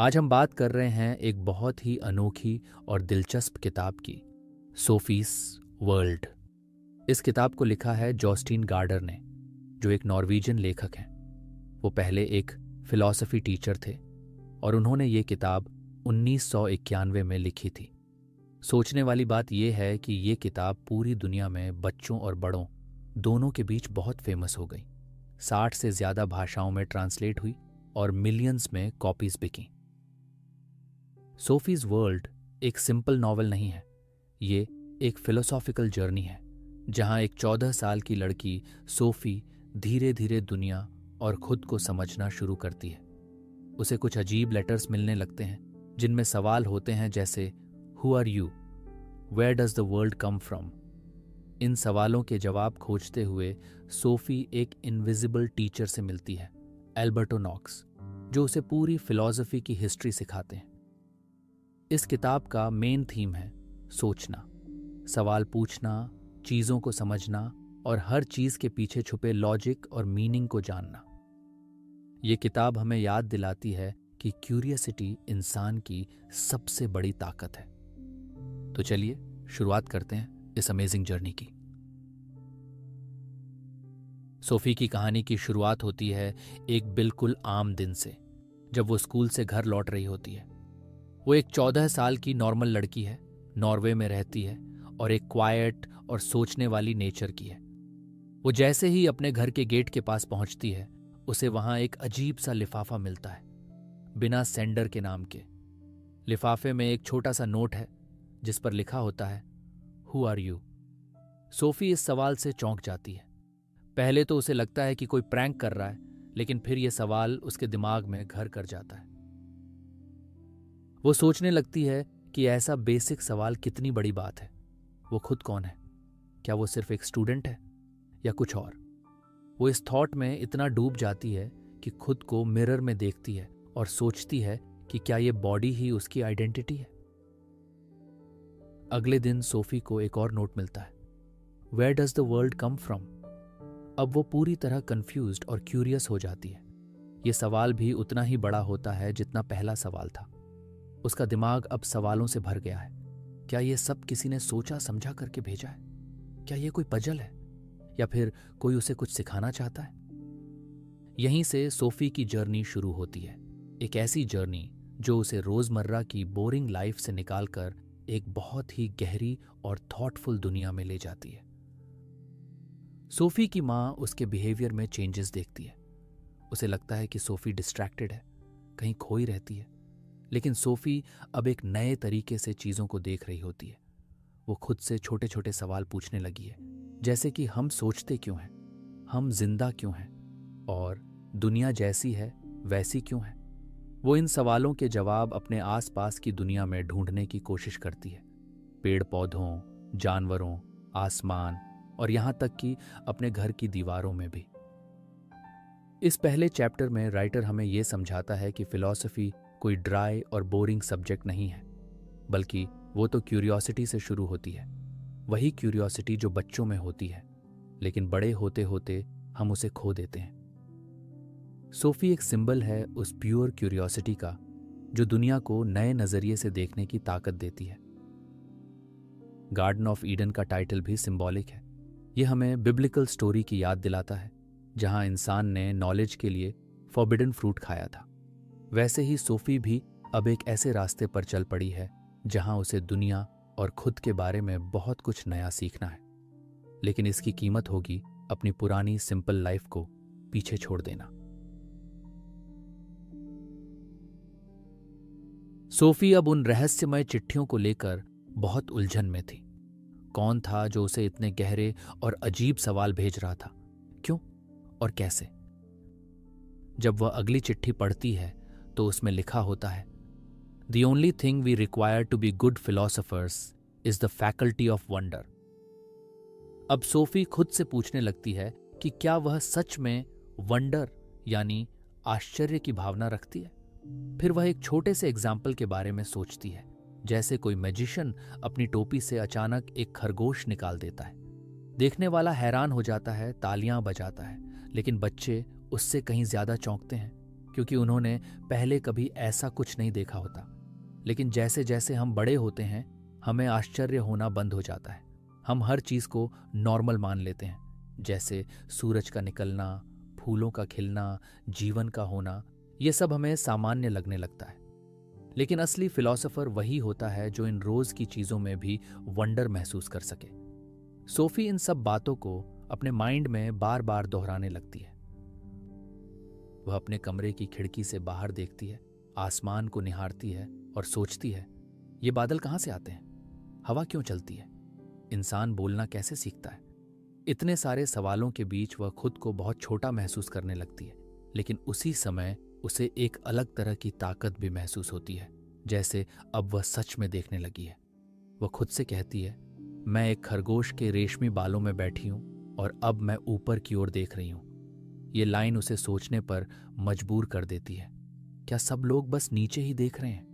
आज हम बात कर रहे हैं एक बहुत ही अनोखी और दिलचस्प किताब की, सोफीस वर्ल्ड। इस किताब को लिखा है जॉस्टीन गार्डर ने, जो एक नॉर्वीजियन लेखक हैं। वो पहले एक फिलॉसफी टीचर थे और उन्होंने ये किताब उन्नीस सौ इक्यानवे में लिखी थी। सोचने वाली बात यह है कि ये किताब पूरी दुनिया में बच्चों और बड़ों, दोनों के बीच बहुत फ़ेमस हो गई। साठ से ज़्यादा भाषाओं में ट्रांसलेट हुई और मिलियंस में कॉपीज बिकी। सोफीज वर्ल्ड एक सिंपल नॉवल नहीं है, ये एक फिलोसॉफिकल जर्नी है, जहाँ एक चौदह साल की लड़की सोफी धीरे धीरे दुनिया और खुद को समझना शुरू करती है। उसे कुछ अजीब लेटर्स मिलने लगते हैं, जिनमें सवाल होते हैं जैसे who are you where does the world come from इन सवालों के जवाब खोजते हुए सोफी एक इनविजिबल टीचर से मिलती है एल्बर्टो नॉक्स जो उसे पूरी फिलॉसफी की हिस्ट्री सिखाते हैं। इस किताब का मेन थीम है सोचना। सवाल पूछना, चीज़ों को समझना और हर चीज़ के पीछे छुपे लॉजिक और मीनिंग को जानना। ये किताब हमें याद दिलाती है कि क्यूरियसिटी इंसान की सबसे बड़ी ताकत है। तो चलिए, शुरुआत करते हैं इस अमेजिंग जर्नी की। सोफी की कहानी की शुरुआत होती है एक बिल्कुल आम दिन से, जब वो स्कूल से घर लौट रही होती है। वो एक चौदह साल की नॉर्मल लड़की है, नॉर्वे में रहती है और एक क्वाइट और सोचने वाली नेचर की है। वो जैसे ही अपने घर के गेट के पास पहुँचती है, उसे वहाँ एक अजीब सा लिफाफा मिलता है, बिना सेंडर के नाम के। लिफाफे में एक छोटा सा नोट है, जिस पर लिखा होता है हु आर यू सोफी इस सवाल से चौंक जाती है। पहले तो उसे लगता है कि कोई प्रैंक कर रहा है, लेकिन फिर यह सवाल उसके दिमाग में घर कर जाता है। वो सोचने लगती है कि ऐसा बेसिक सवाल कितनी बड़ी बात है। वो खुद कौन है? क्या वो सिर्फ़ एक स्टूडेंट है? या कुछ और? वो इस थॉट में इतना डूब जाती है कि खुद को मिरर में देखती है और सोचती है कि क्या ये बॉडी ही उसकी आइडेंटिटी है। अगले दिन सोफी को एक और नोट मिलता है। Where does the world come from अब वो पूरी तरह कंफ्यूज और क्यूरियस हो जाती है। ये सवाल भी उतना ही बड़ा होता है जितना पहला सवाल था। उसका दिमाग अब सवालों से भर गया है। क्या ये सब किसी ने सोचा, समझा करके भेजा है? क्या ये कोई पजल है? या फिर कोई उसे कुछ सिखाना चाहता है? यहीं से सोफी की जर्नी शुरू होती है। एक ऐसी जर्नी जो उसे रोज़मर्रा की बोरिंग लाइफ से निकालकर एक बहुत ही गहरी और थॉटफुल दुनिया में ले जाती है। सोफी की माँ उसके बिहेवियर में चेंजेस देखती है। उसे लगता है कि सोफी डिस्ट्रैक्टेड है, कहीं खोई रहती है। लेकिन सोफी अब एक नए तरीके से चीज़ों को देख रही होती है। वो खुद से छोटे छोटे सवाल पूछने लगी है, जैसे कि हम सोचते क्यों हैं, हम ज़िंदा क्यों हैं, और दुनिया जैसी है, वैसी क्यों है? वो इन सवालों के जवाब अपने आसपास की दुनिया में ढूँढने की कोशिश करती है। पेड़ पौधों जानवरों, आसमान और यहाँ तक कि अपने घर की दीवारों में भी। इस पहले चैप्टर में राइटर हमें यह समझाता है कि फिलॉसफी कोई ड्राई और बोरिंग सब्जेक्ट नहीं है, बल्कि वो तो क्यूरियोसिटी से शुरू होती है। वही क्यूरियोसिटी जो बच्चों में होती है, लेकिन बड़े होते होते हम उसे खो देते हैं। सोफी एक सिंबल है उस प्योर क्यूरियोसिटी का, जो दुनिया को नए नज़रिए से देखने की ताकत देती है। गार्डन ऑफ़ ईडन का टाइटल भी सिंबॉलिक है। यह हमें बिब्लिकल स्टोरी की याद दिलाता है, जहाँ इंसान ने नॉलेज के लिए फॉरबिडन फ्रूट खाया था। वैसे ही सोफी भी अब एक ऐसे रास्ते पर चल पड़ी है, जहाँ उसे दुनिया और खुद के बारे में बहुत कुछ नया सीखना है। लेकिन इसकी कीमत होगी अपनी पुरानी सिंपल लाइफ को पीछे छोड़ देना। सोफी अब उन रहस्यमय चिट्ठियों को लेकर बहुत उलझन में थी। कौन था जो उसे इतने गहरे और अजीब सवाल भेज रहा था? क्यों? और कैसे? जब वह अगली चिट्ठी पढ़ती है तो उसमें लिखा होता है the only thing we require to be good philosophers is the faculty of wonder अब सोफी खुद से पूछने लगती है कि क्या वह सच में वंडर यानी आश्चर्य की भावना रखती है? फिर वह एक छोटे से एग्ज़ाम्पल के बारे में सोचती है, जैसे कोई मैजिशियन अपनी टोपी से अचानक एक खरगोश निकाल देता है। देखने वाला हैरान हो जाता है, तालियाँ बजाता है, लेकिन बच्चे उससे कहीं ज़्यादा चौंकते हैं। क्योंकि उन्होंने पहले कभी ऐसा कुछ नहीं देखा होता। लेकिन जैसे जैसे हम बड़े होते हैं, हमें आश्चर्य होना बंद हो जाता है। हम हर चीज़ को नॉर्मल मान लेते हैं, जैसे सूरज का निकलना, फूलों का खिलना, जीवन का होना, ये सब हमें सामान्य लगने लगता है। लेकिन असली फिलोसोफर वही होता है जो इन रोज की चीज़ों में भी वंडर महसूस कर सके। सोफी इन सब बातों को अपने माइंड में बार बार दोहराने लगती है। वह अपने कमरे की खिड़की से बाहर देखती है, आसमान को निहारती है और सोचती है, ये बादल कहाँ से आते हैं? हवा क्यों चलती है? इंसान बोलना कैसे सीखता है? इतने सारे सवालों के बीच वह खुद को बहुत छोटा महसूस करने लगती है, लेकिन उसी समय उसे एक अलग तरह की ताकत भी महसूस होती है, जैसे अब वह सच में देखने लगी है। वह खुद से कहती है, मैं एक खरगोश के रेशमी बालों में बैठी हूँ और अब मैं ऊपर की ओर देख रही हूँ। ये लाइन उसे सोचने पर मजबूर कर देती है। क्या सब लोग बस नीचे ही देख रहे हैं?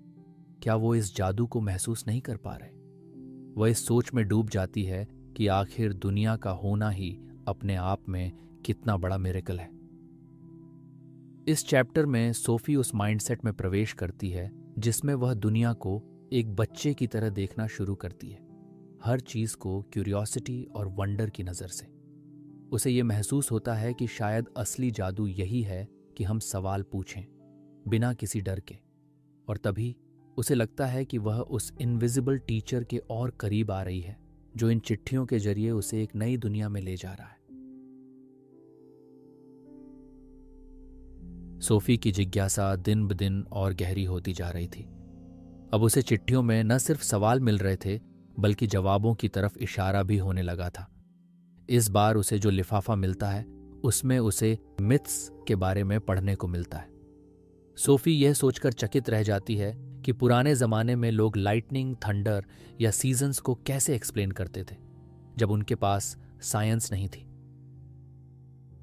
क्या वो इस जादू को महसूस नहीं कर पा रहे? वह इस सोच में डूब जाती है कि आखिर दुनिया का होना ही अपने आप में कितना बड़ा मेरेकल है। इस चैप्टर में सोफी उस माइंडसेट में प्रवेश करती है, जिसमें वह दुनिया को एक बच्चे की तरह देखना शुरू करती है, हर चीज़ को क्यूरियोसिटी और वंडर की नज़र से। उसे यह महसूस होता है कि शायद असली जादू यही है कि हम सवाल पूछें, बिना किसी डर के। और तभी उसे लगता है कि वह उस इनविजिबल टीचर के और करीब आ रही है, जो इन चिट्ठियों के ज़रिए उसे एक नई दुनिया में ले जा रहा है। सोफी की जिज्ञासा दिन ब दिन और गहरी होती जा रही थी। अब उसे चिट्ठियों में न सिर्फ़ सवाल मिल रहे थे, बल्कि जवाबों की तरफ़ इशारा भी होने लगा था। इस बार उसे जो लिफाफा मिलता है, उसमें उसे मिथ्स के बारे में पढ़ने को मिलता है। सोफी यह सोचकर चकित रह जाती है कि पुराने जमाने में लोग लाइटनिंग थंडर या सीजन्स को कैसे एक्सप्लेन करते थे, जब उनके पास साइंस नहीं थी।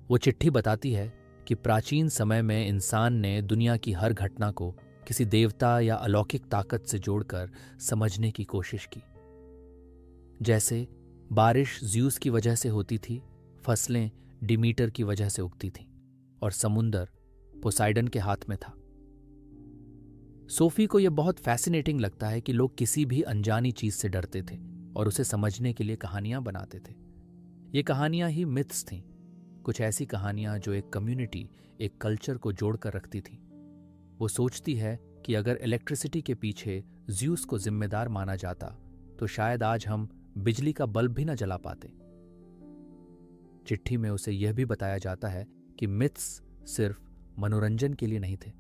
वो चिट्ठी बताती है कि प्राचीन समय में इंसान ने दुनिया की हर घटना को किसी देवता या अलौकिक ताकत से जोड़कर समझने की कोशिश की। जैसे बारिश ज्यूस की वजह से होती थी, फ़सलें डिमीटर की वजह से उगती थीं, और समुंदर पोसाइडन के हाथ में था। सोफी को यह बहुत फैसिनेटिंग लगता है कि लोग किसी भी अनजानी चीज़ से डरते थे और उसे समझने के लिए कहानियाँ बनाते थे। ये कहानियाँ ही मिथ्स थीं, कुछ ऐसी कहानियाँ जो एक कम्युनिटी, एक कल्चर को जोड़कर रखती थी। वो सोचती है कि अगर इलेक्ट्रिसिटी के पीछे ज्यूस को जिम्मेदार माना जाता तो शायद आज हम बिजली का बल्ब भी न जला पाते। चिट्ठी में उसे यह भी बताया जाता है कि मिथ्स सिर्फ़ मनोरंजन के लिए नहीं थे,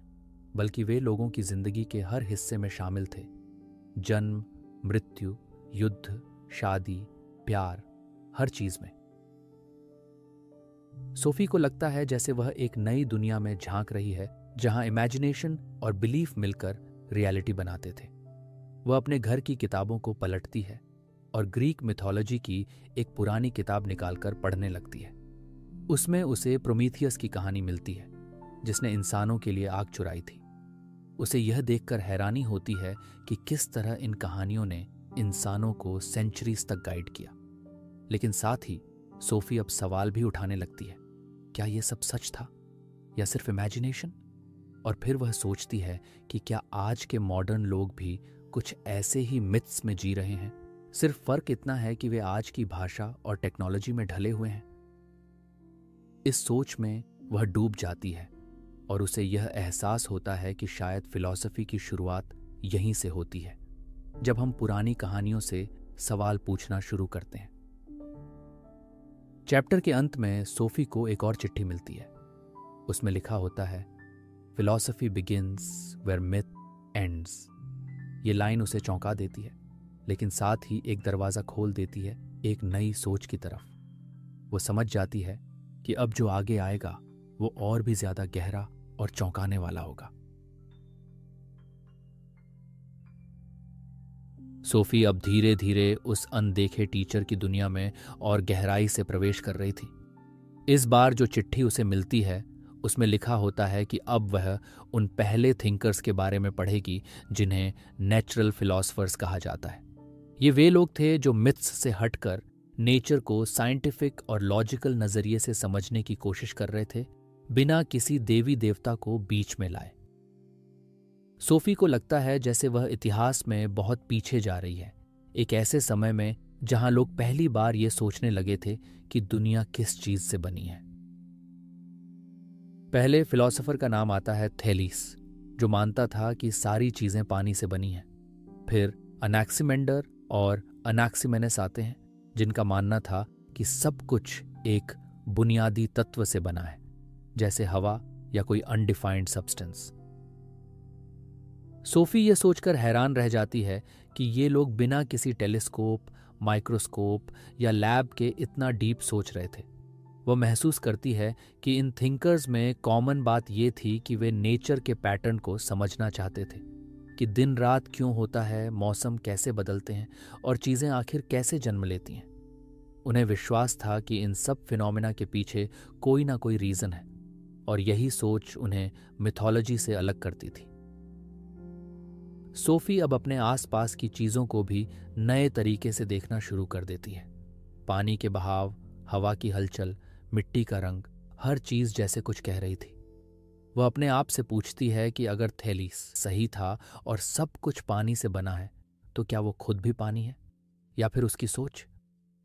बल्कि वे लोगों की ज़िंदगी के हर हिस्से में शामिल थे। जन्म, मृत्यु, युद्ध, शादी, प्यार, हर चीज़ में। सोफी को लगता है जैसे वह एक नई दुनिया में झाँक रही है, जहाँ इमेजिनेशन और बिलीफ मिलकर रियलिटी बनाते थे। वह अपने घर की किताबों को पलटती है। और ग्रीक मिथोलॉजी की एक पुरानी किताब निकालकर पढ़ने लगती है। उसमें उसे प्रोमीथियस की कहानी मिलती है, जिसने इंसानों के लिए आग चुराई थी। उसे यह देखकर हैरानी होती है कि किस तरह इन कहानियों ने इंसानों को सेंचुरीज तक गाइड किया। लेकिन साथ ही सोफी अब सवाल भी उठाने लगती है, क्या यह सब सच था, या सिर्फ़ इमेजिनेशन और फिर वह सोचती है कि क्या आज के मॉडर्न लोग भी कुछ ऐसे ही मिथ्स में जी रहे हैं सिर्फ़ फ़र्क इतना है कि वे आज की भाषा और टेक्नोलॉजी में ढले हुए हैं। इस सोच में वह डूब जाती है और उसे यह एहसास होता है कि शायद फिलॉसफी की शुरुआत यहीं से होती है, जब हम पुरानी कहानियों से सवाल पूछना शुरू करते हैं। चैप्टर के अंत में सोफी को एक और चिट्ठी मिलती है। उसमें लिखा होता है, philosophy begins where myth ends. ये लाइन उसे चौंका देती है। लेकिन साथ ही एक दरवाज़ा खोल देती है एक नई सोच की तरफ़। वो समझ जाती है कि अब जो आगे आएगा, वो और भी ज़्यादा गहरा और चौंकाने वाला होगा। सोफी अब धीरे धीरे उस अनदेखे टीचर की दुनिया में और गहराई से प्रवेश कर रही थी। इस बार जो चिट्ठी उसे मिलती है, उसमें लिखा होता है कि अब वह उन पहले थिंकर्स के बारे में पढ़ेगी, जिन्हें नेचुरल फिलोसफर्स कहा जाता है। ये वे लोग थे जो मिथ्स से हटकर नेचर को साइंटिफिक और लॉजिकल नज़रिए से समझने की कोशिश कर रहे थे, बिना किसी देवी देवता को बीच में लाए। सोफी को लगता है जैसे वह इतिहास में बहुत पीछे जा रही है। एक ऐसे समय में जहाँ लोग पहली बार ये सोचने लगे थे कि दुनिया किस चीज़ से बनी है। पहले फिलोसोफर का नाम आता है थेलिस जो मानता था कि सारी चीज़ें पानी से बनी हैं। फिर अनाक्सीमेंडर और अनाक्सीमेनस आते हैं, जिनका मानना था कि सब कुछ एक बुनियादी तत्व से बना है, जैसे हवा या कोई अनडिफाइंड सब्सटेंस सोफी ये सोचकर हैरान रह जाती है कि ये लोग बिना किसी टेलीस्कोप, माइक्रोस्कोप या लैब के इतना डीप सोच रहे थे। वह महसूस करती है कि इन थिंकर्स में कॉमन बात यह थी कि वे नेचर के पैटर्न को समझना चाहते थे। कि दिन रात क्यों होता है, मौसम कैसे बदलते हैं और चीज़ें आखिर कैसे जन्म लेती हैं। उन्हें विश्वास था कि इन सब फिनोमिना के पीछे कोई ना कोई रीज़न है और यही सोच उन्हें मिथोलॉजी से अलग करती थी। सोफी अब अपने आसपास की चीज़ों को भी नए तरीके से देखना शुरू कर देती है। पानी के बहाव, हवा की हलचल, मिट्टी का रंग, हर चीज़ जैसे कुछ कह रही थी। वह अपने आप से पूछती है कि अगर थैलीस सही था और सब कुछ पानी से बना है तो क्या वो खुद भी पानी है? या फिर उसकी सोच?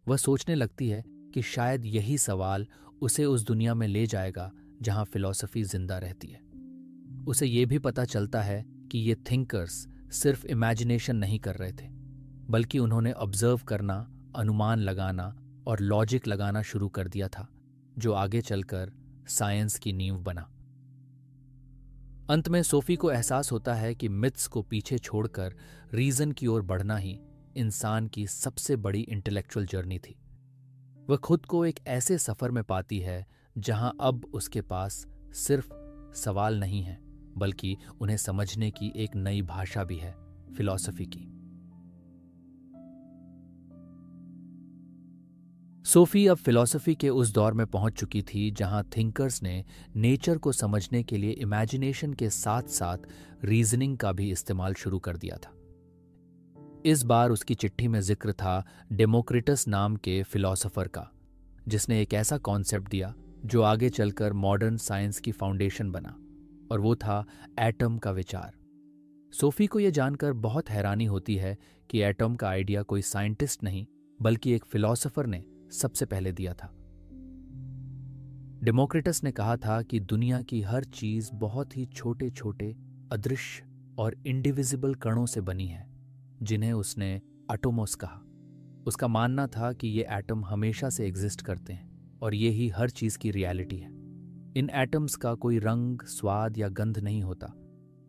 वह सोचने लगती है कि शायद यही सवाल उसे उस दुनिया में ले जाएगा जहाँ फिलॉसफी ज़िंदा रहती है। उसे यह भी पता चलता है कि ये थिंकर्स सिर्फ़ इमेजिनेशन नहीं कर रहे थे, बल्कि उन्होंने ऑब्ज़र्व करना, अनुमान लगाना और लॉजिक लगाना शुरू कर दिया था, जो आगे चलकर साइंस की नींव बना। अंत में सोफी को एहसास होता है कि मिथ्स को पीछे छोड़कर रीजन की ओर बढ़ना ही इंसान की सबसे बड़ी इंटेलेक्चुअल जर्नी थी। वह खुद को एक ऐसे सफ़र में पाती है जहाँ अब उसके पास सिर्फ़ सवाल नहीं है, बल्कि उन्हें समझने की एक नई भाषा भी है फिलॉसफी की। सोफी अब फिलॉसफी के उस दौर में पहुँच चुकी थी जहाँ थिंकर्स ने नेचर को समझने के लिए इमेजिनेशन के साथ साथ रीजनिंग का भी इस्तेमाल शुरू कर दिया था। इस बार उसकी चिट्ठी में ज़िक्र था डेमोक्रिटस नाम के फिलॉसफर का, जिसने एक ऐसा कॉन्सेप्ट दिया जो आगे चलकर मॉडर्न साइंस की फाउंडेशन बना, और वो था एटम का विचार। सोफी को यह जानकर बहुत हैरानी होती है कि एटम का आइडिया कोई साइंटिस्ट नहीं, बल्कि एक फिलॉसफर ने सबसे पहले दिया था। डेमोक्रेटस ने कहा था कि दुनिया की हर चीज़ बहुत ही छोटे छोटे अदृश्य और इंडिविजिबल कणों से बनी है, जिन्हें उसने एटोमोस कहा। उसका मानना था कि ये एटम हमेशा से एग्जिस्ट करते हैं और ये ही हर चीज़ की रियलिटी है। इन एटम्स का कोई रंग, स्वाद या गंध नहीं होता,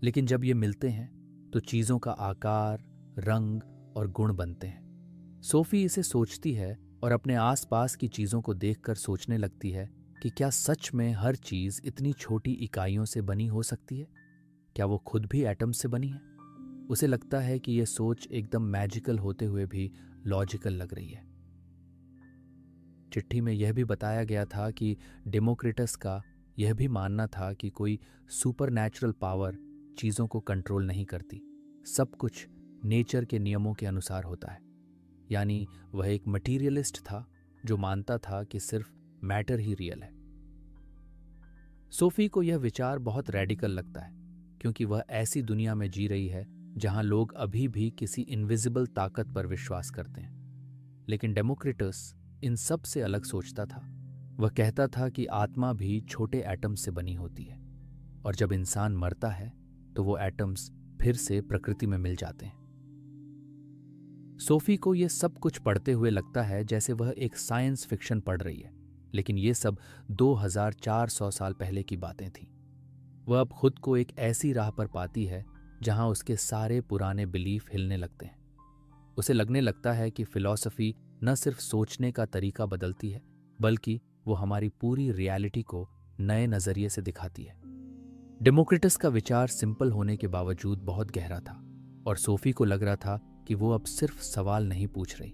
लेकिन जब ये मिलते हैं तो चीज़ों का आकार, रंग और गुण बनते हैं। सोफी इसे सोचती है और अपने आसपास की चीज़ों को देखकर सोचने लगती है कि क्या सच में हर चीज़ इतनी छोटी इकाइयों से बनी हो सकती है? क्या वो खुद भी एटम से बनी है? उसे लगता है कि यह सोच एकदम मैजिकल होते हुए भी लॉजिकल लग रही है। चिट्ठी में यह भी बताया गया था कि डेमोक्रेटस का यह भी मानना था कि कोई सुपर पावर चीज़ों को कंट्रोल नहीं करती। सब कुछ नेचर के नियमों के अनुसार होता है। यानी वह एक मटीरियलिस्ट था, जो मानता था कि सिर्फ़ मैटर ही रियल है। सोफी को यह विचार बहुत रेडिकल लगता है, क्योंकि वह ऐसी दुनिया में जी रही है, जहाँ लोग अभी भी किसी इनविजिबल ताकत पर विश्वास करते हैं। लेकिन डेमोक्रेटस इन सबसे अलग सोचता था। वह कहता था कि आत्मा भी छोटे एटम से बनी होती है, और जब इंसान मरता है तो वो एटम्स फिर से प्रकृति में मिल जाते हैं। सोफी को यह सब कुछ पढ़ते हुए लगता है जैसे वह एक साइंस फिक्शन पढ़ रही है, लेकिन ये सब 2400 साल पहले की बातें थीं। वह अब खुद को एक ऐसी राह पर पाती है, जहाँ उसके सारे पुराने बिलीफ हिलने लगते हैं। उसे लगने लगता है कि फिलॉसफी न सिर्फ़ सोचने का तरीका बदलती है, बल्कि वो हमारी पूरी रियलिटी को नए नज़रिए से दिखाती है। डेमोक्रेटस का विचार सिंपल होने के बावजूद बहुत गहरा था, और सोफी को लग रहा था कि वो अब सिर्फ़ सवाल नहीं पूछ रही,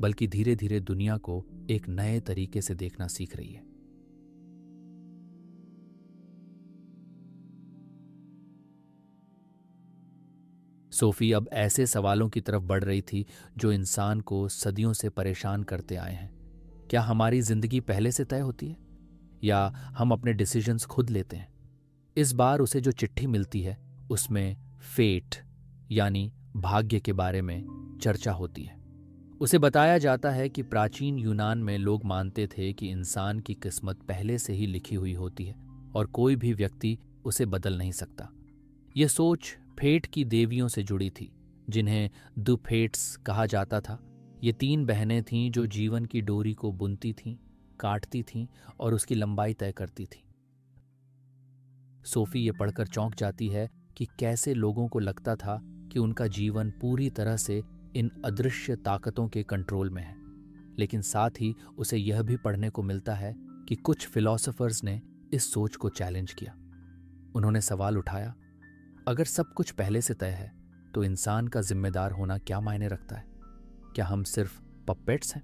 बल्कि धीरे धीरे दुनिया को एक नए तरीके से देखना सीख रही है। सोफी अब ऐसे सवालों की तरफ़ बढ़ रही थी जो इंसान को सदियों से परेशान करते आए हैं। क्या हमारी ज़िंदगी पहले से तय होती है? या हम अपने डिसीजंस खुद लेते हैं? इस बार उसे जो चिट्ठी मिलती है, उसमें फेट यानी भाग्य के बारे में चर्चा होती है। उसे बताया जाता है कि प्राचीन यूनान में लोग मानते थे कि इंसान की किस्मत पहले से ही लिखी हुई होती है और कोई भी व्यक्ति उसे बदल नहीं सकता। यह सोच फेट की देवियों से जुड़ी थी, जिन्हें दुफेट्स कहा जाता था। ये तीन बहनें थीं जो जीवन की डोरी को बुनती थीं, काटती थीं और उसकी लंबाई तय करती थीं। सोफी ये पढ़कर चौंक जाती है कि कैसे लोगों को लगता था कि उनका जीवन पूरी तरह से इन अदृश्य ताकतों के कंट्रोल में है। लेकिन साथ ही उसे यह भी पढ़ने को मिलता है कि कुछ फिलोसोफर्स ने इस सोच को चैलेंज किया। उन्होंने सवाल उठाया, अगर सब कुछ पहले से तय है तो इंसान का जिम्मेदार होना क्या मायने रखता है? क्या हम सिर्फ़ पपेट्स हैं?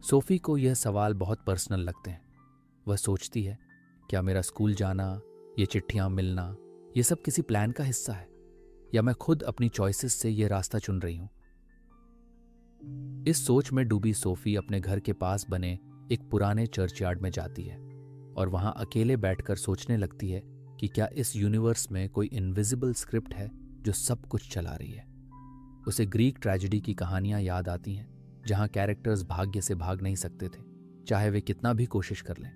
सोफी को यह सवाल बहुत पर्सनल लगते हैं। वह सोचती है, क्या मेरा स्कूल जाना, ये चिट्ठियाँ मिलना, ये सब किसी प्लान का हिस्सा है? या मैं खुद अपनी चॉइसेस से यह रास्ता चुन रही हूँ। इस सोच में डूबी सोफी अपने घर के पास बने एक पुराने चर्चयार्ड में जाती है और वहाँ अकेले बैठकर सोचने लगती है कि क्या इस यूनिवर्स में कोई इनविजिबल स्क्रिप्ट है जो सब कुछ चला रही है। उसे ग्रीक ट्रेजिडी की कहानियाँ याद आती हैं, जहाँ कैरेक्टर्स भाग्य से भाग नहीं सकते थे, चाहे वे कितना भी कोशिश कर लें।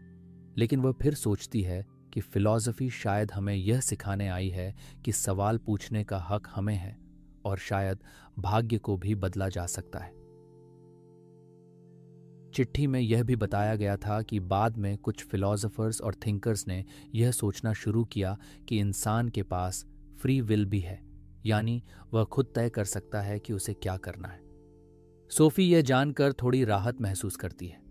लेकिन वह फिर सोचती है कि फिलॉसफी शायद हमें यह सिखाने आई है कि सवाल पूछने का हक हमें है और शायद भाग्य को भी बदला जा सकता है। चिट्ठी में यह भी बताया गया था कि बाद में कुछ फिलोसोफर्स और थिंकर्स ने यह सोचना शुरू किया कि इंसान के पास फ्री विल भी है, यानी वह खुद तय कर सकता है कि उसे क्या करना है। सोफी यह जानकर थोड़ी राहत महसूस करती है।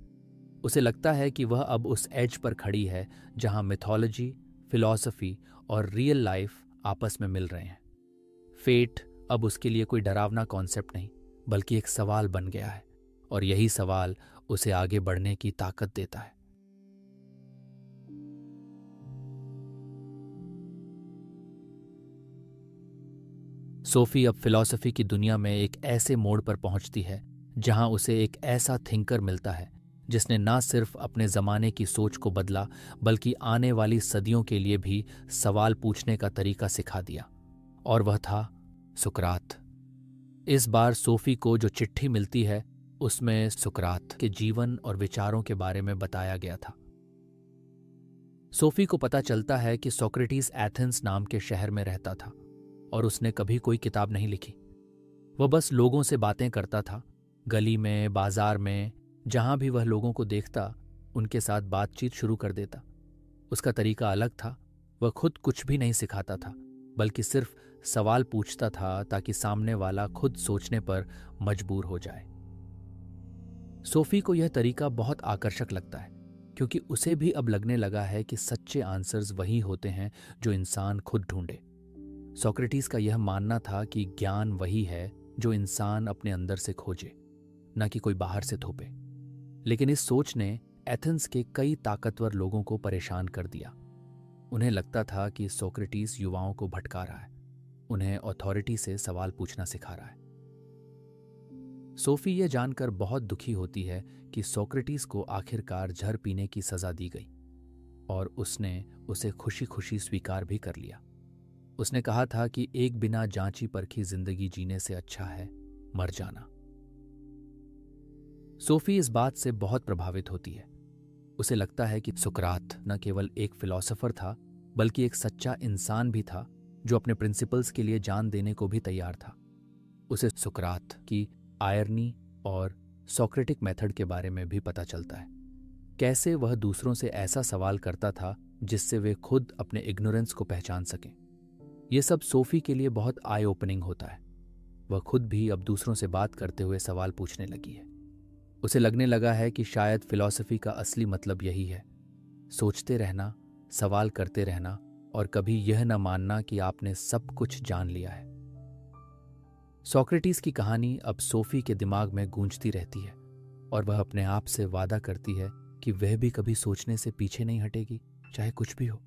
उसे लगता है कि वह अब उस एज पर खड़ी है जहाँ मिथोलॉजी फिलॉसफी और रियल लाइफ आपस में मिल रहे हैं। फेट अब उसके लिए कोई डरावना कॉन्सेप्ट नहीं, बल्कि एक सवाल बन गया है, और यही सवाल उसे आगे बढ़ने की ताकत देता है। सोफी अब फिलॉसफी की दुनिया में एक ऐसे मोड़ पर पहुँचती है जहाँ उसे एक ऐसा थिंकर मिलता है जिसने न सिर्फ़ अपने जमाने की सोच को बदला, बल्कि आने वाली सदियों के लिए भी सवाल पूछने का तरीका सिखा दिया। और वह था सुकरात। इस बार सोफी को जो चिट्ठी मिलती है, उसमें सुकरात के जीवन और विचारों के बारे में बताया गया था। सोफी को पता चलता है कि सोक्रेटिस एथेंस नाम के शहर में रहता था, और उसने कभी कोई किताब नहीं लिखी। वह बस लोगों से बातें करता था, गली में, बाज़ार में जहाँ भी वह लोगों को देखता, उनके साथ बातचीत शुरू कर देता। उसका तरीका अलग था, वह खुद कुछ भी नहीं सिखाता था, बल्कि सिर्फ़ सवाल पूछता था ताकि सामने वाला खुद सोचने पर मजबूर हो जाए। सोफी को यह तरीका बहुत आकर्षक लगता है, क्योंकि उसे भी अब लगने लगा है कि सच्चे आंसर्स वही होते हैं जो इंसान खुद ढूंढे। सोक्रेटिस का यह मानना था कि ज्ञान वही है जो इंसान अपने अंदर से खोजे, न कि कोई बाहर से थोपे। लेकिन इस सोच ने एथेंस के कई ताकतवर लोगों को परेशान कर दिया। उन्हें लगता था कि सोक्रेटिस युवाओं को भटका रहा है। उन्हें अथॉरिटी से सवाल पूछना सिखा रहा है। सोफी यह जानकर बहुत दुखी होती है कि सोक्रेटिस को आखिरकार झर पीने की सजा दी गई और उसने उसे खुशी खुशी स्वीकार भी कर लिया। उसने कहा था कि एक बिना जांची परखी ज़िंदगी जीने से अच्छा है मर जाना। सोफी इस बात से बहुत प्रभावित होती है। उसे लगता है कि सुकरात न केवल एक फिलोसोफर था, बल्कि एक सच्चा इंसान भी था, जो अपने प्रिंसिपल्स के लिए जान देने को भी तैयार था। उसे सुकरात की आयरनी और सोक्रेटिक मेथड के बारे में भी पता चलता है। कैसे वह दूसरों से ऐसा सवाल करता था, जिससे वे खुद अपने इग्नोरेंस को पहचान सकें। यह सब सोफी के लिए बहुत आई ओपनिंग होता है। वह खुद भी अब दूसरों से बात करते हुए सवाल पूछने लगी है। उसे लगने लगा है कि शायद फिलॉसफी का असली मतलब यही है। सोचते रहना, सवाल करते रहना और कभी यह न मानना कि आपने सब कुछ जान लिया है। सोक्रेटिस की कहानी अब सोफी के दिमाग में गूंजती रहती है और वह अपने आप से वादा करती है कि वह भी कभी सोचने से पीछे नहीं हटेगी, चाहे कुछ भी हो।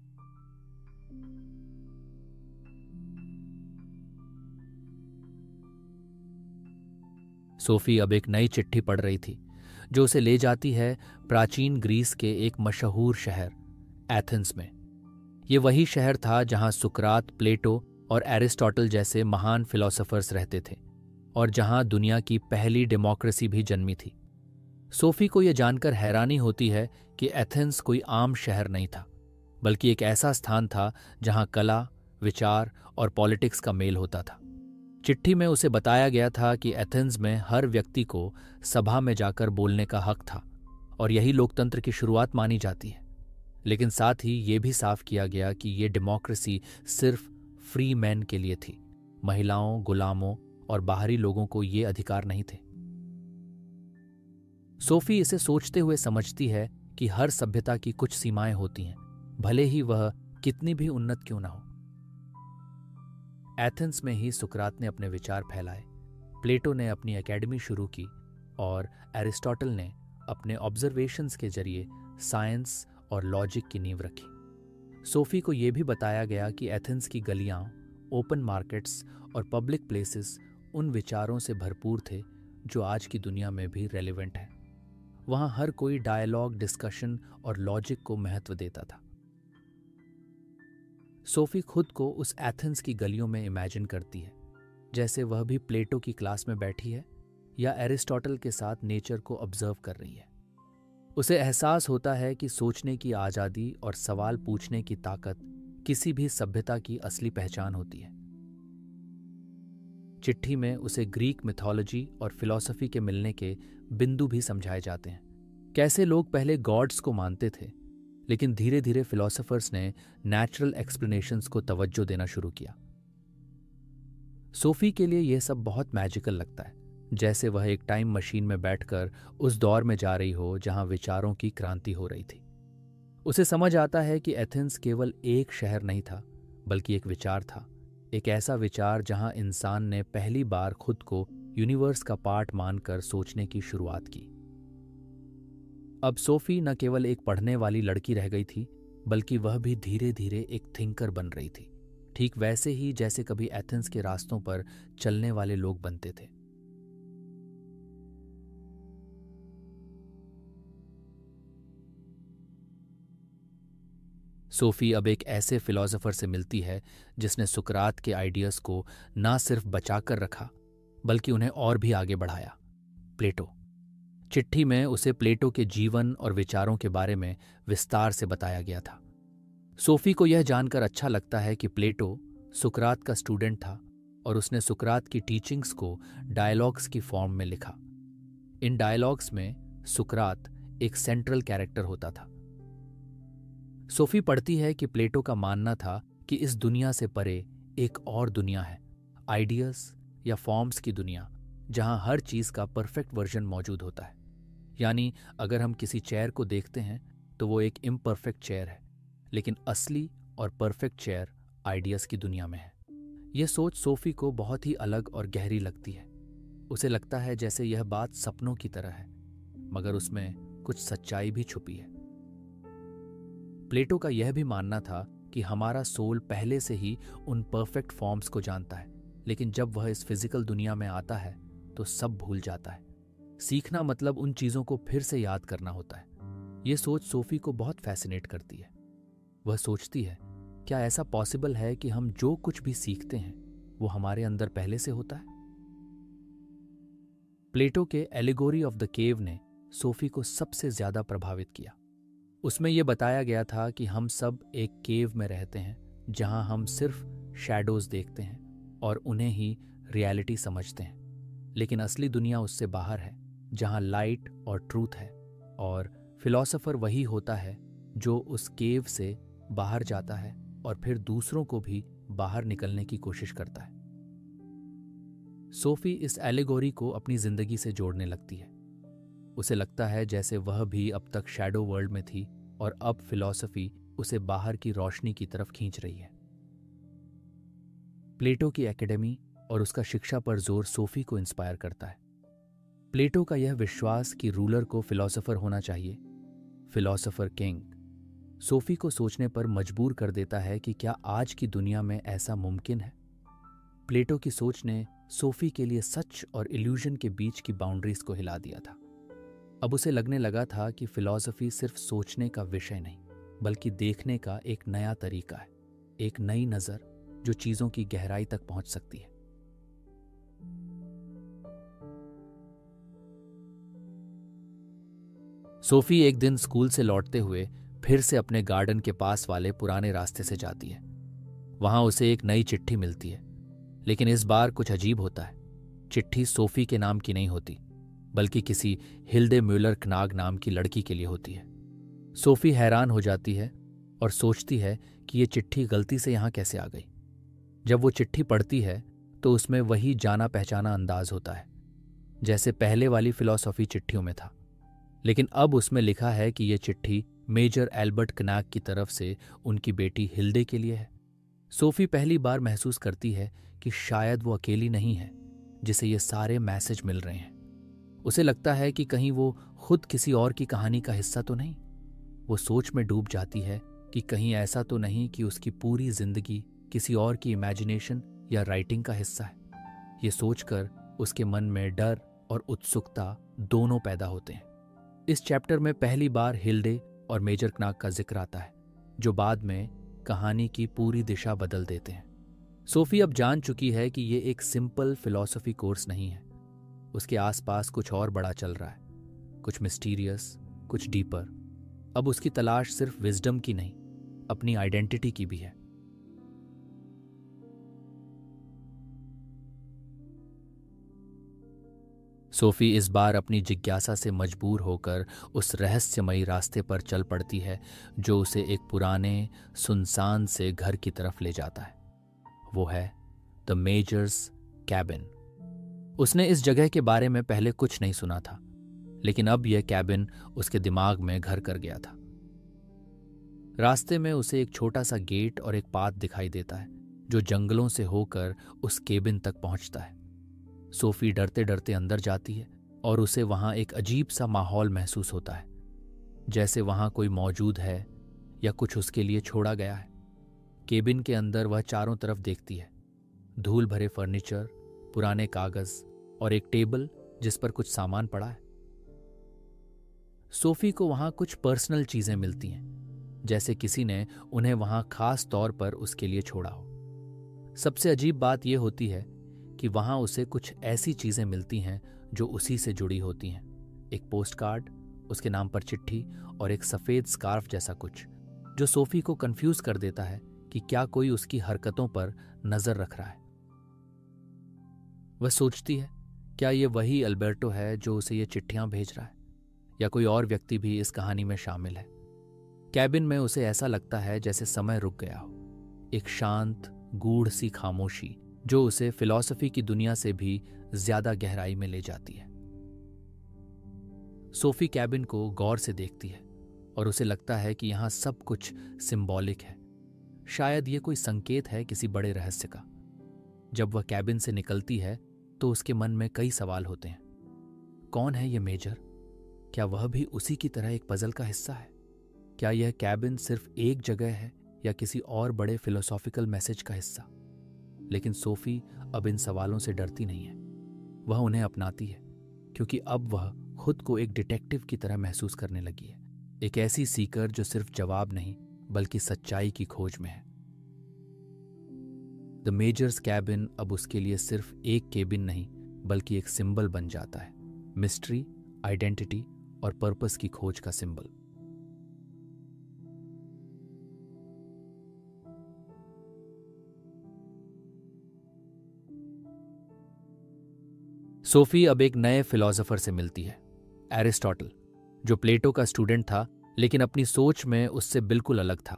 सोफी अब एक नई चिट्ठी पढ़ रही थी। जो उसे ले जाती है प्राचीन ग्रीस के एक मशहूर शहर, एथेंस में। ये वही शहर था जहाँ सुकरात, प्लेटो और एरिस्टोटल जैसे महान फिलोसोफर्स रहते थे और जहाँ दुनिया की पहली डेमोक्रेसी भी जन्मी थी। सोफी को यह जानकर हैरानी होती है कि एथेंस कोई आम शहर नहीं था, बल्कि एक ऐसा स्थान था जहाँ कला, विचार और पॉलिटिक्स का मेल होता था। चिट्ठी में उसे बताया गया था कि एथेंस में हर व्यक्ति को सभा में जाकर बोलने का हक था, और यही लोकतंत्र की शुरुआत मानी जाती है। लेकिन साथ ही ये भी साफ़ किया गया कि ये डेमोक्रेसी सिर्फ़ फ्री मैन के लिए थी। महिलाओं, गुलामों और बाहरी लोगों को ये अधिकार नहीं थे। सोफी इसे सोचते हुए समझती है कि हर सभ्यता की कुछ सीमाएँ होती हैं, भले ही वह कितनी भी उन्नत क्यों ना हो। एथेंस में ही सुकरात ने अपने विचार फैलाए, प्लेटो ने अपनी एकेडमी शुरू की और एरिस्टोटल ने अपने ऑब्जर्वेशंस के ज़रिए साइंस और लॉजिक की नींव रखी। सोफी को यह भी बताया गया कि एथेंस की गलियाँ, ओपन मार्केट्स और पब्लिक प्लेसेस उन विचारों से भरपूर थे जो आज की दुनिया में भी रेलिवेंट हैं। वहाँ हर कोई डायलॉग, डिस्कशन और लॉजिक को महत्व देता था। सोफी खुद को उस एथेंस की गलियों में इमेजिन करती है, जैसे वह भी प्लेटो की क्लास में बैठी है या एरिस्टोटल के साथ नेचर को ऑब्ज़र्व कर रही है। उसे एहसास होता है कि सोचने की आज़ादी और सवाल पूछने की ताकत किसी भी सभ्यता की असली पहचान होती है। चिट्ठी में उसे ग्रीक मिथोलॉजी और फिलॉसफी के मिलने के बिंदु भी समझाए जाते हैं। कैसे लोग पहले गॉड्स को मानते थे लेकिन धीरे धीरे फिलोसोफर्स ने नेचुरल एक्सप्लेनेशंस को तवज्जो देना शुरू किया। सोफी के लिए यह सब बहुत मैजिकल लगता है। जैसे वह एक टाइम मशीन में बैठकर उस दौर में जा रही हो जहाँ विचारों की क्रांति हो रही थी। उसे समझ आता है कि एथेंस केवल एक शहर नहीं था, बल्कि एक विचार था। एक ऐसा विचार जहाँ इंसान ने पहली बार खुद को यूनिवर्स का पार्ट मानकर सोचने की शुरुआत की। अब सोफी न केवल एक पढ़ने वाली लड़की रह गई थी, बल्कि वह भी धीरे धीरे एक थिंकर बन रही थी। ठीक वैसे ही जैसे कभी एथेंस के रास्तों पर चलने वाले लोग बनते थे। सोफी अब एक ऐसे फिलोसोफर से मिलती है, जिसने सुकरात के आइडियाज़ को ना सिर्फ़ बचाकर रखा, बल्कि उन्हें और भी आगे बढ़ाया। प्लेटो। चिट्ठी में उसे प्लेटो के जीवन और विचारों के बारे में विस्तार से बताया गया था। सोफी को यह जानकर अच्छा लगता है कि प्लेटो सुकरात का स्टूडेंट था और उसने सुकरात की टीचिंग्स को डायलॉग्स की फॉर्म में लिखा। इन डायलॉग्स में सुकरात एक सेंट्रल कैरेक्टर होता था। सोफी पढ़ती है कि प्लेटो का मानना था कि इस दुनिया से परे एक और दुनिया है आइडियाज़ या फॉर्म्स की दुनिया, जहाँ हर चीज़ का परफेक्ट वर्जन मौजूद होता है। यानी अगर हम किसी चेयर को देखते हैं तो वो एक इम्परफेक्ट चेयर है, लेकिन असली और परफेक्ट चेयर आइडियाज़ की दुनिया में है। यह सोच सोफी को बहुत ही अलग और गहरी लगती है। उसे लगता है जैसे यह बात सपनों की तरह है, मगर उसमें कुछ सच्चाई भी छुपी है। प्लेटो का यह भी मानना था कि हमारा सोल पहले से ही उन परफेक्ट फॉर्म्स को जानता है, लेकिन जब वह इस फ़िज़िकल दुनिया में आता है तो सब भूल जाता है। सीखना मतलब उन चीज़ों को फिर से याद करना होता है। यह सोच सोफी को बहुत फैसिनेट करती है। वह सोचती है, क्या ऐसा पॉसिबल है कि हम जो कुछ भी सीखते हैं, वो हमारे अंदर पहले से होता है? प्लेटो के एलिगोरी ऑफ़ द केव ने सोफी को सबसे ज़्यादा प्रभावित किया। उसमें यह बताया गया था कि हम सब एक केव में रहते हैं, जहाँ हम सिर्फ़ शैडोज देखते हैं और उन्हें ही रियलिटी समझते हैं। लेकिन असली दुनिया उससे बाहर है। जहाँ लाइट और ट्रूथ है और फिलोसोफर वही होता है जो उस केव से बाहर जाता है और फिर दूसरों को भी बाहर निकलने की कोशिश करता है। सोफी इस एलेगोरी को अपनी ज़िंदगी से जोड़ने लगती है। उसे लगता है जैसे वह भी अब तक शैडो वर्ल्ड में थी और अब फिलॉसफी उसे बाहर की रोशनी की तरफ़ खींच रही है। प्लेटो की एकेडमी और उसका शिक्षा पर ज़ोर सोफी को इंस्पायर करता है। प्लेटो का यह विश्वास कि रूलर को फिलोसोफर होना चाहिए। फिलोसोफर किंग, सोफी को सोचने पर मजबूर कर देता है कि क्या आज की दुनिया में ऐसा मुमकिन है। प्लेटो की सोच ने सोफी के लिए सच और इल्यूजन के बीच की बाउंड्रीज को हिला दिया था। अब उसे लगने लगा था कि फिलॉसफी सिर्फ़ सोचने का विषय नहीं, बल्कि देखने का एक नया तरीका है, एक नई नज़र जो चीज़ों की गहराई तक पहुँच सकती है। सोफी एक दिन स्कूल से लौटते हुए फिर से अपने गार्डन के पास वाले पुराने रास्ते से जाती है। वहाँ उसे एक नई चिट्ठी मिलती है। लेकिन इस बार कुछ अजीब होता है। चिट्ठी सोफी के नाम की नहीं होती, बल्कि किसी हिल्दे म्यूलर कनाग नाम की लड़की के लिए होती है। सोफी हैरान हो जाती है और सोचती है कि ये चिट्ठी गलती से यहाँ कैसे आ गई। जब वो चिट्ठी पढ़ती है तो उसमें वही जाना पहचाना अंदाज होता है, जैसे पहले वाली फिलॉसफी चिट्ठियों में था। लेकिन अब उसमें लिखा है कि यह चिट्ठी मेजर एल्बर्ट कनाक की तरफ़ से उनकी बेटी हिल्डे के लिए है। सोफी पहली बार महसूस करती है कि शायद वो अकेली नहीं है, जिसे ये सारे मैसेज मिल रहे हैं। उसे लगता है कि कहीं वो खुद किसी और की कहानी का हिस्सा तो नहीं। वो सोच में डूब जाती है कि कहीं ऐसा तो नहीं कि उसकी पूरी ज़िंदगी किसी और की इमेजिनेशन या राइटिंग का हिस्सा है। ये सोचकर उसके मन में डर और उत्सुकता दोनों पैदा होते हैं। इस चैप्टर में पहली बार हिल्डे और मेजर कनाक का ज़िक्र आता है, जो बाद में कहानी की पूरी दिशा बदल देते हैं। सोफी अब जान चुकी है कि ये एक सिंपल फिलॉसफी कोर्स नहीं है। उसके आसपास कुछ और बड़ा चल रहा है, कुछ मिस्टीरियस, कुछ डीपर। अब उसकी तलाश सिर्फ़ विजडम की नहीं, अपनी आइडेंटिटी की भी है। सोफी इस बार अपनी जिज्ञासा से मजबूर होकर उस रहस्यमयी रास्ते पर चल पड़ती है, जो उसे एक पुराने, सुनसान से घर की तरफ़ ले जाता है। वो है द मेजर्स कैबिन उसने इस जगह के बारे में पहले कुछ नहीं सुना था, लेकिन अब यह कैबिन उसके दिमाग में घर कर गया था। रास्ते में उसे एक छोटा सा गेट और एक पात दिखाई देता है, जो जंगलों से होकर उस केबिन तक पहुँचता है। सोफी डरते डरते अंदर जाती है और उसे वहाँ एक अजीब सा माहौल महसूस होता है। जैसे वहाँ कोई मौजूद है या कुछ उसके लिए छोड़ा गया है। केबिन के अंदर वह चारों तरफ़ देखती है। धूल भरे फर्नीचर, पुराने कागज़ और एक टेबल जिस पर कुछ सामान पड़ा है। सोफी को वहाँ कुछ पर्सनल चीज़ें मिलती हैं, जैसे किसी ने उन्हें वहाँ खास तौर पर उसके लिए छोड़ा हो। सबसे अजीब बात यह होती है कि वहाँ उसे कुछ ऐसी चीज़ें मिलती हैं जो उसी से जुड़ी होती हैं। एक पोस्ट कार्ड उसके नाम पर चिट्ठी और एक सफ़ेद स्कार्फ जैसा कुछ, जो सोफी को कंफ्यूज कर देता है कि क्या कोई उसकी हरकतों पर नज़र रख रहा है। वह सोचती है, क्या ये वही अल्बर्टो है जो उसे ये चिट्ठियाँ भेज रहा है, या कोई और व्यक्ति भी इस कहानी में शामिल है। कैबिन में उसे ऐसा लगता है जैसे समय रुक गया हो। एक शांत, गूढ़ सी खामोशी जो उसे फिलॉसफी की दुनिया से भी ज़्यादा गहराई में ले जाती है। सोफी कैबिन को गौर से देखती है और उसे लगता है कि यहाँ सब कुछ सिंबॉलिक है। शायद ये कोई संकेत है किसी बड़े रहस्य का। जब वह कैबिन से निकलती है तो उसके मन में कई सवाल होते हैं। कौन है ये मेजर? क्या वह भी उसी की तरह एक पजल का हिस्सा है? क्या यह कैबिन सिर्फ़ एक जगह है या किसी और बड़े फिलोसॉफिकल मैसेज का हिस्सा? लेकिन सोफी अब इन सवालों से डरती नहीं है। वह उन्हें अपनाती है, क्योंकि अब वह खुद को एक डिटेक्टिव की तरह महसूस करने लगी है। एक ऐसी सीकर जो सिर्फ़ जवाब नहीं, बल्कि सच्चाई की खोज में है। द मेजर्स कैबिन अब उसके लिए सिर्फ़ एक केबिन नहीं, बल्कि एक सिंबल बन जाता है। मिस्ट्री आइडेंटिटी और पर्पस की खोज का सिंबल। सोफी अब एक नए फिलोसोफर से मिलती है, एरिस्टोटल, जो प्लेटो का स्टूडेंट था, लेकिन अपनी सोच में उससे बिल्कुल अलग था।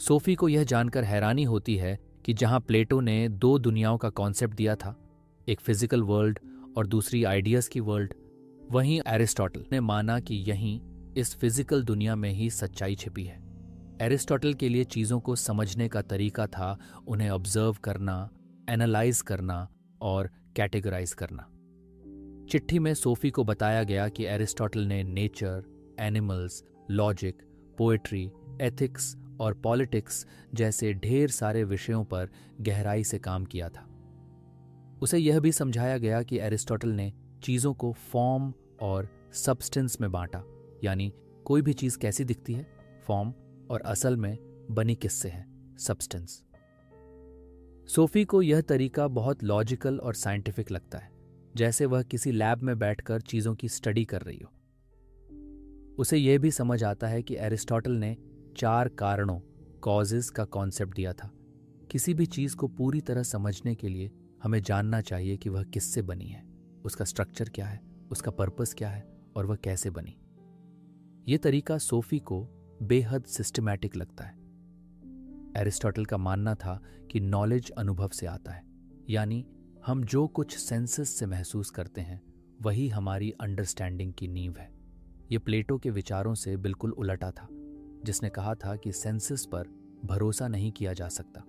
सोफी को यह जानकर हैरानी होती है कि जहाँ प्लेटो ने दो दुनियाओं का कॉन्सेप्ट दिया था, एक फ़िज़िकल वर्ल्ड और दूसरी आइडियाज़ की वर्ल्ड, वहीं एरिस्टोटल ने माना कि यहीं इस फ़िज़िकल दुनिया में ही सच्चाई छिपी है। एरिस्टोटल के लिए चीज़ों को समझने का तरीका था उन्हें ऑब्ज़र्व करना एनालाइज करना और कैटेगराइज करना। चिट्ठी में सोफी को बताया गया कि एरिस्टोटल ने nature, animals, logic, poetry, ethics और पॉलिटिक्स जैसे ढेर सारे विषयों पर गहराई से काम किया था। उसे यह भी समझाया गया कि एरिस्टोटल ने चीज़ों को फॉर्म और सब्सटेंस में बांटा, यानी कोई भी चीज़ कैसी दिखती है, फॉर्म और असल में बनी किससे है, सब्सटेंस। सोफी को यह तरीका बहुत लॉजिकल और साइंटिफिक लगता है। जैसे वह किसी लैब में बैठकर चीज़ों की स्टडी कर रही हो। उसे यह भी समझ आता है कि एरिस्टोटल ने चार कारणों कॉजेज का कॉन्सेप्ट दिया था। किसी भी चीज़ को पूरी तरह समझने के लिए हमें जानना चाहिए कि वह किससे बनी है, उसका स्ट्रक्चर क्या है, उसका पर्पस क्या है और वह कैसे बनी। यह तरीका सोफी को बेहद सिस्टमैटिक लगता है। एरिस्टोटल का मानना था कि नॉलेज अनुभव से आता है, यानी हम जो कुछ सेंसेस से महसूस करते हैं, वही हमारी अंडरस्टैंडिंग की नींव है। ये प्लेटो के विचारों से बिल्कुल उलटा था, जिसने कहा था कि सेंसेस पर भरोसा नहीं किया जा सकता।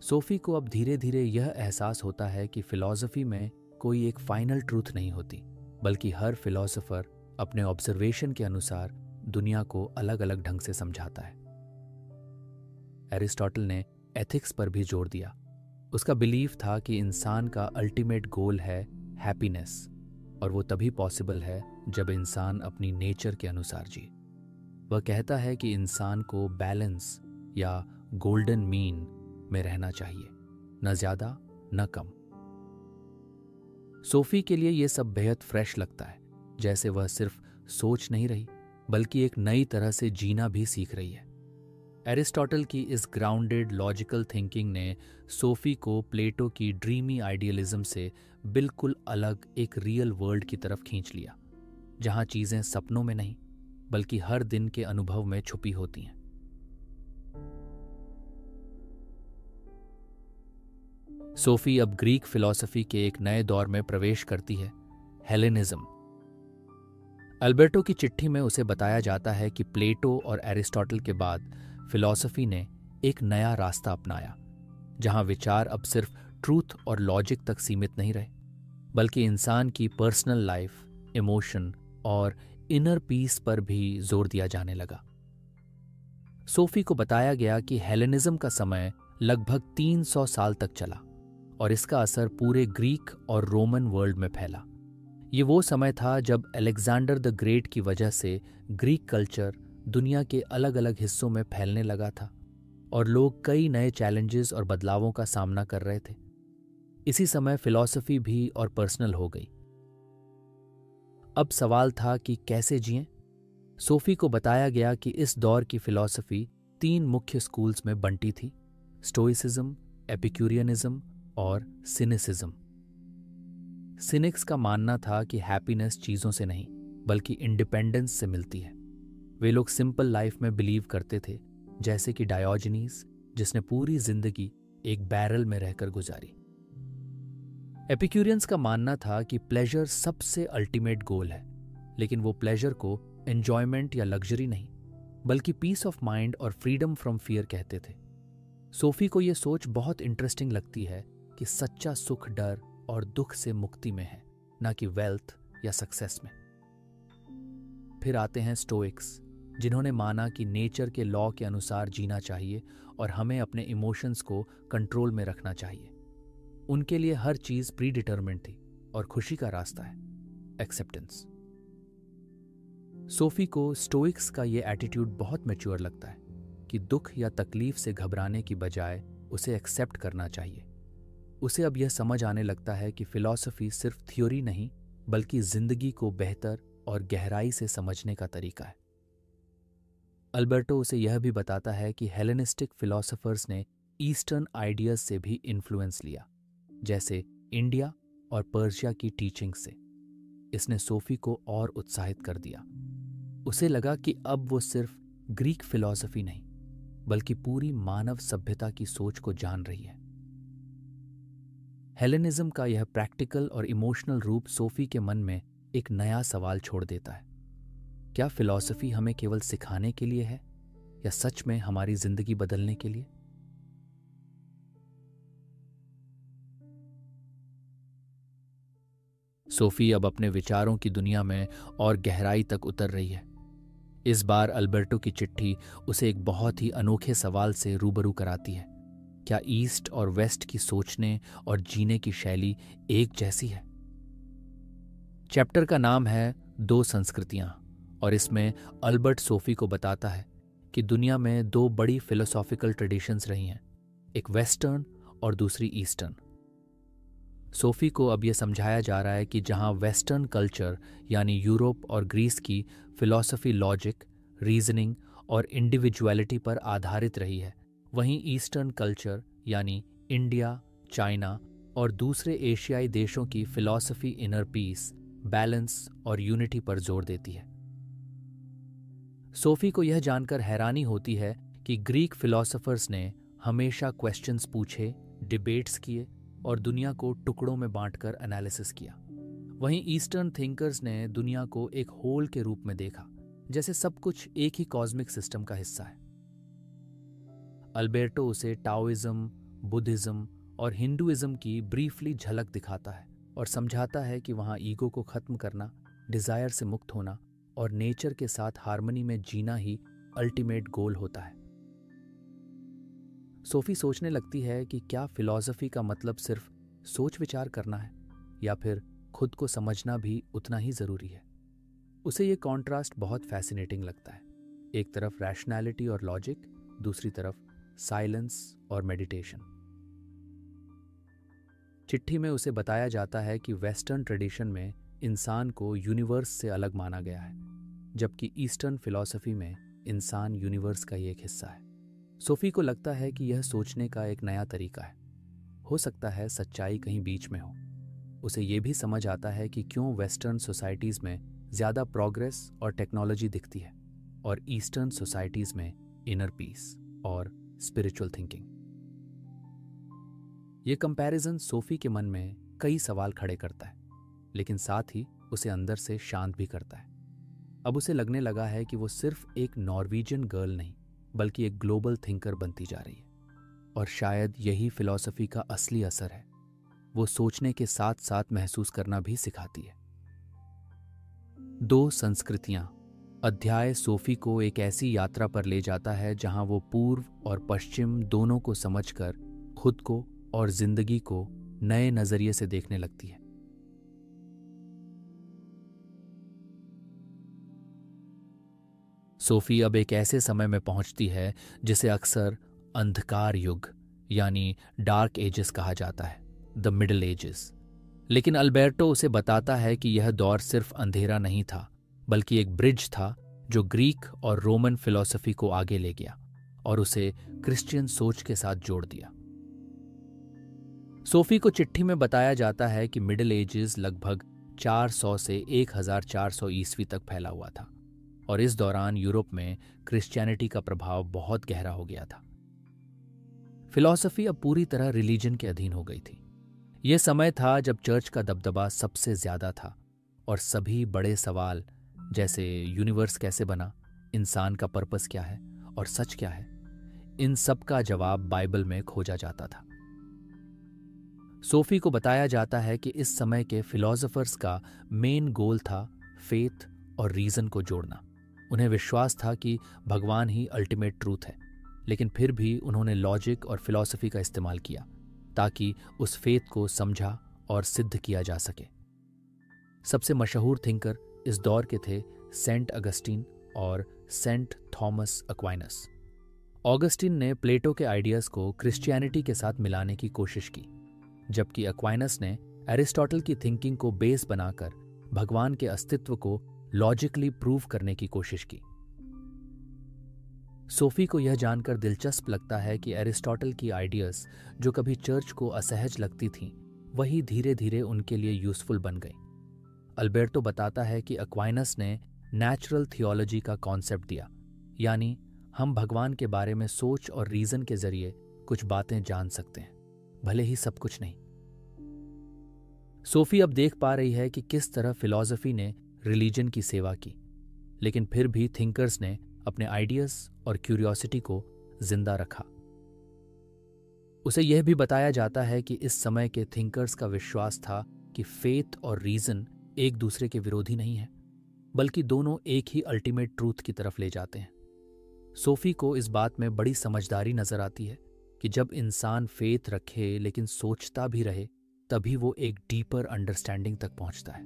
सोफी को अब धीरे धीरे यह एहसास होता है कि फिलॉसफी में कोई एक फाइनल ट्रूथ नहीं होती, बल्कि हर फिलॉसफर अपने ऑब्जर्वेशन के अनुसार दुनिया को अलग अलग ढंग से समझाता है। एरिस्टोटल ने एथिक्स पर भी ज़ोर दिया। उसका बिलीव था कि इंसान का अल्टीमेट गोल है हैप्पीनेस, और वो तभी पॉसिबल है जब इंसान अपनी नेचर के अनुसार जी वह कहता है कि इंसान को बैलेंस या गोल्डन मीन में रहना चाहिए, न ज़्यादा, न कम। सोफी के लिए यह सब बेहद फ्रेश लगता है, जैसे वह सिर्फ़ सोच नहीं रही, बल्कि एक नई तरह से जीना भी सीख रही है। एरिस्टोटल की इस ग्राउंडेड लॉजिकल थिंकिंग ने सोफी को प्लेटो की ड्रीमी आइडियलिज्म से बिल्कुल अलग एक रियल वर्ल्ड की तरफ़ खींच लिया, जहाँ चीज़ें सपनों में नहीं, बल्कि हर दिन के अनुभव में छुपी होती हैं। सोफी अब ग्रीक फिलॉसफी के एक नए दौर में प्रवेश करती है, हेलेनिज्म। अल्बर्टो की चिट्ठी में उसे बताया जाता है कि प्लेटो और एरिस्टोटल के बाद फिलॉसफी ने एक नया रास्ता अपनाया, जहाँ विचार अब सिर्फ़ ट्रूथ और लॉजिक तक सीमित नहीं रहे, बल्कि इंसान की पर्सनल लाइफ इमोशन और इनर पीस पर भी ज़ोर दिया जाने लगा। सोफी को बताया गया कि हेलेनिज्म का समय लगभग 300 साल तक चला और इसका असर पूरे ग्रीक और रोमन वर्ल्ड में फैला। ये वो समय था जब अलेक्जेंडर द ग्रेट की वजह से ग्रीक कल्चर दुनिया के अलग अलग हिस्सों में फैलने लगा था और लोग कई नए चैलेंजेस और बदलावों का सामना कर रहे थे। इसी समय फिलॉसफी भी और पर्सनल हो गई। अब सवाल था कि कैसे जिए? सोफी को बताया गया कि इस दौर की फिलॉसफी तीन मुख्य स्कूल्स में बंटी थी, स्टोइसिज्म, एपिक्यूरियनिज्म और सिनिसिज्म। सिनिक्स का मानना था कि हैप्पीनेस चीज़ों से नहीं, बल्कि इंडिपेंडेंस से मिलती है। वे लोग सिंपल लाइफ में बिलीव करते थे, जैसे कि डायोजनीस जिसने पूरी ज़िंदगी एक बैरल में रहकर गुजारी। एपिक्यूरियंस का मानना था कि प्लेजर सबसे अल्टीमेट गोल है, लेकिन वो प्लेजर को एंजॉयमेंट या लग्जरी नहीं, बल्कि पीस ऑफ़ माइंड और फ्रीडम फ्रॉम फियर कहते थे। सोफी को यह सोच बहुत इंटरेस्टिंग लगती है कि सच्चा सुख डर और दुख से मुक्ति में है, ना कि वेल्थ या सक्सेस में। फिर आते हैं स्टोइक्स जिन्होंने माना कि नेचर के लॉ के अनुसार जीना चाहिए और हमें अपने इमोशंस को कंट्रोल में रखना चाहिए। उनके लिए हर चीज़ प्री डिटर्मेंट थी और खुशी का रास्ता है। एक्सेप्टेंस सोफी को स्टोइक्स का यह एटीट्यूड बहुत मेच्योर लगता है कि दुख या तकलीफ़ से घबराने की बजाय उसे एक्सेप्ट करना चाहिए। उसे अब यह समझ आने लगता है कि फिलॉसफी सिर्फ़ थ्योरी नहीं, बल्कि ज़िंदगी को बेहतर और गहराई से समझने का तरीका है। अल्बर्टो उसे यह भी बताता है कि हेलेनिस्टिक फिलोसोफर्स ने ईस्टर्न आइडियाज़ से भी इन्फ्लुएंस लिया, जैसे इंडिया और पर्शिया की टीचिंग से। इसने सोफी को और उत्साहित कर दिया। उसे लगा कि अब वो सिर्फ़ ग्रीक फिलॉसफी नहीं, बल्कि पूरी मानव सभ्यता की सोच को जान रही है। हेलेनिज्म का यह प्रैक्टिकल और इमोशनल रूप सोफी के मन में एक नया सवाल छोड़ देता है। क्या फिलॉसफी हमें केवल सिखाने के लिए है या सच में हमारी ज़िंदगी बदलने के लिए? सोफी अब अपने विचारों की दुनिया में और गहराई तक उतर रही है। इस बार अल्बर्टो की चिट्ठी उसे एक बहुत ही अनोखे सवाल से रूबरू कराती है। क्या ईस्ट और वेस्ट की सोचने और जीने की शैली एक जैसी है? चैप्टर का नाम है दो संस्कृतियाँ। और इसमें अल्बर्ट सोफी को बताता है कि दुनिया में दो बड़ी फिलोसॉफिकल ट्रेडिशंस रही हैं, एक वेस्टर्न और दूसरी ईस्टर्न सोफी को अब यह समझाया जा रहा है कि जहाँ वेस्टर्न कल्चर यानी यूरोप और ग्रीस की फिलॉसफी लॉजिक रीजनिंग और इंडिविजुअलिटी पर आधारित रही है, वहीं ईस्टर्न कल्चर यानी इंडिया चाइना और दूसरे एशियाई देशों की फिलॉसफी इनर पीस बैलेंस और यूनिटी पर ज़ोर देती है। सोफी को यह जानकर हैरानी होती है कि ग्रीक फिलोसोफर्स ने हमेशा क्वेश्चंस पूछे डिबेट्स किए और दुनिया को टुकड़ों में बांटकर एनालिसिस किया। वहीं ईस्टर्न थिंकर्स ने दुनिया को एक होल के रूप में देखा, जैसे सब कुछ एक ही कॉस्मिक सिस्टम का हिस्सा है। अल्बर्टो उसे टाओइज्म बुद्धिज्म और हिंदुइज्म की ब्रीफली झलक दिखाता है और समझाता है कि वहाँ ईगो को खत्म करना डिज़ायर से मुक्त होना और नेचर के साथ हारमोनी में जीना ही अल्टीमेट गोल होता है। सोफी सोचने लगती है कि क्या फिलॉसफी का मतलब सिर्फ़ सोच विचार करना है या फिर खुद को समझना भी उतना ही ज़रूरी है। उसे ये कॉन्ट्रास्ट बहुत फैसिनेटिंग लगता है। एक तरफ़ रैशनैलिटी और लॉजिक दूसरी तरफ़ साइलेंस और मेडिटेशन चिट्ठी में उसे बताया जाता है कि वेस्टर्न ट्रेडिशन में इंसान को यूनिवर्स से अलग माना गया है, जबकि ईस्टर्न फिलॉसफी में इंसान यूनिवर्स का ही एक हिस्सा है। सोफी को लगता है कि यह सोचने का एक नया तरीका है। हो सकता है सच्चाई कहीं बीच में हो। उसे यह भी समझ आता है कि क्यों वेस्टर्न सोसाइटीज में ज़्यादा प्रोग्रेस और टेक्नोलॉजी दिखती है और ईस्टर्न सोसाइटीज में इनर पीस और स्पिरिचुअल थिंकिंग। ये कंपैरिजन सोफी के मन में कई सवाल खड़े करता है। लेकिन साथ ही उसे अंदर से शांत भी करता है। अब उसे लगने लगा है कि वो सिर्फ़ एक नॉर्वीजियन गर्ल नहीं, बल्कि एक ग्लोबल थिंकर बनती जा रही है। और शायद यही फिलॉसफी का असली असर है। वो सोचने के साथ साथ महसूस करना भी सिखाती है। दो संस्कृतियाँ। अध्याय सोफी को एक ऐसी यात्रा पर ले जाता है जहाँ वो पूर्व और पश्चिम दोनों को समझकर खुद को और ज़िंदगी को नए नज़रिए से देखने लगती है। सोफी अब एक ऐसे समय में पहुँचती है जिसे अक्सर अंधकार युग, यानी डार्क एजेस कहा जाता है द मिडल एजेस लेकिन अल्बर्टो उसे बताता है कि यह दौर सिर्फ़ अंधेरा नहीं था, बल्कि एक ब्रिज था जो ग्रीक और रोमन फिलॉसफी को आगे ले गया और उसे क्रिश्चियन सोच के साथ जोड़ दिया। सोफी को चिट्ठी में बताया जाता है कि मिडिल एजेस लगभग 400 से 1400 ईस्वी तक फैला हुआ था। और इस दौरान यूरोप में क्रिश्चियनिटी का प्रभाव बहुत गहरा हो गया था। फिलॉसफी अब पूरी तरह रिलीजन के अधीन हो गई थी। यह समय था जब चर्च का दबदबा सबसे ज़्यादा था और सभी बड़े सवाल, जैसे यूनिवर्स कैसे बना, इंसान का पर्पस क्या है और सच क्या है, इन सब का जवाब बाइबल में खोजा जाता था। सोफी को बताया जाता है कि इस समय के फिलोसोफर्स का मेन गोल था फेथ और रीजन को जोड़ना। उन्हें विश्वास था कि भगवान ही अल्टीमेट ट्रूथ है, लेकिन फिर भी उन्होंने लॉजिक और फिलॉसफी का इस्तेमाल किया, ताकि उस फेथ को समझा और सिद्ध किया जा सके। सबसे मशहूर थिंकर इस दौर के थे सेंट अगस्टीन और सेंट थॉमस अक्वाइनस। ऑगस्टिन ने प्लेटो के आइडियाज़ को क्रिश्चियनिटी के साथ मिलाने की कोशिश की, जबकि अक्वाइनस ने एरिस्टोटल की थिंकिंग को बेस बनाकर भगवान के अस्तित्व को लॉजिकली प्रूव करने की कोशिश की। सोफी को यह जानकर दिलचस्प लगता है कि एरिस्टोटल की आइडियाज़ जो कभी चर्च को असहज लगती थीं, वही धीरे धीरे उनके लिए यूजफुल बन गई। अल्बर्टो बताता है कि अक्वाइनस ने नेचुरल थियोलॉजी का कॉन्सेप्ट दिया, यानी हम भगवान के बारे में सोच और रीजन के ज़रिए कुछ बातें जान सकते हैं, भले ही सब कुछ नहीं। सोफी अब देख पा रही है कि किस तरह फिलॉसफी ने रिलीजन की सेवा की, लेकिन फिर भी थिंकर्स ने अपने आइडियाज़ और क्यूरियोसिटी को ज़िंदा रखा। उसे यह भी बताया जाता है कि इस समय के थिंकर्स का विश्वास था कि फेथ और रीजन एक दूसरे के विरोधी नहीं है, बल्कि दोनों एक ही अल्टीमेट ट्रूथ की तरफ़ ले जाते हैं। सोफी को इस बात में बड़ी समझदारी नज़र आती है कि जब इंसान फेथ रखे लेकिन सोचता भी रहे, तभी वो एक डीपर अंडरस्टैंडिंग तक पहुँचता है।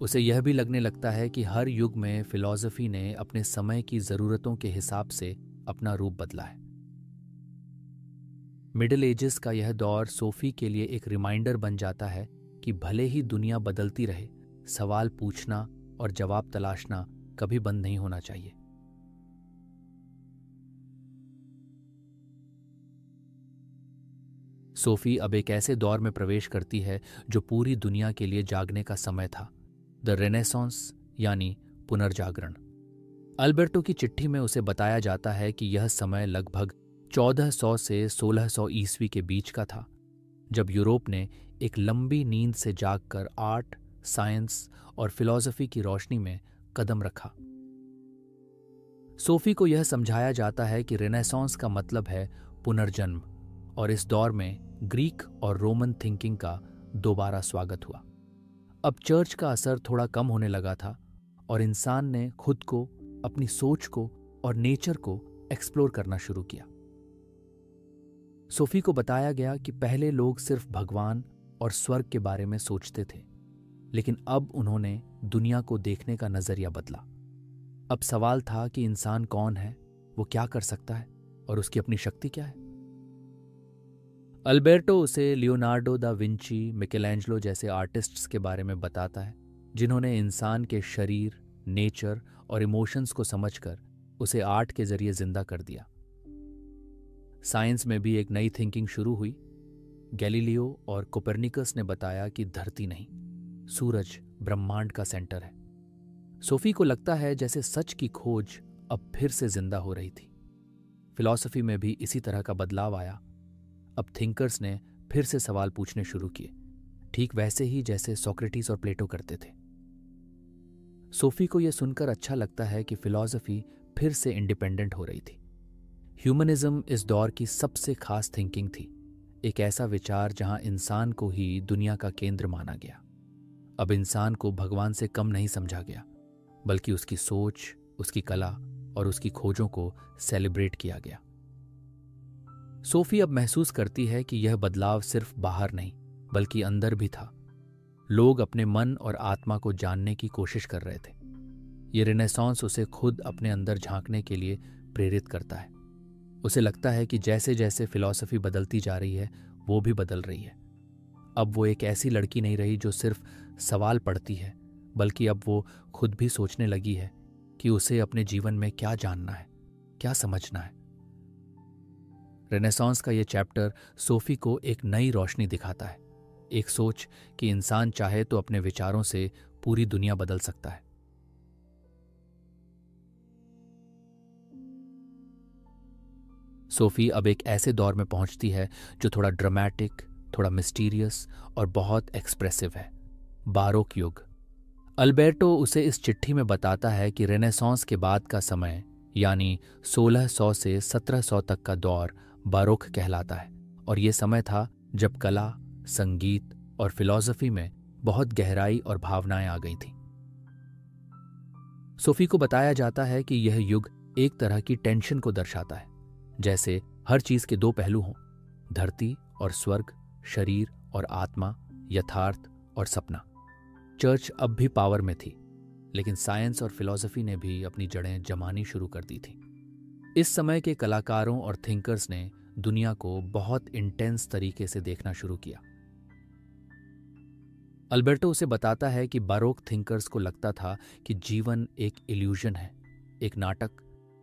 उसे यह भी लगने लगता है कि हर युग में फिलॉसफी ने अपने समय की जरूरतों के हिसाब से अपना रूप बदला है। मिडिल एजेस का यह दौर सोफी के लिए एक रिमाइंडर बन जाता है कि भले ही दुनिया बदलती रहे, सवाल पूछना और जवाब तलाशना कभी बंद नहीं होना चाहिए। सोफी अब एक ऐसे दौर में प्रवेश करती है जो पूरी दुनिया के लिए जागने का समय था। द रेनेसॉन्स यानी पुनर्जागरण। अल्बर्टो की चिट्ठी में उसे बताया जाता है कि यह समय लगभग 1400 से 1600 ईस्वी के बीच का था, जब यूरोप ने एक लंबी नींद से जागकर आर्ट, साइंस और फिलॉसफी की रोशनी में कदम रखा। सोफी को यह समझाया जाता है कि रेनेसांस का मतलब है पुनर्जन्म, और इस दौर में ग्रीक और रोमन थिंकिंग का दोबारा स्वागत हुआ। अब चर्च का असर थोड़ा कम होने लगा था और इंसान ने खुद को, अपनी सोच को और नेचर को एक्सप्लोर करना शुरू किया। सोफी को बताया गया कि पहले लोग सिर्फ़ भगवान और स्वर्ग के बारे में सोचते थे, लेकिन अब उन्होंने दुनिया को देखने का नज़रिया बदला। अब सवाल था कि इंसान कौन है, वो क्या कर सकता है और उसकी अपनी शक्ति क्या है। अल्बर्टो उसे लियोनार्डो दा विंची, मिकेलेंजलो जैसे आर्टिस्ट्स के बारे में बताता है, जिन्होंने इंसान के शरीर, नेचर और इमोशंस को समझकर उसे आर्ट के ज़रिए ज़िंदा कर दिया। साइंस में भी एक नई थिंकिंग शुरू हुई। गैलीलियो और कोपरनिकस ने बताया कि धरती नहीं, सूरज ब्रह्मांड का सेंटर है। सोफी को लगता है जैसे सच की खोज अब फिर से ज़िंदा हो रही थी। फिलॉसफी में भी इसी तरह का बदलाव आया अब थिंकर्स ने फिर से सवाल पूछने शुरू किए। ठीक वैसे ही जैसे सोक्रेटिस और प्लेटो करते थे। सोफी को यह सुनकर अच्छा लगता है कि फिलॉसफी फिर से इंडिपेंडेंट हो रही थी। ह्यूमनिज्म इस दौर की सबसे खास थिंकिंग थी, एक ऐसा विचार जहाँ इंसान को ही दुनिया का केंद्र माना गया। अब इंसान को भगवान से कम नहीं समझा गया, बल्कि उसकी सोच, उसकी कला और उसकी खोजों को सेलिब्रेट किया गया। सोफी अब महसूस करती है कि यह बदलाव सिर्फ़ बाहर नहीं, बल्कि अंदर भी था। लोग अपने मन और आत्मा को जानने की कोशिश कर रहे थे। ये रिनेसांस उसे खुद अपने अंदर झांकने के लिए प्रेरित करता है। उसे लगता है कि जैसे जैसे फिलॉसफी बदलती जा रही है, वो भी बदल रही है। अब वो एक ऐसी लड़की नहीं रही जो सिर्फ़ सवाल पढ़ती है, बल्कि अब वो खुद भी सोचने लगी है कि उसे अपने जीवन में क्या जानना है, क्या समझना है। रेनेसांस का ये चैप्टर सोफी को एक नई रोशनी दिखाता है। एक सोच कि इंसान चाहे तो अपने विचारों से पूरी दुनिया बदल सकता है। सोफी अब एक ऐसे दौर में पहुँचती है जो थोड़ा ड्रामेटिक थोड़ा मिस्टीरियस और बहुत एक्सप्रेसिव है। बारोक युग। अल्बर्टो उसे इस चिट्ठी में बताता है कि रेनेसांस के बाद का समय, यानी 1600 से 1700 तक का दौर बारोक कहलाता है और ये समय था जब कला, संगीत और फिलॉसफी में बहुत गहराई और भावनाएँ आ गई थी। सोफी को बताया जाता है कि यह युग एक तरह की टेंशन को दर्शाता है, जैसे हर चीज़ के दो पहलू हों, धरती और स्वर्ग, शरीर और आत्मा, यथार्थ और सपना। चर्च अब भी पावर में थी, लेकिन साइंस और फिलॉसफी ने भी अपनी जड़ें जमानी शुरू कर दी थी। इस समय के कलाकारों और थिंकर्स ने दुनिया को बहुत इंटेंस तरीके से देखना शुरू किया। अल्बर्टो उसे बताता है कि बारोक थिंकर्स को लगता था कि जीवन एक इल्यूजन है, एक नाटक,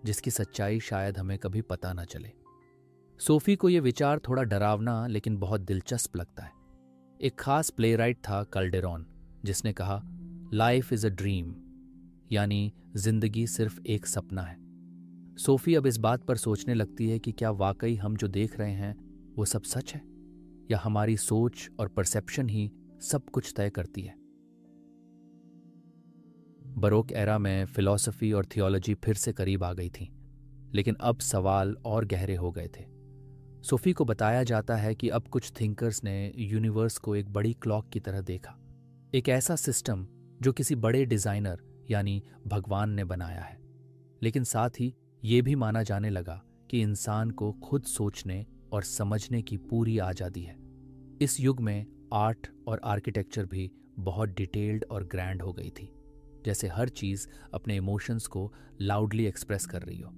जिसकी सच्चाई शायद हमें कभी पता न चले। सोफी को यह विचार थोड़ा डरावना, लेकिन बहुत दिलचस्प लगता है। एक खास प्ले राइट था कल्डेरॉन जिसने कहा लाइफ इज़ अ ड्रीम यानी ज़िंदगी सिर्फ़ एक सपना है। सोफी अब इस बात पर सोचने लगती है कि क्या वाकई हम जो देख रहे हैं, वो सब सच है? या हमारी सोच और परसेप्शन ही सब कुछ तय करती है? बरोक एरा में फिलॉसफी और थियोलॉजी फिर से करीब आ गई थी, लेकिन अब सवाल और गहरे हो गए थे। सोफी को बताया जाता है कि अब कुछ थिंकर्स ने यूनिवर्स को एक बड़ी क्लॉक की तरह देखा, एक ऐसा सिस्टम जो किसी बड़े डिज़ाइनर यानी भगवान ने बनाया है। लेकिन साथ ही ये भी माना जाने लगा कि इंसान को खुद सोचने और समझने की पूरी आज़ादी है। इस युग में आर्ट और आर्किटेक्चर भी बहुत डिटेल्ड और ग्रैंड हो गई थी, जैसे हर चीज़ अपने इमोशंस को लाउडली एक्सप्रेस कर रही हो।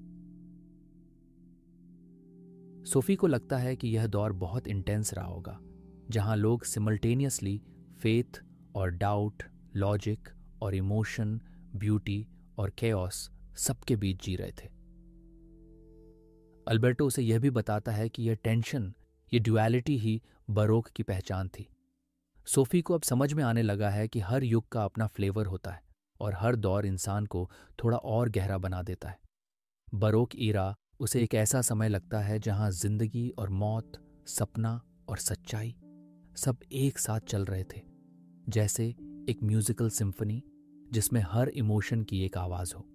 सोफी को लगता है कि यह दौर बहुत इंटेंस रहा होगा, जहाँ लोग सिमल्टेनियसली फेथ और डाउट, लॉजिक और इमोशन, ब्यूटी और केओस सबके बीच जी रहे थे। अल्बर्टो उसे यह भी बताता है कि यह टेंशन ये ड्युअलिटी ही बरोक की पहचान थी। सोफी को अब समझ में आने लगा है कि हर युग का अपना फ्लेवर होता है और हर दौर इंसान को थोड़ा और गहरा बना देता है। बरोक ईरा उसे एक ऐसा समय लगता है जहाँ ज़िंदगी और मौत, सपना और सच्चाई सब एक साथ चल रहे थे, जैसे एक म्यूजिकल सिंफनी जिसमें हर इमोशन की एक आवाज़ हो।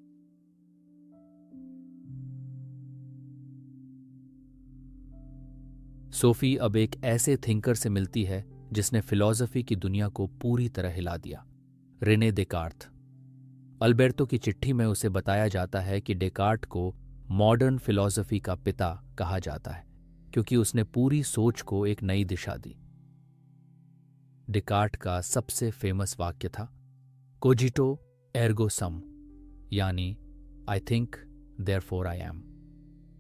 सोफी अब एक ऐसे थिंकर से मिलती है, जिसने फिलॉसफी की दुनिया को पूरी तरह हिला दिया। रेने डेकार्थ अल्बेर्तो की चिट्ठी में उसे बताया जाता है कि डेकार्ट को मॉडर्न फिलॉसफी का पिता कहा जाता है, क्योंकि उसने पूरी सोच को एक नई दिशा दी। डिकार्ट का सबसे फ़ेमस वाक्य था कोजिटो एर्गो सम यानी I think therefore I am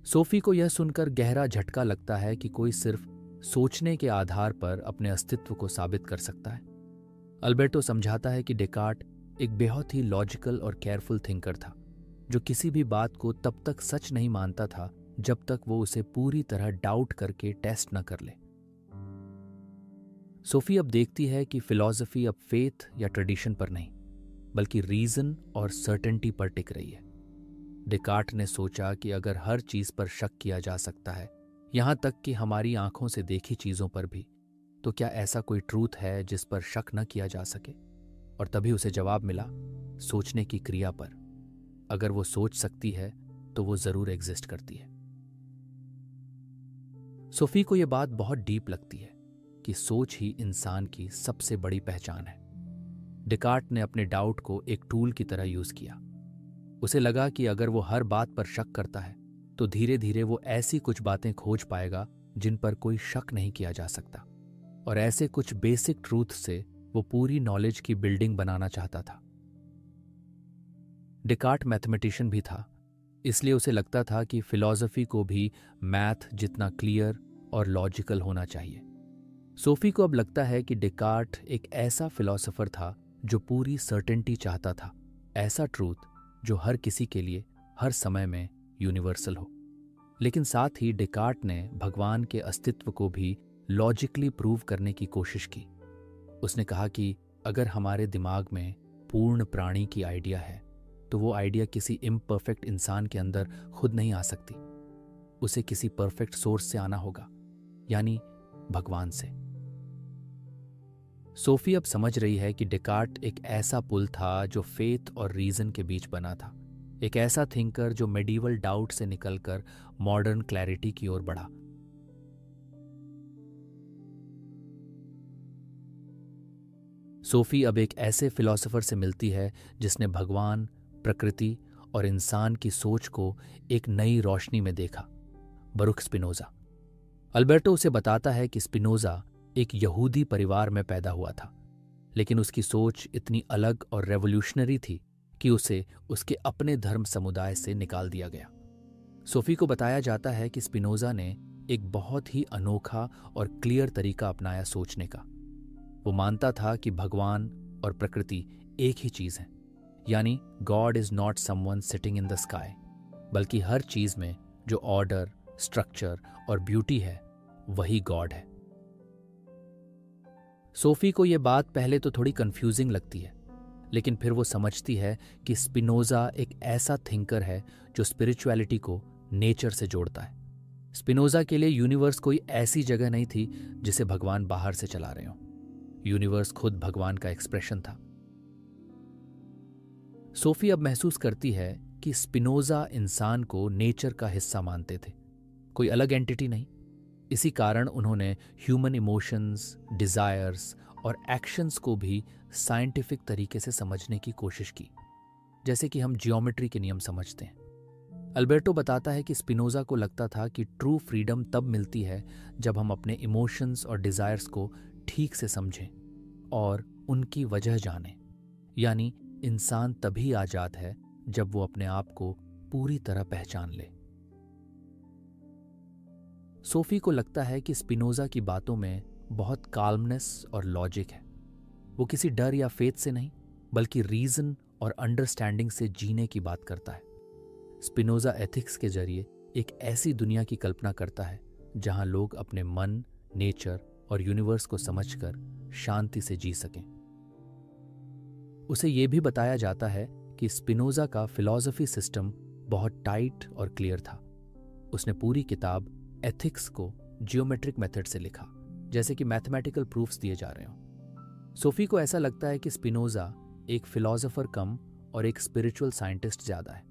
Sophie को यह सुनकर गहरा झटका लगता है कि कोई सिर्फ़ सोचने के आधार पर अपने अस्तित्व को साबित कर सकता है। अल्बर्टो समझाता है कि डेकार्ट एक बेहद ही लॉजिकल और केयरफुल थिंकर था, जो किसी भी बात को तब तक सच नहीं मानता था जब तक वो उसे पूरी तरह डाउट करके टेस्ट न कर ले। सोफी अब देखती है कि फिलॉसफी अब फेथ या ट्रेडिशन पर नहीं, बल्कि रीजन और सर्टेनिटी पर टिक रही है। डिकार्ट ने सोचा कि अगर हर चीज़ पर शक किया जा सकता है, यहाँ तक कि हमारी आँखों से देखी चीज़ों पर भी तो क्या ऐसा कोई ट्रूथ है जिस पर शक न किया जा सके? और तभी उसे जवाब मिला, सोचने की क्रिया पर। अगर वो सोच सकती है तो वो ज़रूर एग्जिस्ट करती है। सोफी को यह बात बहुत डीप लगती है कि सोच ही इंसान की सबसे बड़ी पहचान है। डिकार्ट ने अपने डाउट को एक टूल की तरह यूज़ किया। उसे लगा कि अगर वो हर बात पर शक करता है तो धीरे धीरे वो ऐसी कुछ बातें खोज पाएगा जिन पर कोई शक नहीं किया जा सकता। और ऐसे कुछ बेसिक ट्रूथ से वो पूरी नॉलेज की बिल्डिंग बनाना चाहता था। डिकार्ट मैथमेटिशियन भी था, इसलिए उसे लगता था कि फिलॉसफी को भी मैथ जितना क्लियर और लॉजिकल होना चाहिए। सोफी को अब लगता है कि डिकार्ट एक ऐसा फिलॉसफर था जो पूरी सर्टेनिटी चाहता था, ऐसा ट्रूथ जो हर किसी के लिए हर समय में यूनिवर्सल हो। लेकिन साथ ही डिकार्ट ने भगवान के अस्तित्व को भी लॉजिकली प्रूव करने की कोशिश की। उसने कहा कि अगर हमारे दिमाग में पूर्ण प्राणी की आइडिया है तो वो आइडिया किसी इम्परफेक्ट इंसान के अंदर खुद नहीं आ सकती। उसे किसी परफेक्ट सोर्स से आना होगा, यानी भगवान से। सोफी अब समझ रही है कि डिकार्ट एक ऐसा पुल था जो फेथ और रीजन के बीच बना था। एक ऐसा थिंकर जो मेडिवल डाउट से निकलकर मॉडर्न क्लैरिटी की ओर बढ़ा। सोफी अब एक ऐसे फिलोसोफर से मिलती है जिसने भगवान, प्रकृति और इंसान की सोच को एक नई रोशनी में देखा। बरुख स्पिनोजा। अल्बर्टो उसे बताता है कि स्पिनोजा एक यहूदी परिवार में पैदा हुआ था, लेकिन उसकी सोच इतनी अलग और रेवोल्यूशनरी थी कि उसे उसके अपने धर्म समुदाय से निकाल दिया गया। सोफी को बताया जाता है कि स्पिनोजा ने एक बहुत ही अनोखा और क्लियर तरीका अपनाया सोचने का। वो मानता था कि भगवान और प्रकृति एक ही चीज़ है, यानी God is not someone sitting in the sky बल्कि हर चीज़ में जो ऑर्डर स्ट्रक्चर और ब्यूटी है, वही गॉड है। सोफी को यह बात पहले तो थोड़ी कंफ्यूजिंग लगती है, लेकिन फिर वो समझती है कि स्पिनोजा एक ऐसा थिंकर है जो स्पिरिचुअलिटी को नेचर से जोड़ता है। स्पिनोजा के लिए यूनिवर्स कोई ऐसी जगह नहीं थी जिसे भगवान बाहर से चला रहे हो। यूनिवर्स खुद भगवान का एक्सप्रेशन था। सोफी अब महसूस करती है कि स्पिनोजा इंसान को नेचर का हिस्सा मानते थे। कोई अलग एंटिटी नहीं। इसी कारण उन्होंने ह्यूमन इमोशंस डिजायर्स और एक्शंस को भी साइंटिफिक तरीके से समझने की कोशिश की, जैसे कि हम जियोमेट्री के नियम समझते हैं। अल्बर्टो बताता है कि स्पिनोजा को लगता था कि ट्रू फ्रीडम तब मिलती है जब हम अपने इमोशंस और डिजायर्स को ठीक से समझें और उनकी वजह जाने। यानी इंसान तभी आज़ाद है जब वो अपने आप को पूरी तरह पहचान ले। सोफी को लगता है कि स्पिनोजा की बातों में बहुत काल्मनेस और लॉजिक है। वो किसी डर या फेथ से नहीं, बल्कि रीजन और अंडरस्टैंडिंग से जीने की बात करता है। स्पिनोजा एथिक्स के ज़रिए एक ऐसी दुनिया की कल्पना करता है, जहाँ लोग अपने मन नेचर और यूनिवर्स को समझकर शांति से जी सकें। उसे यह भी बताया जाता है कि स्पिनोजा का फिलॉसफी सिस्टम बहुत टाइट और क्लियर था। उसने पूरी किताब एथिक्स को जियोमेट्रिक मेथड से लिखा, जैसे कि मैथमेटिकल प्रूफ्स दिए जा रहे हों। सोफी को ऐसा लगता है कि स्पिनोजा एक फिलोसोफर कम और एक स्पिरिचुअल साइंटिस्ट ज़्यादा है।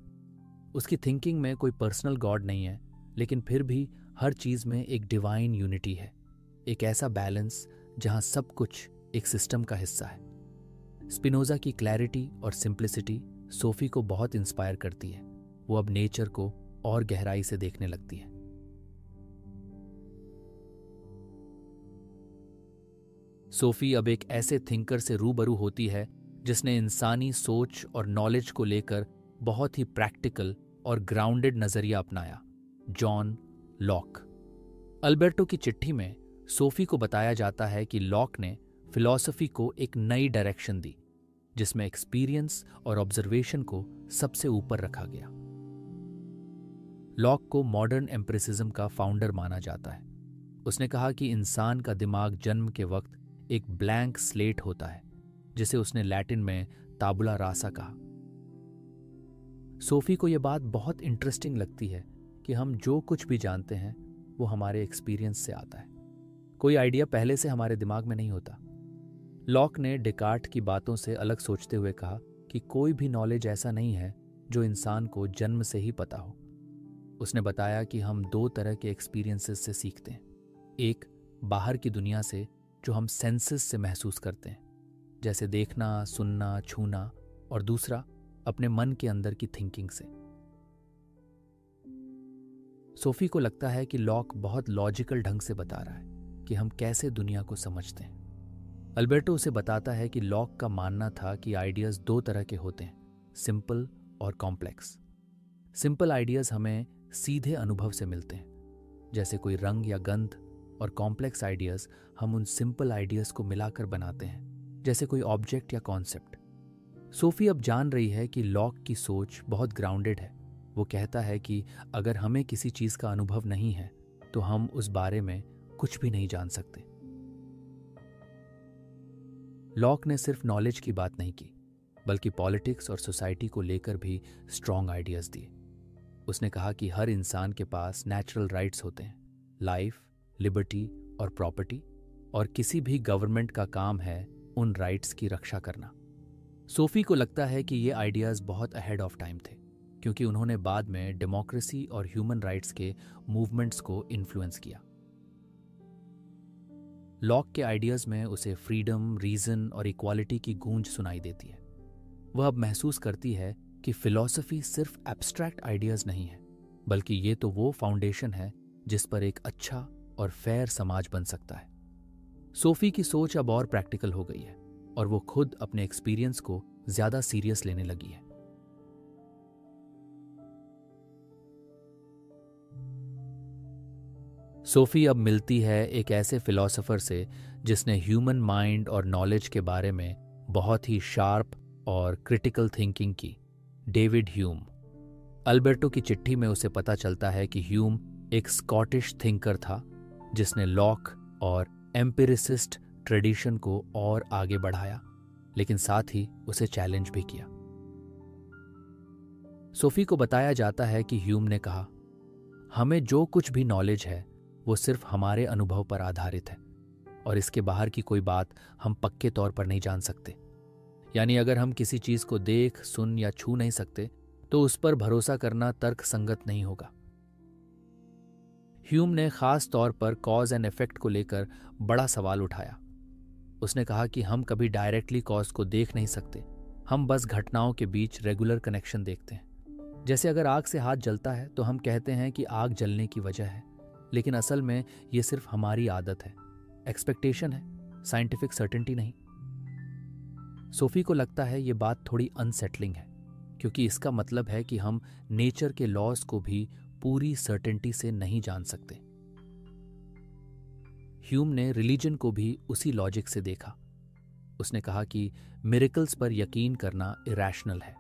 उसकी थिंकिंग में कोई पर्सनल गॉड नहीं है, लेकिन फिर भी हर चीज़ में एक डिवाइन यूनिटी है, एक ऐसा बैलेंस जहाँ सब कुछ एक सिस्टम का हिस्सा है। स्पिनोजा की क्लैरिटी और सिंप्लिसिटी सोफी को बहुत इंस्पायर करती है। वो अब नेचर को और गहराई से देखने लगती है। सोफी अब एक ऐसे थिंकर से रूबरू होती है, जिसने इंसानी सोच और नॉलेज को लेकर बहुत ही प्रैक्टिकल और ग्राउंडेड नज़रिया अपनाया। John Locke. अल्बर्टो की चिट्ठी में सोफी को बताया जाता है कि लॉक ने फिलॉसफी को एक नई डायरेक्शन दी, जिसमें एक्सपीरियंस और ऑब्जर्वेशन को सबसे ऊपर रखा गया। लॉक को मॉडर्न एम्प्रेसिज्म का फाउंडर माना जाता है। उसने कहा कि इंसान का दिमाग जन्म के वक्त एक ब्लैंक स्लेट होता है, जिसे उसने लैटिन में ताबुला रासा कहा। सोफी को यह बात बहुत इंटरेस्टिंग लगती है कि हम जो कुछ भी जानते हैं, वो हमारे एक्सपीरियंस से आता है। कोई आइडिया पहले से हमारे दिमाग में नहीं होता। लॉक ने डिकार्ट की बातों से अलग सोचते हुए कहा कि कोई भी नॉलेज ऐसा नहीं है जो इंसान को जन्म से ही पता हो। उसने बताया कि हम दो तरह के एक्सपीरियंसेस से सीखते हैं। एक, बाहर की दुनिया से जो हम सेंसेस से महसूस करते हैं, जैसे देखना, सुनना, छूना और दूसरा, अपने मन के अंदर की थिंकिंग से। सोफी को लगता है कि लॉक बहुत लॉजिकल ढंग से बता रहा है कि हम कैसे दुनिया को समझते हैं। अल्बर्टो उसे बताता है कि लॉक का मानना था कि आइडियाज़ दो तरह के होते हैं सिंपल और कॉम्प्लेक्स सिंपल आइडियाज़ हमें सीधे अनुभव से मिलते हैं, जैसे कोई रंग या गंध और कॉम्प्लेक्स आइडियाज़ हम उन सिंपल आइडियाज़ को मिलाकर बनाते हैं, जैसे कोई ऑब्जेक्ट या कॉन्सेप्ट सोफी अब जान रही है कि लॉक की सोच बहुत ग्राउंडेड है। वो कहता है कि अगर हमें किसी चीज़ का अनुभव नहीं है तो हम उस बारे में कुछ भी नहीं जान सकते। लॉक ने सिर्फ़ नॉलेज की बात नहीं की, बल्कि पॉलिटिक्स और सोसाइटी को लेकर भी स्ट्रॉन्ग आइडियाज़ दिए। उसने कहा कि हर इंसान के पास नेचुरल राइट्स होते हैं लाइफ लिबर्टी और प्रॉपर्टी और किसी भी गवर्नमेंट का काम है उन राइट्स की रक्षा करना। सोफी को लगता है कि ये आइडियाज़ बहुत अहेड ऑफ़ टाइम थे, क्योंकि उन्होंने बाद में डेमोक्रेसी और ह्यूमन राइट्स के मूवमेंट्स को इन्फ्लुएंस किया। लॉक के आइडियाज़ में उसे फ्रीडम रीजन और इक्वालिटी की गूंज सुनाई देती है। वह अब महसूस करती है कि फिलॉसफी सिर्फ़ एब्स्ट्रैक्ट आइडियाज़ नहीं है, बल्कि ये तो वो फाउंडेशन है जिस पर एक अच्छा और फेयर समाज बन सकता है। सोफी की सोच अब और प्रैक्टिकल हो गई है और वो खुद अपने एक्सपीरियंस को ज़्यादा सीरियस लेने लगी है। सोफी अब मिलती है एक ऐसे फिलोसोफर से जिसने ह्यूमन माइंड और नॉलेज के बारे में बहुत ही शार्प और क्रिटिकल थिंकिंग की, डेविड ह्यूम। अल्बर्टो की चिट्ठी में उसे पता चलता है कि ह्यूम एक स्कॉटिश थिंकर था जिसने लॉक और एम्पिरिसिस्ट ट्रेडिशन को और आगे बढ़ाया, लेकिन साथ ही उसे चैलेंज भी किया। सोफी को बताया जाता है कि ह्यूम ने कहा, हमें जो कुछ भी नॉलेज है, वो सिर्फ़ हमारे अनुभव पर आधारित है, और इसके बाहर की कोई बात हम पक्के तौर पर नहीं जान सकते। यानी अगर हम किसी चीज़ को देख, सुन या छू नहीं सकते तो उस पर भरोसा करना तर्क संगत नहीं होगा। ह्यूम ने खास तौर पर कॉज एंड इफ़ेक्ट को लेकर बड़ा सवाल उठाया। उसने कहा कि हम कभी डायरेक्टली कॉज को देख नहीं सकते। हम बस घटनाओं के बीच रेगुलर कनेक्शन देखते हैं। जैसे अगर आग से हाथ जलता है तो हम कहते हैं कि आग जलने की वजह है। लेकिन असल में यह सिर्फ़ हमारी आदत है। एक्सपेक्टेशन है साइंटिफिक सर्टेनिटी नहीं। सोफी को लगता है ये बात थोड़ी अनसेटलिंग है, क्योंकि इसका मतलब है कि हम नेचर के लॉज को भी पूरी सर्टेनिटी से नहीं जान सकते। ह्यूम ने रिलीजन को भी उसी लॉजिक से देखा। उसने कहा कि मिरेकल्स पर यकीन करना इरेशनल है,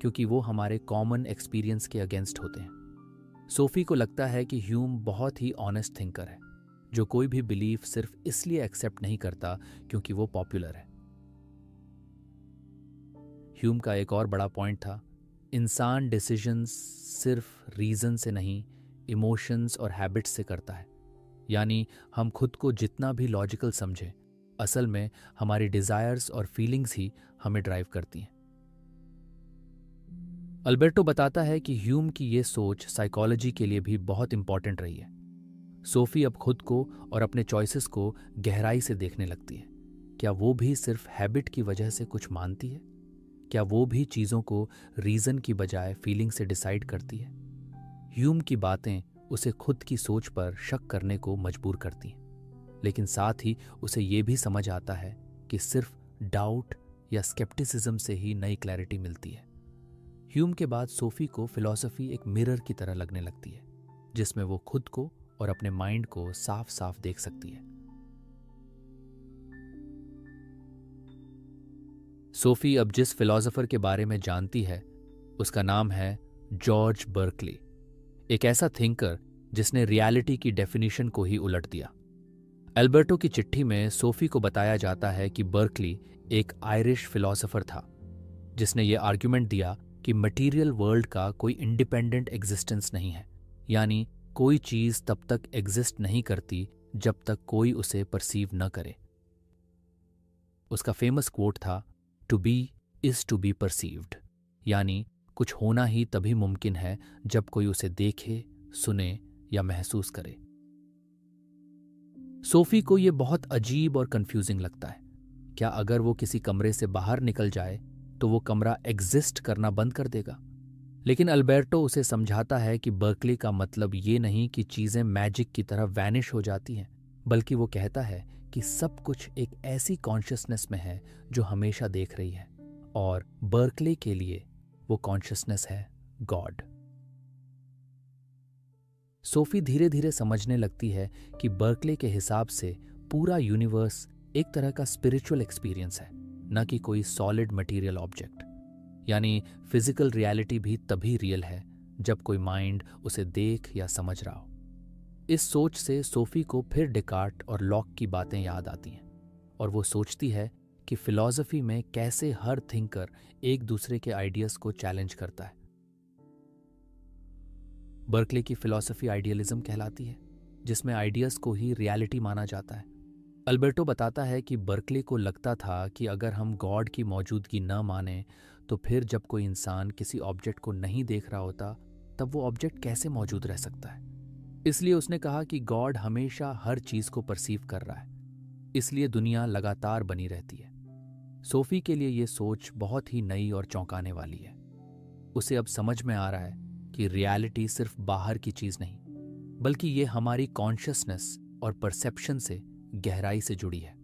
क्योंकि वो हमारे कॉमन एक्सपीरियंस के अगेंस्ट होते हैं। सोफी को लगता है कि ह्यूम बहुत ही ऑनेस्ट थिंकर है, जो कोई भी बिलीफ सिर्फ़ इसलिए एक्सेप्ट नहीं करता क्योंकि वो पॉपुलर है। ह्यूम का एक और बड़ा पॉइंट था इंसान डिसीजंस सिर्फ़ रीजन से नहीं इमोशंस और हैबिट्स से करता है। यानी हम खुद को जितना भी लॉजिकल समझें, असल में हमारी डिजायर्स और फीलिंग्स ही हमें ड्राइव करती हैं। अल्बर्टो बताता है कि ह्यूम की ये सोच साइकोलॉजी के लिए भी बहुत इंपॉर्टेंट रही है। सोफी अब खुद को और अपने चॉइसेस को गहराई से देखने लगती है। क्या वो भी सिर्फ़ हैबिट की वजह से कुछ मानती है? क्या वो भी चीज़ों को रीज़न की बजाय फीलिंग से डिसाइड करती है? ह्यूम की बातें उसे खुद की सोच पर शक करने को मजबूर करती हैं। लेकिन साथ ही उसे ये भी समझ आता है कि सिर्फ़ डाउट या स्केप्टिसिज्म से ही नई क्लैरिटी मिलती है। ह्यूम के बाद सोफी को फिलॉसफी एक मिरर की तरह लगने लगती है, जिसमें वो खुद को और अपने माइंड को साफ़ साफ़ देख सकती है। सोफी अब जिस फिलोसोफर के बारे में जानती है, उसका नाम है जॉर्ज बर्कली, एक ऐसा थिंकर जिसने रियलिटी की डेफिनेशन को ही उलट दिया। एल्बर्टो की चिट्ठी में सोफी को बताया जाता है कि बर्कली एक आयरिश फिलोसोफर था, जिसने ये आर्ग्यूमेंट दिया कि मटेरियल वर्ल्ड का कोई इंडिपेंडेंट एग्जिस्टेंस नहीं है, यानी कोई चीज़ तब तक एग्जिस्ट नहीं करती जब तक कोई उसे परसीव न करे। उसका फ़ेमस कोट था to be is to be perceived यानी कुछ होना ही तभी मुमकिन है जब कोई उसे देखे, सुने या महसूस करे। सोफी को यह बहुत अजीब और कंफ्यूजिंग लगता है। क्या अगर वो किसी कमरे से बाहर निकल जाए तो वो कमरा एग्जिस्ट करना बंद कर देगा? लेकिन अल्बर्टो उसे समझाता है कि बर्कली का मतलब ये नहीं कि चीज़ें मैजिक की तरह वैनिश हो जाती हैं, बल्कि वो कहता है कि सब कुछ एक ऐसी कॉन्शियसनेस में है जो हमेशा देख रही है और बर्कले के लिए वो कॉन्शियसनेस है गॉड सोफी धीरे धीरे समझने लगती है कि बर्कले के हिसाब से पूरा यूनिवर्स एक तरह का स्पिरिचुअल एक्सपीरियंस है, न कि कोई सॉलिड मटेरियल ऑब्जेक्ट यानी फ़िज़िकल रियलिटी भी तभी रियल है जब कोई माइंड उसे देख या समझ रहा हो। इस सोच से सोफी को फिर डिकार्ट और लॉक की बातें याद आती हैं, और वो सोचती है कि फिलॉसफी में कैसे हर थिंकर एक दूसरे के आइडियाज़ को चैलेंज करता है। बर्कले की फिलॉसफी आइडियलिज्म कहलाती है, जिसमें आइडियाज़ को ही रियलिटी माना जाता है। अल्बर्टो बताता है कि बर्कले को लगता था कि अगर हम गॉड की मौजूदगी न माने तो फिर जब कोई इंसान किसी ऑब्जेक्ट को नहीं देख रहा होता, तब वो ऑब्जेक्ट कैसे मौजूद रह सकता है? इसलिए उसने कहा कि गॉड हमेशा हर चीज़ को परसीव कर रहा है। इसलिए दुनिया लगातार बनी रहती है। सोफी के लिए यह सोच बहुत ही नई और चौंकाने वाली है। उसे अब समझ में आ रहा है कि रियलिटी सिर्फ़ बाहर की चीज़ नहीं, बल्कि ये हमारी कॉन्शियसनेस और परसेप्शन से गहराई से जुड़ी है।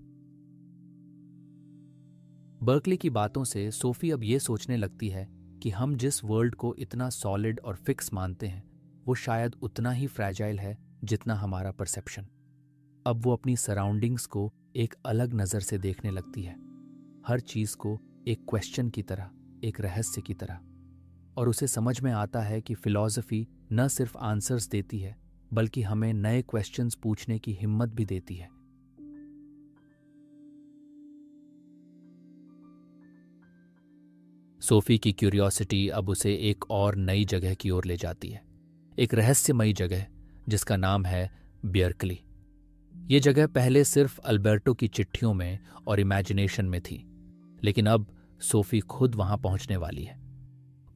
बर्कली की बातों से सोफी अब यह सोचने लगती है कि हम जिस वर्ल्ड को इतना सॉलिड और फिक्स मानते हैं वो शायद उतना ही फ्रैजाइल है जितना हमारा परसेप्शन अब वो अपनी सराउंडिंग्स को एक अलग नज़र से देखने लगती है। हर चीज़ को एक क्वेश्चन की तरह, एक रहस्य की तरह। और उसे समझ में आता है कि फिलॉसफी न सिर्फ़ आंसर्स देती है, बल्कि हमें नए क्वेश्चंस पूछने की हिम्मत भी देती है। सोफी की क्यूरियोसिटी अब उसे एक और नई जगह की ओर ले जाती है। एक रहस्यमयी जगह, जिसका नाम है बियर्कली। ये जगह पहले सिर्फ़ अल्बर्टो की चिट्ठियों में और इमेजिनेशन में थी, लेकिन अब सोफी खुद वहाँ पहुँचने वाली है।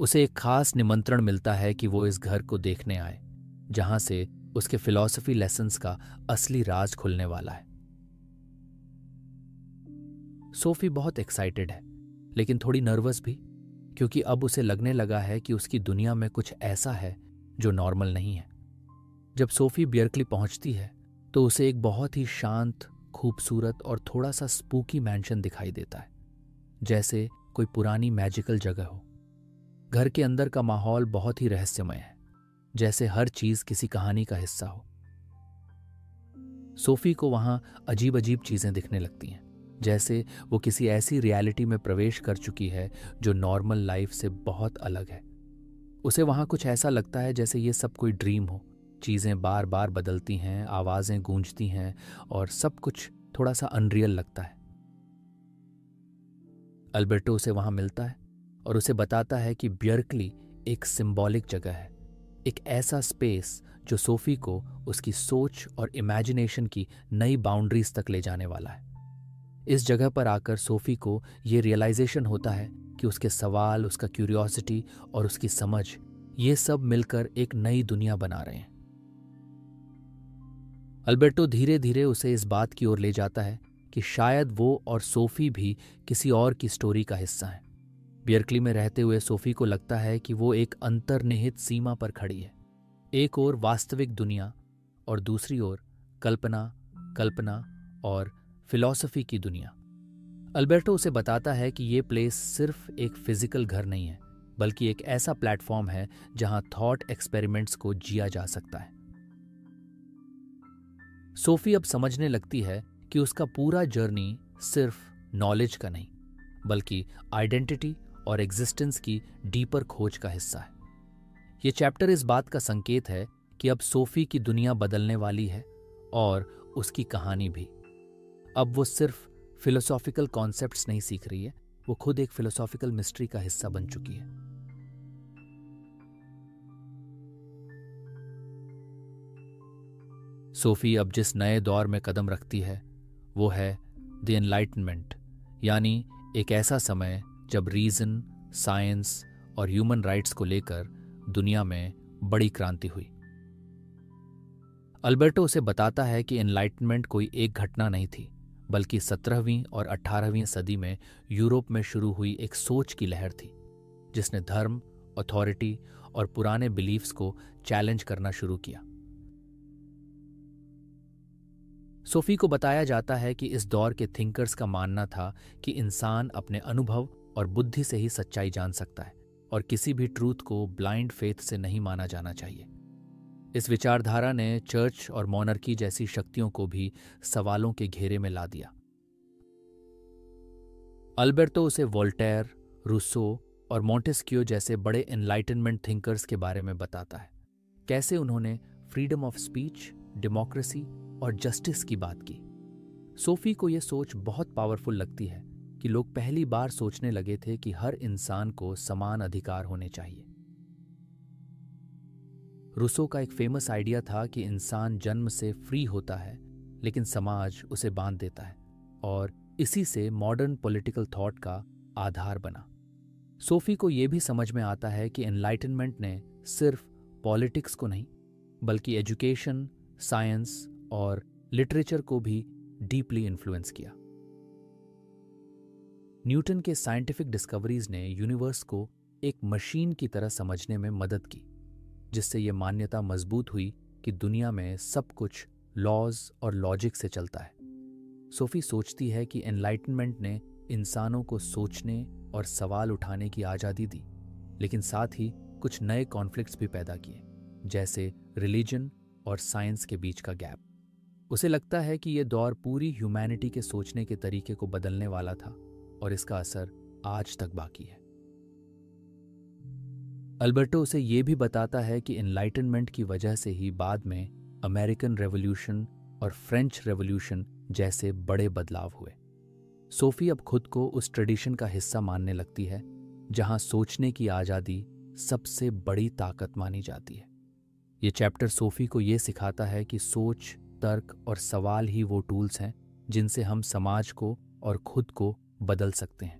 उसे एक खास निमंत्रण मिलता है कि वो इस घर को देखने आए, जहाँ से उसके फिलॉसफी लेसन्स का असली राज खुलने वाला है। सोफी बहुत एक्साइटेड है, लेकिन थोड़ी नर्वस भी, क्योंकि अब उसे लगने लगा है कि उसकी दुनिया में कुछ ऐसा है जो नॉर्मल नहीं है। जब सोफी बियर्कली पहुँचती है तो उसे एक बहुत ही शांत, खूबसूरत और थोड़ा सा स्पूकी मैंशन दिखाई देता है, जैसे कोई पुरानी मैजिकल जगह हो। घर के अंदर का माहौल बहुत ही रहस्यमय है, जैसे हर चीज़ किसी कहानी का हिस्सा हो। सोफी को वहाँ अजीब अजीब चीज़ें दिखने लगती हैं, जैसे वो किसी ऐसी रियलिटी में प्रवेश कर चुकी है, जो नॉर्मल लाइफ से बहुत अलग है। उसे वहाँ कुछ ऐसा लगता है जैसे ये सब कोई ड्रीम हो। चीज़ें बार बार बदलती हैं, आवाज़ें गूंजती हैं और सब कुछ थोड़ा सा अनरियल लगता है। अल्बर्टो उसे वहाँ मिलता है और उसे बताता है कि ब्यर्कली एक सिंबॉलिक जगह है। एक ऐसा स्पेस जो सोफी को उसकी सोच और इमेजिनेशन की नई बाउंड्रीज तक ले जाने वाला है। इस जगह पर आकर सोफी को ये रियलाइजेशन होता है कि उसके सवाल, उसका क्यूरियोसिटी और उसकी समझ, ये सब मिलकर एक नई दुनिया बना रहे हैं। अल्बर्टो धीरे धीरे उसे इस बात की ओर ले जाता है कि शायद वो और सोफी भी किसी और की स्टोरी का हिस्सा है। बियरकली में रहते हुए सोफी को लगता है कि वो एक अंतर्निहित सीमा पर खड़ी है। एक ओर वास्तविक दुनिया और दूसरी ओर कल्पना कल्पना और फिलॉसफी की दुनिया। अल्बर्टो उसे बताता है कि ये प्लेस सिर्फ़ एक फ़िज़िकल घर नहीं है, बल्कि एक ऐसा प्लेटफॉर्म है जहाँ थॉट एक्सपेरिमेंट्स को जिया जा सकता है। सोफी अब समझने लगती है कि उसका पूरा जर्नी सिर्फ़ नॉलेज का नहीं, बल्कि आइडेंटिटी और एग्जिस्टेंस की डीपर खोज का हिस्सा है। ये चैप्टर इस बात का संकेत है कि अब सोफी की दुनिया बदलने वाली है और उसकी कहानी भी। अब वो सिर्फ़ फिलोसॉफिकल कॉन्सेप्ट्स नहीं सीख रही है, वो खुद एक फिलोसॉफिकल मिस्ट्री का हिस्सा बन चुकी है। सोफी अब जिस नए दौर में कदम रखती है, वो है द एनलाइटनमेंट यानी एक ऐसा समय जब रीजन साइंस और ह्यूमन राइट्स को लेकर दुनिया में बड़ी क्रांति हुई। अल्बर्टो उसे बताता है कि एनलाइटनमेंट कोई एक घटना नहीं थी। बल्कि सत्रहवीं और अठारहवीं सदी में यूरोप में शुरू हुई एक सोच की लहर थी, जिसने धर्म अथॉरिटी और पुराने बिलीफ्स को चैलेंज करना शुरू किया। सोफी को बताया जाता है कि इस दौर के थिंकर्स का मानना था कि इंसान अपने अनुभव और बुद्धि से ही सच्चाई जान सकता है और किसी भी ट्रूथ को ब्लाइंड फेथ से नहीं माना जाना चाहिए। इस विचारधारा ने चर्च और मोनर्की जैसी शक्तियों को भी सवालों के घेरे में ला दिया। अल्बर्टो उसे वोल्टेयर रूसो और मोंटेस्क्यू जैसे बड़े एनलाइटनमेंट थिंकर्स के बारे में बताता है। कैसे उन्होंने फ्रीडम ऑफ़ स्पीच डेमोक्रेसी और जस्टिस की बात की? सोफी को यह सोच बहुत पावरफुल लगती है कि लोग पहली बार सोचने लगे थे कि हर इंसान को समान अधिकार होने चाहिए। रूसो का एक फ़ेमस आइडिया था कि इंसान जन्म से फ्री होता है, लेकिन समाज उसे बाँध देता है और इसी से मॉडर्न पॉलिटिकल थॉट का आधार बना। सोफी को यह भी समझ में आता है कि एनलाइटनमेंट ने सिर्फ़ पॉलिटिक्स को नहीं, बल्कि एजुकेशन साइंस और लिटरेचर को भी डीपली इन्फ्लुएंस किया। न्यूटन के साइंटिफिक डिस्कवरीज ने यूनिवर्स को एक मशीन की तरह समझने में मदद की। जिससे यह मान्यता मज़बूत हुई कि दुनिया में सब कुछ लॉज और लॉजिक से चलता है। सोफी सोचती है कि एनलाइटनमेंट ने इंसानों को सोचने और सवाल उठाने की आज़ादी दी, लेकिन साथ ही कुछ नए कॉन्फ्लिक्ट्स भी पैदा किए, जैसे रिलीजन और साइंस के बीच का गैप उसे लगता है कि यह दौर पूरी ह्यूमैनिटी के सोचने के तरीके को बदलने वाला था और इसका असर आज तक बाकी है। अल्बर्टो उसे यह भी बताता है कि इनलाइटनमेंट की वजह से ही बाद में अमेरिकन रेवोल्यूशन और फ्रेंच रेवोल्यूशन जैसे बड़े बदलाव हुए। सोफी अब खुद को उस ट्रेडिशन का हिस्सा मानने लगती है, जहाँ सोचने की आज़ादी सबसे बड़ी ताकत मानी जाती है। ये चैप्टर सोफी को ये सिखाता है कि सोच, तर्क और सवाल ही वो टूल्स हैं, जिनसे हम समाज को और खुद को बदल सकते हैं।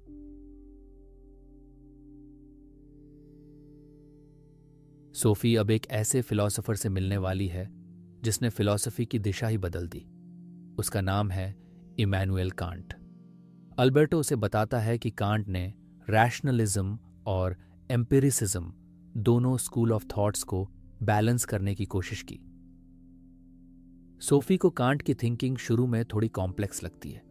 सोफी अब एक ऐसे फिलॉसफर से मिलने वाली है, जिसने फिलॉसफी की दिशा ही बदल दी। उसका नाम है इमैनुअल कांट। अल्बर्टो उसे बताता है कि कांट ने रैशनलिज्म और एम्पेरिसिज्म दोनों स्कूल ऑफ़ थॉट्स को बैलेंस करने की कोशिश की। सोफी को कांट की थिंकिंग शुरू में थोड़ी कॉम्प्लेक्स लगती है,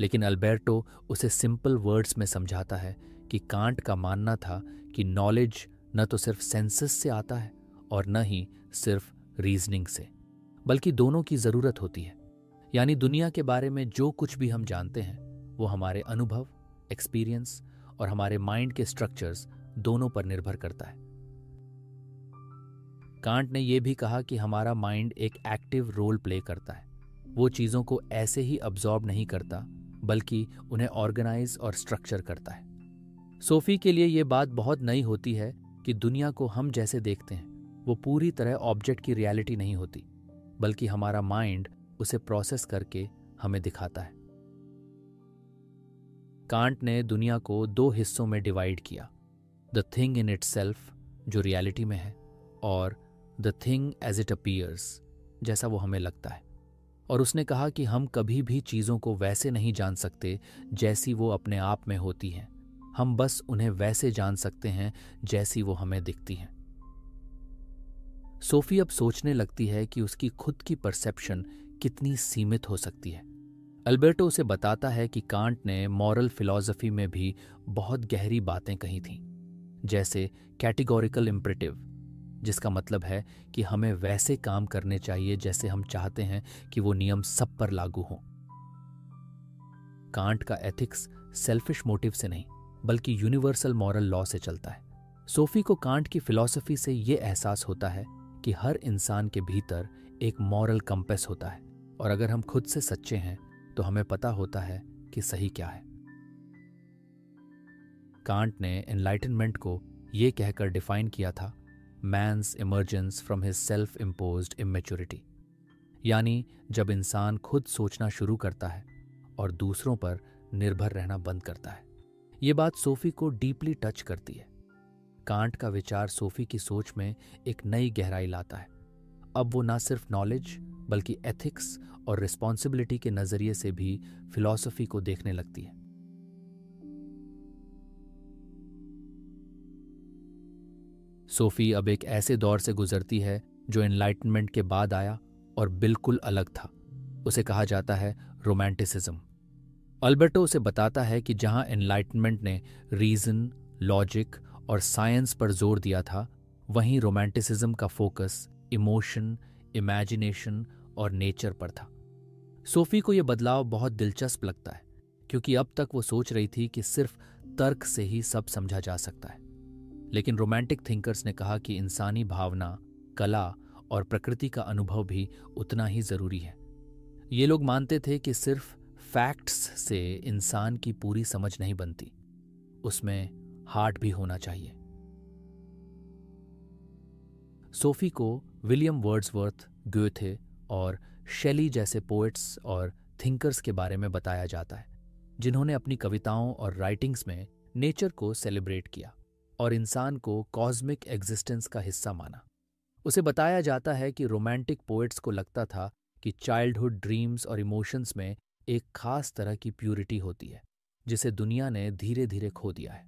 लेकिन अल्बर्टो उसे सिंपल वर्ड्स में समझाता है कि कांट का मानना था कि नॉलेज न तो सिर्फ़ सेंसस से आता है और न ही सिर्फ़ रीजनिंग से। बल्कि दोनों की ज़रूरत होती है। यानी दुनिया के बारे में जो कुछ भी हम जानते हैं, वो हमारे अनुभव एक्सपीरियंस और हमारे माइंड के स्ट्रक्चर्स दोनों पर निर्भर करता है। कांट ने यह भी कहा कि हमारा माइंड एक एक्टिव रोल प्ले करता है। वो चीज़ों को ऐसे ही अब्जॉर्ब नहीं करता, बल्कि उन्हें ऑर्गेनाइज और स्ट्रक्चर करता है। सोफी के लिए ये बात बहुत नई होती है कि दुनिया को हम जैसे देखते हैं, वो पूरी तरह ऑब्जेक्ट की रियलिटी नहीं होती, बल्कि हमारा माइंड उसे प्रोसेस करके हमें दिखाता है। कांट ने दुनिया को दो हिस्सों में डिवाइड किया, द थिंग इन इट जो रियलिटी में है, और the thing as it appears, जैसा वो हमें लगता है। और उसने कहा कि हम कभी भी चीज़ों को वैसे नहीं जान सकते, जैसी वो अपने आप में होती हैं। हम बस उन्हें वैसे जान सकते हैं जैसी वो हमें दिखती हैं। सोफी अब सोचने लगती है कि उसकी खुद की परसेप्शन कितनी सीमित हो सकती है। अल्बर्टो उसे बताता है कि कांट ने मॉरल फिलॉसफी में भी बहुत गहरी बातें कही थीं, जैसे कैटेगोरिकल इम्परेटिव जिसका मतलब है कि हमें वैसे काम करने चाहिए जैसे हम चाहते हैं कि वो नियम सब पर लागू हों। कांट का एथिक्स सेल्फिश मोटिव से नहीं बल्कि यूनिवर्सल मॉरल लॉ से चलता है। सोफी को कांट की फिलॉसफी से ये एहसास होता है कि हर इंसान के भीतर एक मॉरल कंपेस होता है और अगर हम खुद से सच्चे हैं तो हमें पता होता है कि सही क्या है। कांट ने एनलाइटनमेंट को यह कहकर डिफाइन किया था man's emergence from his self impose immaturity यानी जब इंसान खुद सोचना शुरू करता है और दूसरों पर निर्भर रहना बंद करता है। ये बात सोफी को डीपली टच करती है। कांट का विचार सोफी की सोच में एक नई गहराई लाता है। अब वो ना सिर्फ़ नॉलेज, बल्कि एथिक्स और रिस्पॉन्सिबिलिटी के नज़रिए से भी फिलॉसफी को देखने लगती है। सोफी अब एक ऐसे दौर से गुजरती है जो एनलाइटनमेंट के बाद आया और बिल्कुल अलग था। उसे कहा जाता है रोमांटिसिज्म अल्बर्टो उसे बताता है कि जहाँ एनलाइटनमेंट ने रीजन लॉजिक और साइंस पर ज़ोर दिया था, वहीं रोमांटिसिज्म का फोकस इमोशन इमेजिनेशन और नेचर पर था। सोफी को यह बदलाव बहुत दिलचस्प लगता है, क्योंकि अब तक वो सोच रही थी कि सिर्फ़ तर्क से ही सब समझा जा सकता है। लेकिन रोमांटिक थिंकर्स ने कहा कि इंसानी भावना, कला और प्रकृति का अनुभव भी उतना ही ज़रूरी है। ये लोग मानते थे कि सिर्फ़ फैक्ट्स से इंसान की पूरी समझ नहीं बनती। उसमें हार्ट भी होना चाहिए। सोफी को विलियम वर्ड्सवर्थ ग्योथे और शेली जैसे पोएट्स और थिंकर्स के बारे में बताया जाता है, जिन्होंने अपनी कविताओं और राइटिंग्स में नेचर को सेलिब्रेट किया और इंसान को कॉस्मिक एग्जिस्टेंस का हिस्सा माना। उसे बताया जाता है कि रोमांटिक पोएट्स को लगता था कि चाइल्डहुड ड्रीम्स और इमोशंस में एक खास तरह की प्यूरिटी होती है, जिसे दुनिया ने धीरे धीरे खो दिया है।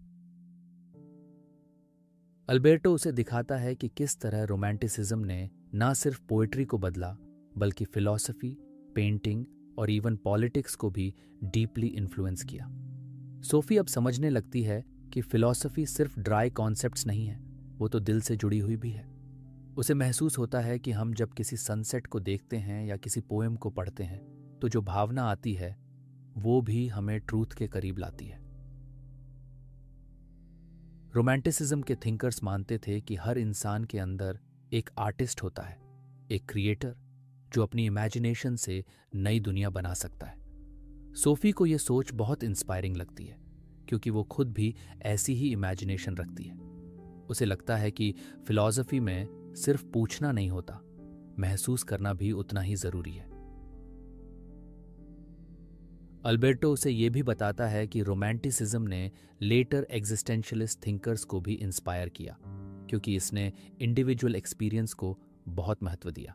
अल्बर्टो उसे दिखाता है कि किस तरह रोमांटिसिज्म ने ना सिर्फ़ पोएट्री को बदला, बल्कि फिलॉसफी, पेंटिंग और इवन पॉलिटिक्स को भी डीपली इन्फ्लुएंस किया। सोफी अब समझने लगती है कि फिलॉसफी सिर्फ़ ड्राई कॉन्सेप्ट्स नहीं है, वो तो दिल से जुड़ी हुई भी है। उसे महसूस होता है कि हम जब किसी सनसेट को देखते हैं या किसी पोएम को पढ़ते हैं तो जो भावना आती है, वो भी हमें ट्रूथ के करीब लाती है। रोमांटिसिज्म के थिंकर्स मानते थे कि हर इंसान के अंदर एक आर्टिस्ट होता है, एक क्रिएटर जो अपनी इमेजिनेशन से नई दुनिया बना सकता है। सोफी को यह सोच बहुत इंस्पायरिंग लगती है, क्योंकि वो खुद भी ऐसी ही इमेजिनेशन रखती है। उसे लगता है कि फिलॉसफी में सिर्फ़ पूछना नहीं होता, महसूस करना भी उतना ही ज़रूरी है। अल्बर्टो उसे यह भी बताता है कि रोमांटिसिज्म ने लेटर एग्जिस्टेंशियलिस्ट थिंकर्स को भी इंस्पायर किया, क्योंकि इसने इंडिविजुअल एक्सपीरियंस को बहुत महत्व दिया।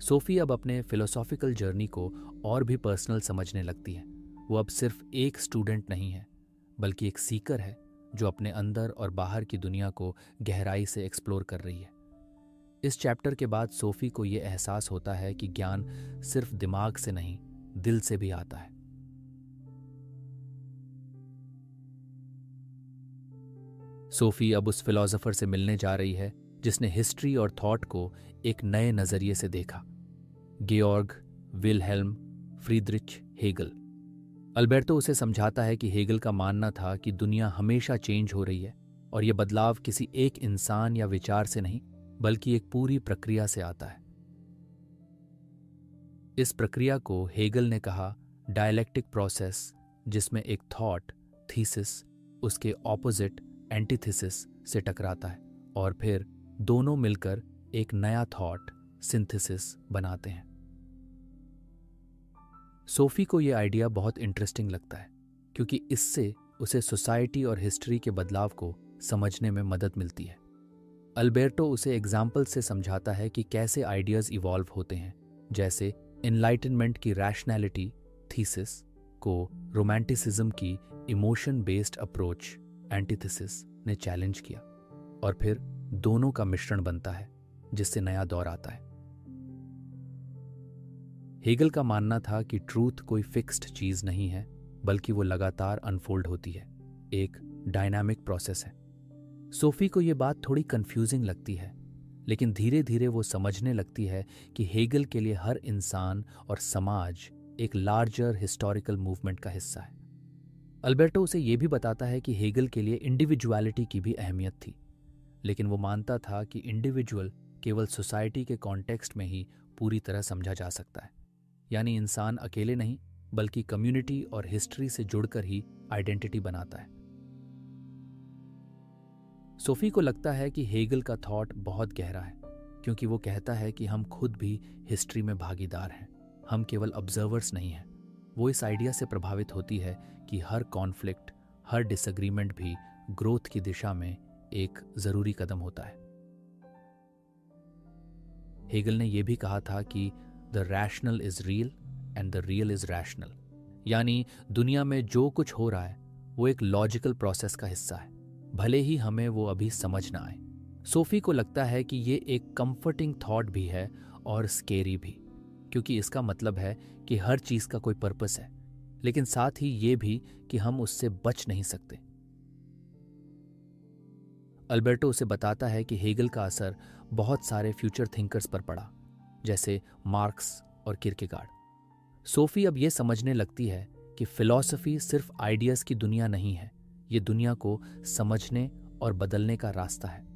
सोफी अब अपने फिलोसॉफिकल जर्नी को और भी पर्सनल समझने लगती है। वो अब सिर्फ़ एक स्टूडेंट नहीं है, बल्कि एक सीकर है, जो अपने अंदर और बाहर की दुनिया को गहराई से एक्सप्लोर कर रही है। इस चैप्टर के बाद सोफी को यह एहसास होता है कि ज्ञान सिर्फ़ दिमाग से नहीं, दिल से भी आता है। सोफी अब उस फिलोसोफर से मिलने जा रही है, जिसने हिस्ट्री और थॉट को एक नए नज़रिए से देखा। Georg Wilhelm Friedrich Hegel. Alberto उसे समझाता है कि हेगल का मानना था कि दुनिया हमेशा चेंज हो रही है और यह बदलाव किसी एक इंसान या विचार से नहीं, बल्कि एक पूरी प्रक्रिया से आता है। इस प्रक्रिया को हेगल ने कहा, डायलेक्टिक प्रोसेस, जिसमें एक थॉट, थीसिस, उसके ऑपोजिट एंटीथिसिस से टकराता है और फिर दोनों मिलकर एक नया थॉट सिंथेसिस बनाते हैं। सोफी को यह आइडिया बहुत इंटरेस्टिंग लगता है, क्योंकि इससे उसे सोसाइटी और हिस्ट्री के बदलाव को समझने में मदद मिलती है। अल्बर्टो उसे एग्ज़ाम्पल से समझाता है कि कैसे आइडियाज़ इवॉल्व होते हैं, जैसे इनलाइटनमेंट की रैशनैलिटी थीसिस को रोमांटिसिज्म की इमोशन बेस्ड अप्रोच एंटीथिसिस ने चैलेंज किया और फिर दोनों का मिश्रण बनता है, जिससे नया दौर आता है। हेगल का मानना था कि ट्रूथ कोई फिक्स्ड चीज़ नहीं है, बल्कि वो लगातार अनफोल्ड होती है। एक डायनामिक प्रोसेस है। सोफी को यह बात थोड़ी कंफ्यूजिंग लगती है, लेकिन धीरे धीरे वो समझने लगती है कि हेगल के लिए हर इंसान और समाज एक लार्जर हिस्टोरिकल मूवमेंट का हिस्सा है। अल्बर्टो उसे यह भी बताता है कि हेगल के लिए इंडिविजुअलिटी की भी अहमियत थी, लेकिन वो मानता था कि इंडिविजुअल केवल सोसाइटी के कॉन्टेक्स्ट में ही पूरी तरह समझा जा सकता है। यानी इंसान अकेले नहीं, बल्कि कम्युनिटी और हिस्ट्री से जुड़कर ही आइडेंटिटी बनाता है। सोफी को लगता है कि हेगल का थॉट बहुत गहरा है, क्योंकि वो कहता है कि हम खुद भी हिस्ट्री में भागीदार हैं, हम केवल ऑब्जर्वर्स नहीं हैं। वो इस आइडिया से प्रभावित होती है कि हर कॉन्फ्लिक्ट हर डिसएग्रीमेंट भी ग्रोथ की दिशा में एक ज़रूरी कदम होता है। हेगल ने यह भी कहा था कि the rational is real and the real is rational यानी दुनिया में जो कुछ हो रहा है, वो एक लॉजिकल प्रोसेस का हिस्सा है। भले ही हमें वो अभी समझ ना आए। सोफी को लगता है कि ये एक कंफर्टिंग थॉट भी है और स्केरी भी। क्योंकि इसका मतलब है कि हर चीज़ का कोई पर्पस है, लेकिन साथ ही ये भी कि हम उससे बच नहीं सकते। अल्बर्टो उसे बताता है कि हेगल का असर बहुत सारे फ्यूचर थिंकर्स पर पड़ा, जैसे मार्क्स और किरकेगार्ड। सोफी अब यह समझने लगती है कि फिलॉसफी सिर्फ़ आइडियाज़ की दुनिया नहीं है, ये दुनिया को समझने और बदलने का रास्ता है।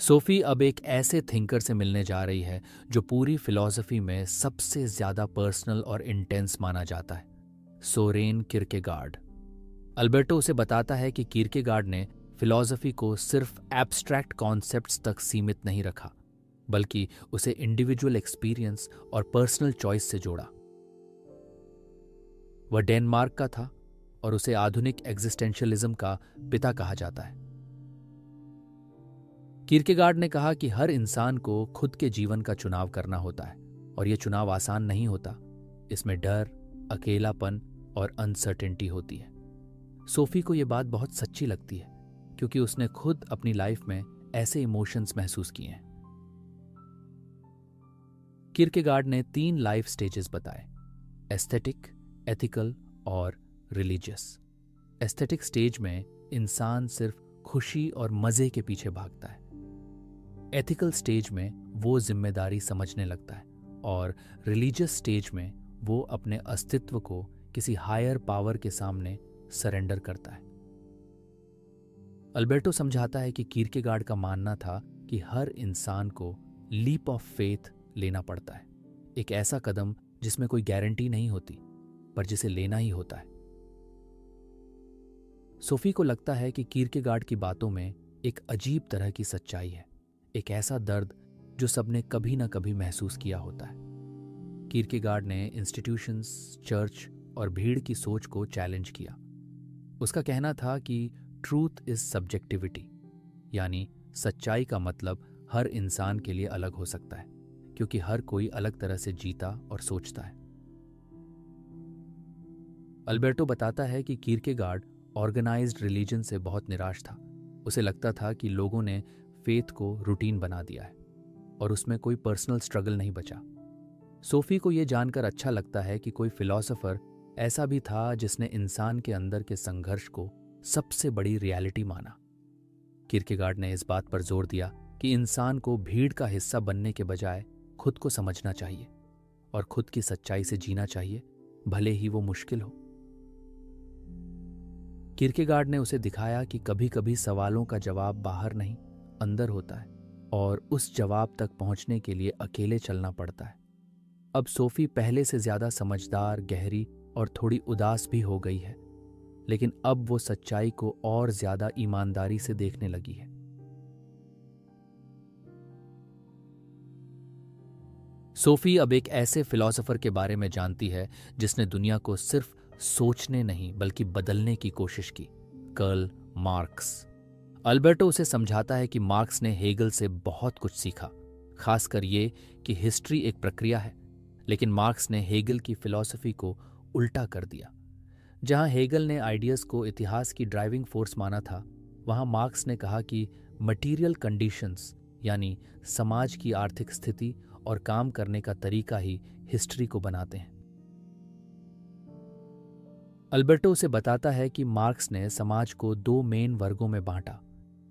सोफी अब एक ऐसे थिंकर से मिलने जा रही है, जो पूरी फिलॉसफी में सबसे ज़्यादा पर्सनल और इंटेंस माना जाता है। सोरेन किरकेगार्ड अल्बर्टो उसे बताता है कि किरकेगार्ड ने फिलॉसफी को सिर्फ़ एब्स्ट्रैक्ट कॉन्सेप्ट्स तक सीमित नहीं रखा, बल्कि उसे इंडिविजुअल एक्सपीरियंस और पर्सनल चॉइस से जोड़ा। वह डेनमार्क का था और उसे आधुनिक एग्जिस्टेंशियलिज्म का पिता कहा जाता है। कीर्केगार्ड ने कहा कि हर इंसान को खुद के जीवन का चुनाव करना होता है, और यह चुनाव आसान नहीं होता। इसमें डर, अकेलापन और अनसर्टेनिटी होती है। सोफी को यह बात बहुत सच्ची लगती है, क्योंकि उसने खुद अपनी लाइफ में ऐसे इमोशंस महसूस किए हैं। किरकेगार्ड ने तीन लाइफ स्टेजेस बताए एस्थेटिक एथिकल और रिलीजियस एस्थेटिक स्टेज में इंसान सिर्फ़ खुशी और मज़े के पीछे भागता है। एथिकल स्टेज में वो ज़िम्मेदारी समझने लगता है और रिलीजियस स्टेज में वो अपने अस्तित्व को किसी हायर पावर के सामने सरेंडर करता है। अल्बर्टो समझाता है कि कीर्केगार्ड का मानना था कि हर इंसान को लीप ऑफ़ फेथ लेना पड़ता है। एक ऐसा कदम जिसमें कोई गारंटी नहीं होती, पर जिसे लेना ही होता है। सोफी को लगता है कि कीर्केगार्ड की बातों में एक अजीब तरह की सच्चाई है। एक ऐसा दर्द जो सबने कभी ना कभी महसूस किया होता है। कीर्केगार्ड ने इंस्टीट्यूशंस, चर्च और भीड़ की सोच को चैलेंज किया। उसका कहना था कि ट्रूथ इज़ सब्जेक्टिविटी, यानी सच्चाई का मतलब हर इंसान के लिए अलग हो सकता है, क्योंकि हर कोई अलग तरह से जीता और सोचता है। अल्बर्टो बताता है कि कीर्केगार्ड ऑर्गेनाइज्ड रिलीजन से बहुत निराश था। उसे लगता था कि लोगों ने फेथ को रूटीन बना दिया है और उसमें कोई पर्सनल स्ट्रगल नहीं बचा। सोफी को यह जानकर अच्छा लगता है कि कोई फिलोसोफर ऐसा भी था जिसने इंसान के अंदर के संघर्ष को सबसे बड़ी रियलिटी माना। किरकेगार्ड ने इस बात पर ज़ोर दिया कि इंसान को भीड़ का हिस्सा बनने के बजाय खुद को समझना चाहिए और खुद की सच्चाई से जीना चाहिए, भले ही वो मुश्किल हो। किरकेगार्ड ने उसे दिखाया कि कभी कभी सवालों का जवाब बाहर नहीं अंदर होता है और उस जवाब तक पहुँचने के लिए अकेले चलना पड़ता है। अब सोफी पहले से ज़्यादा समझदार, गहरी और थोड़ी उदास भी हो गई है, लेकिन अब वो सच्चाई को और ज़्यादा ईमानदारी से देखने लगी है। सोफी अब एक ऐसे फिलोसोफर के बारे में जानती है जिसने दुनिया को सिर्फ़ सोचने नहीं, बल्कि बदलने की कोशिश की। Curl marks. अल्बर्टो उसे समझाता है कि मार्क्स ने हेगल से बहुत कुछ सीखा, खासकर ये कि हिस्ट्री एक प्रक्रिया है, लेकिन मार्क्स ने हेगल की फिलॉसफी को उल्टा कर दिया। जहाँ हेगल ने आइडियाज़ को इतिहास की ड्राइविंग फोर्स माना था, वहाँ मार्क्स ने कहा कि मटीरियल कंडीशंस, यानी समाज की आर्थिक स्थिति और काम करने का तरीका ही हिस्ट्री को बनाते हैं। अल्बर्टो उसे बताता है कि मार्क्स ने समाज को दो मेन वर्गों में बांटा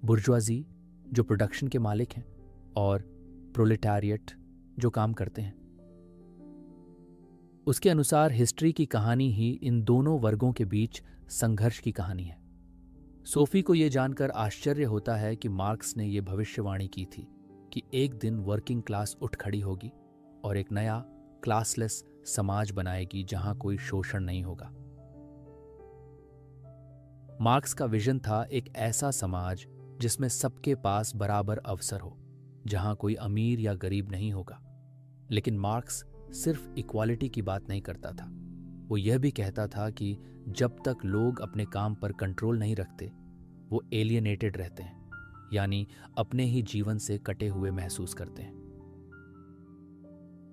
बुर्जुआजी जो प्रोडक्शन के मालिक हैं, और प्रोलेटारियट जो काम करते हैं। उसके अनुसार हिस्ट्री की कहानी ही इन दोनों वर्गों के बीच संघर्ष की कहानी है। सोफी को यह जानकर आश्चर्य होता है कि मार्क्स ने यह भविष्यवाणी की थी कि एक दिन वर्किंग क्लास उठ खड़ी होगी और एक नया क्लासलेस समाज बनाएगी जहाँ कोई शोषण नहीं होगा। मार्क्स का विजन था एक ऐसा समाज जिसमें सबके पास बराबर अवसर हो, जहाँ कोई अमीर या गरीब नहीं होगा। लेकिन मार्क्स सिर्फ़ इक्वालिटी की बात नहीं करता था। वो यह भी कहता था कि जब तक लोग अपने काम पर कंट्रोल नहीं रखते, वो एलियनेटेड रहते हैं, यानी अपने ही जीवन से कटे हुए महसूस करते हैं।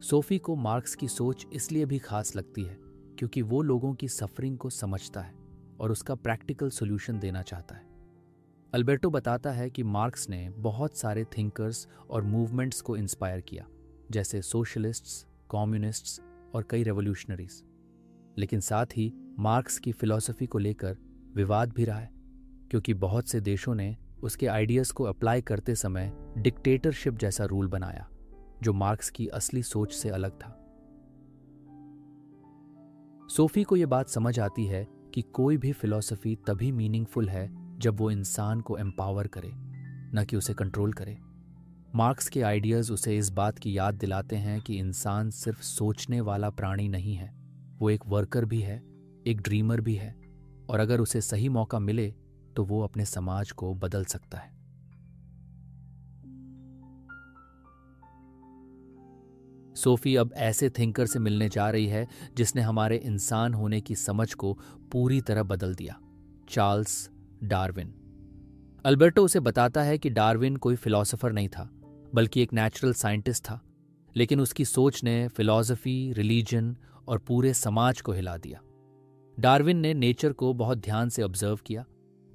सोफी को मार्क्स की सोच इसलिए भी खास लगती है, क्योंकि वो लोगों की सफरिंग को समझता है और उसका प्रैक्टिकल सोल्यूशन देना चाहता है। अल्बर्टो बताता है कि मार्क्स ने बहुत सारे थिंकर्स और मूवमेंट्स को इंस्पायर किया, जैसे सोशलिस्ट्स कम्युनिस्ट्स और कई रेवोल्यूशनरीज लेकिन साथ ही मार्क्स की फिलॉसफी को लेकर विवाद भी रहा है, क्योंकि बहुत से देशों ने उसके आइडियाज़ को अप्लाई करते समय डिक्टेटरशिप जैसा रूल बनाया, जो मार्क्स की असली सोच से अलग था। सोफी को यह बात समझ आती है कि कोई भी फिलॉसफी तभी मीनिंगफुल है जब वो इंसान को एम्पावर करे, न कि उसे कंट्रोल करे। मार्क्स के आइडियाज़ उसे इस बात की याद दिलाते हैं कि इंसान सिर्फ़ सोचने वाला प्राणी नहीं है। वो एक वर्कर भी है, एक ड्रीमर भी है, और अगर उसे सही मौका मिले तो वो अपने समाज को बदल सकता है। सोफी अब ऐसे थिंकर से मिलने जा रही है जिसने हमारे इंसान होने की समझ को पूरी तरह बदल दिया। Charles Darwin. अल्बर्टो उसे बताता है कि डार्विन कोई फिलोसोफर नहीं था, बल्कि एक नेचुरल साइंटिस्ट था, लेकिन उसकी सोच ने फिलॉसफी रिलीजन और पूरे समाज को हिला दिया। डार्विन ने नेचर को बहुत ध्यान से ऑब्ज़र्व किया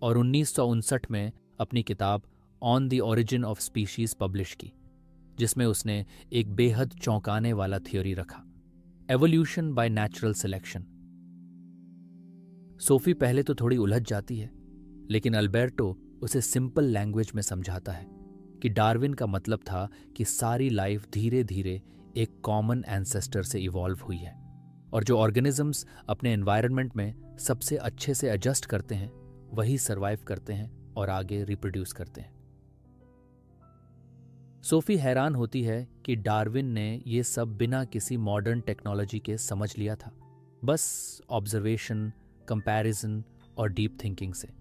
और उन्नीस सौ उनसठ में अपनी किताब on the origin of species publish की, जिसमें उसने एक बेहद चौंकाने वाला थियोरी रखा। Evolution by natural selection Sophie पहले तो थोड़ी उलझ जाती है लेकिन अल्बर्टो उसे सिंपल लैंग्वेज में समझाता है कि डार्विन का मतलब था कि सारी लाइफ धीरे धीरे एक कॉमन एंसेस्टर से इवॉल्व हुई है और जो ऑर्गेनिजम्स अपने एनवायरनमेंट में सबसे अच्छे से एडजस्ट करते हैं, वही सरवाइव करते हैं और आगे रिप्रोड्यूस करते हैं। सोफी हैरान होती है कि डार्विन ने यह सब बिना किसी मॉडर्न टेक्नोलॉजी के समझ लिया था। बस ऑब्जर्वेशन कंपैरिजन और डीप थिंकिंग से।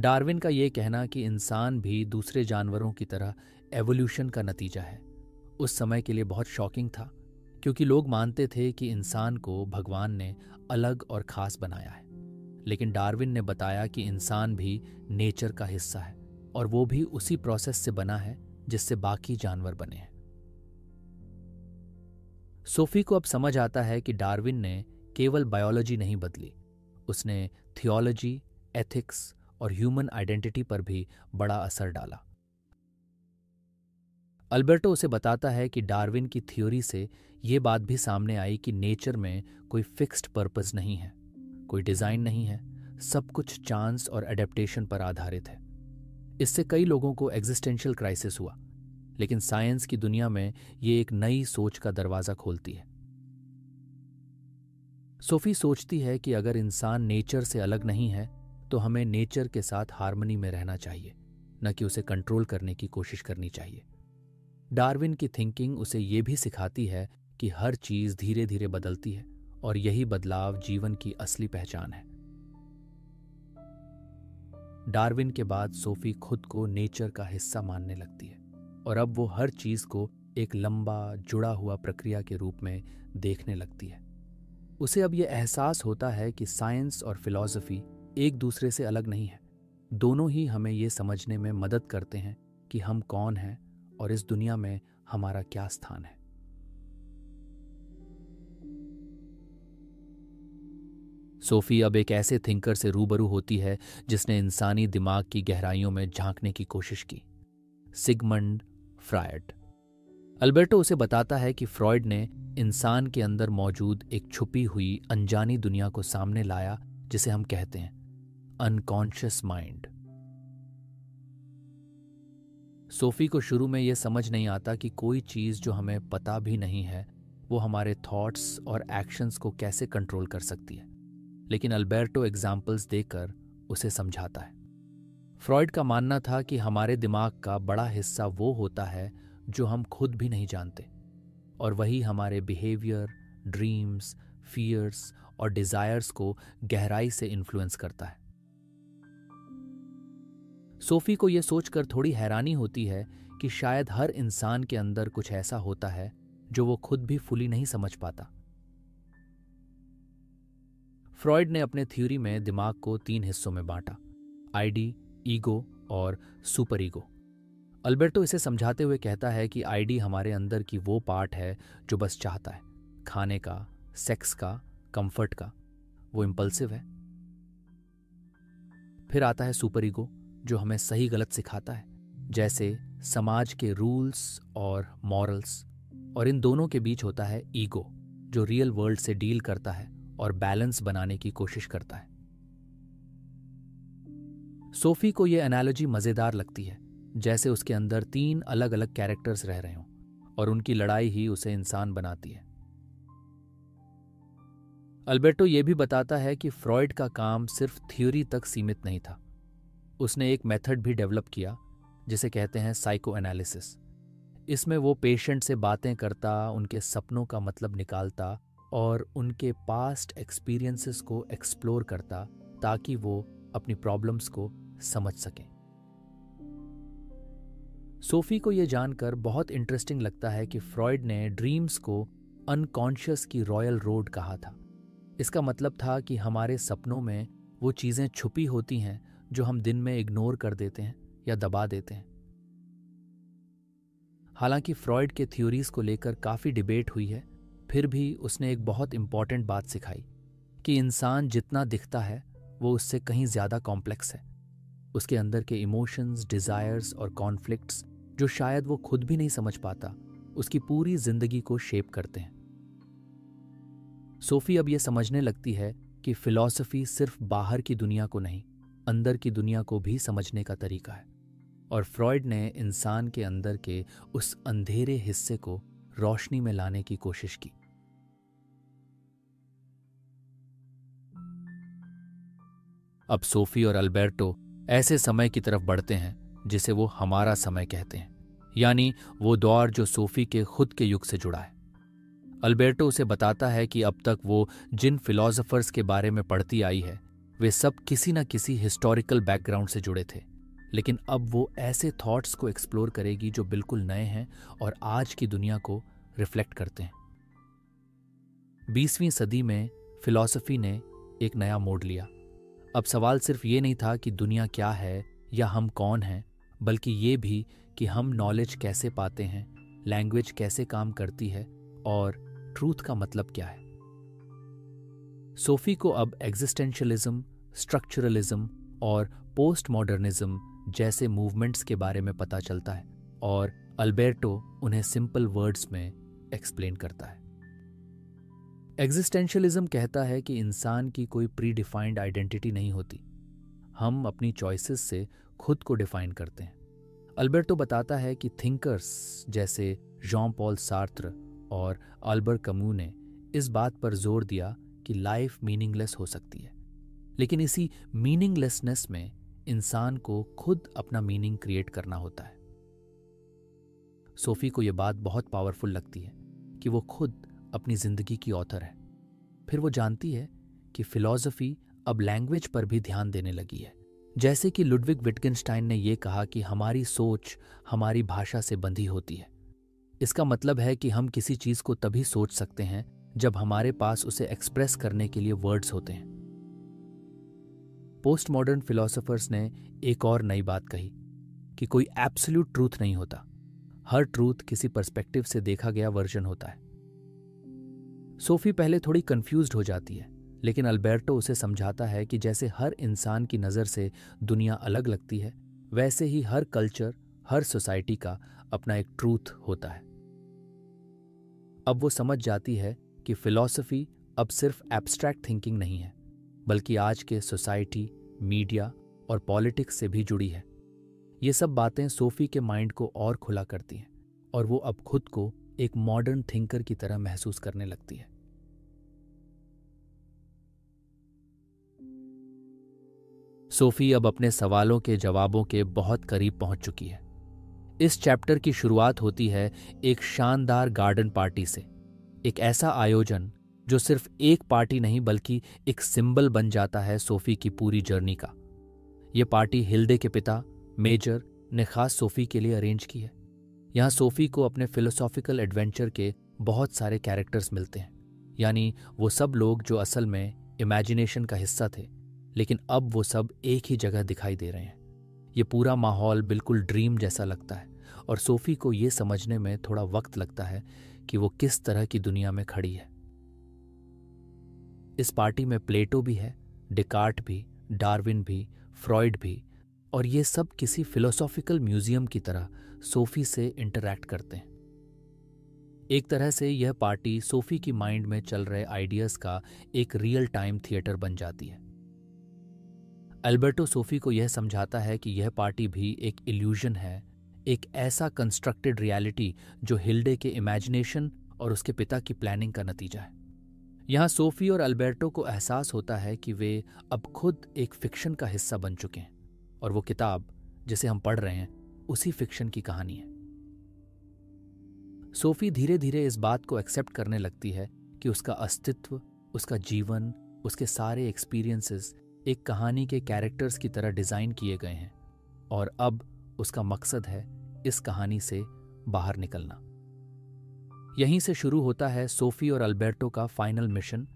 डार्विन का यह कहना कि इंसान भी दूसरे जानवरों की तरह एवोल्यूशन का नतीजा है। उस समय के लिए बहुत शॉकिंग था, क्योंकि लोग मानते थे कि इंसान को भगवान ने अलग और खास बनाया है। लेकिन डार्विन ने बताया कि इंसान भी नेचर का हिस्सा है, और वो भी उसी प्रोसेस से बना है, जिससे बाकी जानवर बने हैं। सोफी को अब समझ आता है कि डार्विन ने केवल बायोलॉजी नहीं बदली। उसने थियोलॉजी, एथिक्स और ह्यूमन आइडेंटिटी पर भी बड़ा असर डाला। अल्बर्टो उसे बताता है कि डार्विन की थ्योरी से ये बात भी सामने आई कि नेचर में कोई फिक्स्ड पर्पस नहीं है, कोई डिज़ाइन नहीं है, सब कुछ चांस और एडेप्टेशन पर आधारित है। इससे कई लोगों को एग्जिस्टेंशियल क्राइसिस हुआ, लेकिन साइंस की दुनिया में ये एक नई सोच का दरवाज़ा खोलती है। सोफी सोचती है कि अगर इंसान नेचर से अलग नहीं है तो हमें नेचर के साथ हारमोनी में रहना चाहिए, न कि उसे कंट्रोल करने की कोशिश करनी चाहिए। डार्विन की थिंकिंग उसे ये भी सिखाती है कि हर चीज़ धीरे धीरे बदलती है और यही बदलाव जीवन की असली पहचान है। डार्विन के बाद सोफी खुद को नेचर का हिस्सा मानने लगती है और अब वो हर चीज़ को एक लंबा, जुड़ा हुआ प्रक्रिया के रूप में देखने लगती है। उसे अब यह एहसास होता है कि साइंस और फिलॉसफी एक दूसरे से अलग नहीं है। दोनों ही हमें ये समझने में मदद करते हैं कि हम कौन हैं और इस दुनिया में हमारा क्या स्थान है। सोफी, अब एक ऐसे थिंकर से रूबरू होती है जिसने इंसानी दिमाग की गहराइयों में झांकने की कोशिश की। Sigmund Freud. अल्बर्टो उसे बताता है कि फ्रॉयड ने इंसान के अंदर मौजूद एक छुपी हुई, अनजानी दुनिया को सामने लाया, जिसे हम कहते हैं। अनकॉन्शियस माइंड सोफी को शुरू में यह समझ नहीं आता कि कोई चीज़ जो हमें पता भी नहीं है, वो हमारे थॉट्स और एक्शंस को कैसे कंट्रोल कर सकती है। लेकिन अल्बर्टो एग्जाम्पल्स देकर उसे समझाता है। फ्रॉयड का मानना था कि हमारे दिमाग का बड़ा हिस्सा वो होता है जो हम खुद भी नहीं जानते, और वही हमारे बिहेवियर ड्रीम्स फियर्स और डिजायर्स को गहराई से इन्फ्लुएंस करता है। सोफी को यह सोचकर थोड़ी हैरानी होती है कि शायद हर इंसान के अंदर कुछ ऐसा होता है जो वो खुद भी फुली नहीं समझ पाता। फ्रॉयड ने अपने थ्योरी में दिमाग को तीन हिस्सों में बांटा, आईडी, ईगो और सुपर ईगो अल्बर्टो इसे समझाते हुए कहता है कि आईडी हमारे अंदर की वो पार्ट है जो बस चाहता है, खाने का, सेक्स का, कंफर्ट का। वो इम्पल्सिव है। फिर आता है सुपर ईगो जो हमें सही गलत सिखाता है, जैसे समाज के रूल्स और मॉरल्स। और इन दोनों के बीच होता है ईगो, जो रियल वर्ल्ड से डील करता है और बैलेंस बनाने की कोशिश करता है। सोफी को यह एनालॉजी मज़ेदार लगती है, जैसे उसके अंदर तीन अलग अलग कैरेक्टर्स रह रहे हों, और उनकी लड़ाई ही उसे इंसान बनाती है। अल्बर्टो यह भी बताता है कि फ्रॉयड का काम सिर्फ़ थ्योरी तक सीमित नहीं था। उसने एक मेथड भी डेवलप किया, जिसे कहते हैं साइको एनालिसिस इसमें वो पेशेंट से बातें करता, उनके सपनों का मतलब निकालता और उनके पास्ट एक्सपीरियंसेस को एक्सप्लोर करता, ताकि वो अपनी प्रॉब्लम्स को समझ सकें। सोफी को यह जानकर बहुत इंटरेस्टिंग लगता है कि फ्रॉयड ने ड्रीम्स को अनकॉन्शियस की रॉयल रोड कहा था। इसका मतलब था कि हमारे सपनों में वो चीज़ें छुपी होती हैं जो हम दिन में इग्नोर कर देते हैं या दबा देते हैं। हालाँकि फ्रॉयड के थ्योरीज को लेकर काफ़ी डिबेट हुई है, फिर भी उसने एक बहुत इंपॉर्टेंट बात सिखाई कि इंसान जितना दिखता है, वो उससे कहीं ज़्यादा कॉम्प्लेक्स है। उसके अंदर के इमोशंस डिज़ायर्स और कॉन्फ्लिक्ट्स जो शायद वो खुद भी नहीं समझ पाता, उसकी पूरी ज़िंदगी को शेप करते हैं। सोफी अब यह समझने लगती है कि फिलॉसफी सिर्फ़ बाहर की दुनिया को नहीं अंदर की दुनिया को भी समझने का तरीका है। और फ्रॉयड ने इंसान के अंदर के उस अंधेरे हिस्से को रोशनी में लाने की कोशिश की। अब सोफी और अल्बर्टो ऐसे समय की तरफ़ बढ़ते हैं, जिसे वो हमारा समय कहते हैं, यानी वो दौर जो सोफी के खुद के युग से जुड़ा है। अल्बर्टो उसे बताता है कि अब तक वो जिन फिलोसोफर्स के बारे में पढ़ती आई है वे सब किसी न किसी हिस्टोरिकल बैकग्राउंड से जुड़े थे, लेकिन अब वो ऐसे थॉट्स को एक्सप्लोर करेगी जो बिल्कुल नए हैं और आज की दुनिया को रिफ्लेक्ट करते हैं। बीसवीं सदी में फिलॉसफी ने एक नया मोड़ लिया। अब सवाल सिर्फ़ ये नहीं था कि दुनिया क्या है या हम कौन हैं, बल्कि ये भी कि हम नॉलेज कैसे पाते हैं लैंग्वेज कैसे काम करती है और ट्रूथ का मतलब क्या है। सोफी को अब एग्जिस्टेंशलिज्म स्ट्रक्चरलिज्म और पोस्ट मॉडर्निज्म जैसे मूवमेंट्स के बारे में पता चलता है और अल्बर्टो उन्हें सिंपल वर्ड्स में एक्सप्लेन करता है। एग्जिस्टेंशियलिज्म कहता है कि इंसान की कोई प्री डिफाइंड आइडेंटिटी नहीं होती। हम अपनी चॉइसेस से खुद को डिफाइन करते हैं। अल्बर्टो बताता है कि थिंकर्स जैसे जॉन पॉल सार्त्र और अल्बर कमू ने इस बात पर ज़ोर दिया कि लाइफ मीनिंगलेस हो सकती है। लेकिन इसी मीनिंगलेसनेस में इंसान को खुद अपना मीनिंग क्रिएट करना होता है। सोफी को यह बात बहुत पावरफुल लगती है कि वो खुद अपनी ज़िंदगी की ऑथर है। फिर वो जानती है कि फिलॉसफी अब लैंग्वेज पर भी ध्यान देने लगी है। जैसे कि लुडविग विटगेनस्टाइन ने यह कहा कि हमारी सोच हमारी भाषा से बंधी होती है। इसका मतलब है कि हम किसी चीज़ को तभी सोच सकते हैं जब हमारे पास उसे एक्सप्रेस करने के लिए वर्ड्स होते हैं। पोस्ट मॉडर्न फिलोसोफर्स ने एक और नई बात कही कि कोई एब्सोल्यूट ट्रूथ नहीं होता। हर ट्रूथ किसी पर्सपेक्टिव से देखा गया वर्जन होता है। सोफी पहले थोड़ी कंफ्यूज हो जाती है, लेकिन अल्बर्टो उसे समझाता है कि जैसे हर इंसान की नज़र से दुनिया अलग लगती है, वैसे ही हर कल्चर हर सोसाइटी का अपना एक ट्रूथ होता है। अब वो समझ जाती है कि फिलॉसफी अब सिर्फ़ एब्स्ट्रैक्ट थिंकिंग नहीं है, बल्कि आज के सोसाइटी मीडिया और पॉलिटिक्स से भी जुड़ी है। ये सब बातें सोफी के माइंड को और खुला करती हैं और वो अब खुद को एक मॉडर्न थिंकर की तरह महसूस करने लगती है। सोफी अब अपने सवालों के जवाबों के बहुत करीब पहुँच चुकी है। इस चैप्टर की शुरुआत होती है एक शानदार गार्डन पार्टी से। एक ऐसा आयोजन जो सिर्फ़ एक पार्टी नहीं बल्कि एक सिंबल बन जाता है सोफी की पूरी जर्नी का। यह पार्टी हिल्दे के पिता, मेजर ने खास सोफी के लिए अरेंज की है। यहाँ सोफी को अपने फिलोसॉफिकल एडवेंचर के बहुत सारे कैरेक्टर्स मिलते हैं। यानी वो सब लोग जो असल में इमेजिनेशन का हिस्सा थे, लेकिन अब वो सब एक ही जगह दिखाई दे रहे हैं। ये पूरा माहौल बिल्कुल ड्रीम जैसा लगता है और सोफी को ये समझने में थोड़ा वक्त लगता है कि वो किस तरह की दुनिया में खड़ी है। इस पार्टी में प्लेटो भी है, डिकार्ट भी, डार्विन भी, फ्रॉइड भी, और ये सब किसी फिलोसॉफिकल म्यूज़ियम की तरह सोफी से इंटरैक्ट करते हैं। एक तरह से यह पार्टी सोफी की माइंड में चल रहे आइडियाज़ का एक रियल टाइम थिएटर बन जाती है। अल्बर्टो सोफी को यह समझाता है कि यह पार्टी भी एक इल्यूजन है एक ऐसा कंस्ट्रक्टेड रियलिटी जो हिल्डे के इमेजिनेशन और उसके पिता की प्लानिंग का नतीजा है। यहाँ सोफी और अल्बर्टो को एहसास होता है कि वे अब खुद एक फिक्शन का हिस्सा बन चुके हैं और वो किताब जिसे हम पढ़ रहे हैं, उसी फिक्शन की कहानी है। सोफी धीरे धीरे इस बात को एक्सेप्ट करने लगती है कि उसका अस्तित्व, उसका जीवन, उसके सारे एक्सपीरियंसेस एक कहानी के कैरेक्टर्स की तरह डिज़ाइन किए गए हैं और अब उसका मकसद है इस कहानी से बाहर निकलना। यहीं से शुरू होता है सोफी और अल्बर्टो का फाइनल मिशन,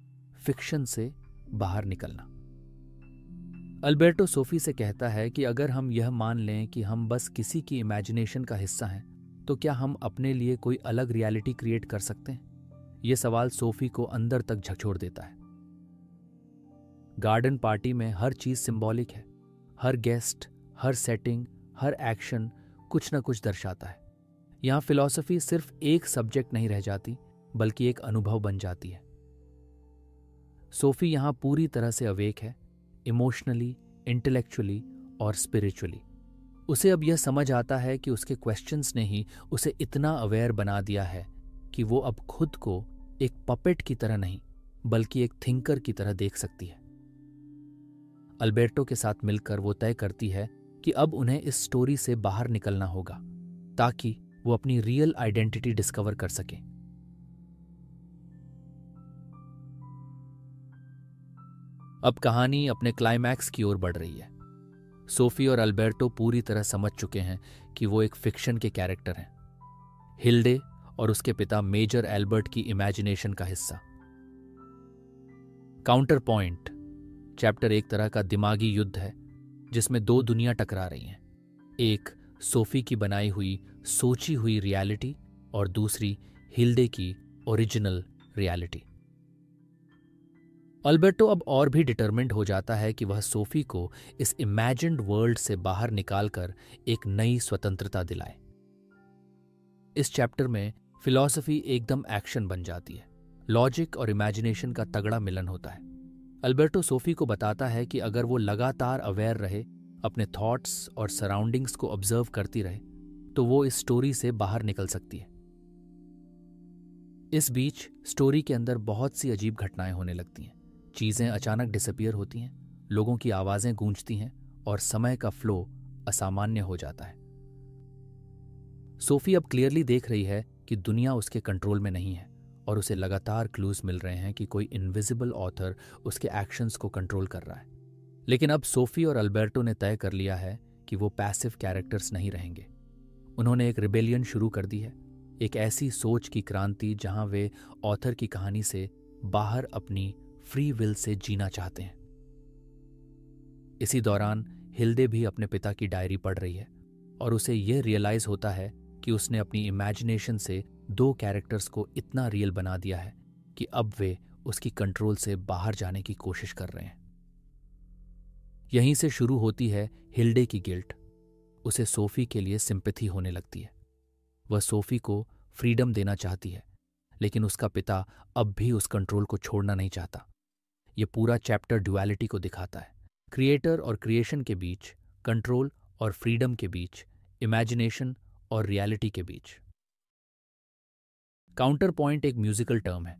फिक्शन से बाहर निकलना। अल्बर्टो सोफी से कहता है कि अगर हम यह मान लें कि हम बस किसी की इमेजिनेशन का हिस्सा हैं तो क्या हम अपने लिए कोई अलग रियलिटी क्रिएट कर सकते हैं? यह सवाल सोफी को अंदर तक झकझोर देता है। गार्डन पार्टी में हर चीज़ सिंबॉलिक है। हर गेस्ट हर सेटिंग हर एक्शन कुछ न कुछ दर्शाता है। यहाँ फिलॉसफी सिर्फ़ एक सब्जेक्ट नहीं रह जाती, बल्कि एक अनुभव बन जाती है। सोफी यहाँ पूरी तरह से अवेक है इमोशनली इंटेलेक्चुअली और स्पिरिचुअली उसे अब यह समझ आता है कि उसके क्वेश्चंस ने ही उसे इतना अवेयर बना दिया है कि वो अब खुद को एक पपेट की तरह नहीं, बल्कि एक थिंकर की तरह देख सकती है। अल्बर्टो के साथ मिलकर वो तय करती है कि अब उन्हें इस स्टोरी से बाहर निकलना होगा, ताकि वो अपनी रियल आइडेंटिटी डिस्कवर कर सके। अब कहानी अपने क्लाइमैक्स की ओर बढ़ रही है। सोफी और अल्बर्टो पूरी तरह समझ चुके हैं कि वो एक फिक्शन के कैरेक्टर हैं। हिल्डे और उसके पिता मेजर एल्बर्ट की इमेजिनेशन का हिस्सा। काउंटर पॉइंट चैप्टर एक तरह का दिमागी युद्ध है। जिसमें दो दुनिया टकरा रही हैं। एक सोफी की बनाई हुई, सोची हुई रियलिटी और दूसरी हिल्डे की ओरिजिनल रियलिटी अल्बर्टो अब और भी डिटर्मेंट हो जाता है कि वह सोफी को इस इमेजिड वर्ल्ड से बाहर निकालकर एक नई स्वतंत्रता दिलाए। इस चैप्टर में फिलॉसफी एकदम एक्शन बन जाती है। लॉजिक और इमेजिनेशन का तगड़ा मिलन होता है। अल्बर्टो सोफी को बताता है कि अगर वो लगातार अवेयर रहे, अपने थॉट्स और सराउंडिंग्स को ऑब्ज़र्व करती रहे तो वो इस स्टोरी से बाहर निकल सकती है। इस बीच स्टोरी के अंदर बहुत सी अजीब घटनाएँ होने लगती हैं। चीज़ें अचानक डिसअपियर होती हैं, लोगों की आवाज़ें गूंजती हैं और समय का फ्लो असामान्य हो जाता है। सोफी अब क्लियरली देख रही है कि दुनिया उसके कंट्रोल में नहीं है। और उसे लगातार क्लूज मिल रहे हैं कि कोई इनविजिबल ऑथर उसके एक्शंस को कंट्रोल कर रहा है। लेकिन अब सोफी और अल्बर्टो ने तय कर लिया है कि वो पैसिव कैरेक्टर्स नहीं रहेंगे। उन्होंने एक रिबेलियन शुरू कर दी है, एक ऐसी सोच की क्रांति जहाँ वे ऑथर की कहानी से बाहर अपनी फ्री विल से जीना चाहते हैं। इसी दौरान हिल्दे भी अपने पिता की डायरी पढ़ रही है और उसे यह रियलाइज़ होता है कि उसने अपनी इमेजिनेशन से दो कैरेक्टर्स को इतना रियल बना दिया है कि अब वे उसकी कंट्रोल से बाहर जाने की कोशिश कर रहे हैं। यहीं से शुरू होती है हिल्डे की गिल्ट उसे सोफी के लिए सिंपथी होने लगती है। वह सोफी को फ्रीडम देना चाहती है, लेकिन उसका पिता अब भी उस कंट्रोल को छोड़ना नहीं चाहता। यह पूरा चैप्टर ड्युअलिटी को दिखाता है। क्रिएटर और क्रिएशन के बीच कंट्रोल और फ्रीडम के बीच इमेजिनेशन और रियलिटी के बीच। काउंटर पॉइंट एक म्यूजिकल टर्म है,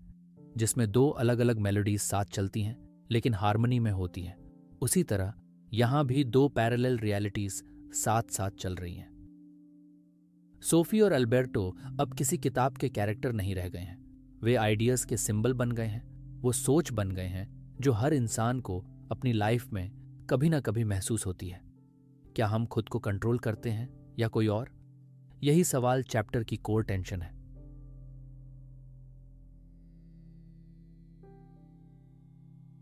जिसमें दो अलग अलग मेलोडीज साथ चलती हैं, लेकिन हारमोनी में होती हैं। उसी तरह, यहाँ भी दो पैरेलल रियलिटीज साथ साथ चल रही हैं। सोफी और अल्बर्टो अब किसी किताब के कैरेक्टर नहीं रह गए हैं। वे आइडियाज़ के सिंबल बन गए हैं, वो सोच बन गए हैं, जो हर इंसान को अपनी लाइफ में कभी ना कभी महसूस होती है। क्या हम खुद को कंट्रोल करते हैं या कोई और? यही सवाल चैप्टर की कोर टेंशन है।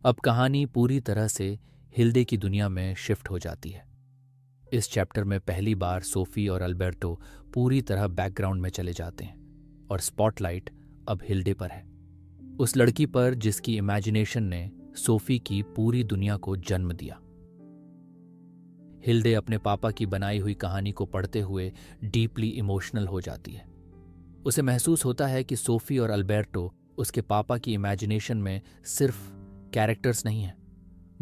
अब कहानी पूरी तरह से हिल्दे की दुनिया में शिफ्ट हो जाती है। इस चैप्टर में पहली बार सोफी और अल्बर्टो पूरी तरह बैकग्राउंड में चले जाते हैं और स्पॉटलाइट अब हिल्डे पर है। उस लड़की पर जिसकी इमेजिनेशन ने सोफी की पूरी दुनिया को जन्म दिया। हिल्डे अपने पापा की बनाई हुई कहानी को पढ़ते हुए डीपली इमोशनल हो जाती है। उसे महसूस होता है कि सोफी और अल्बर्टो उसके पापा की इमेजिनेशन में सिर्फ़ कैरेक्टर्स नहीं हैं,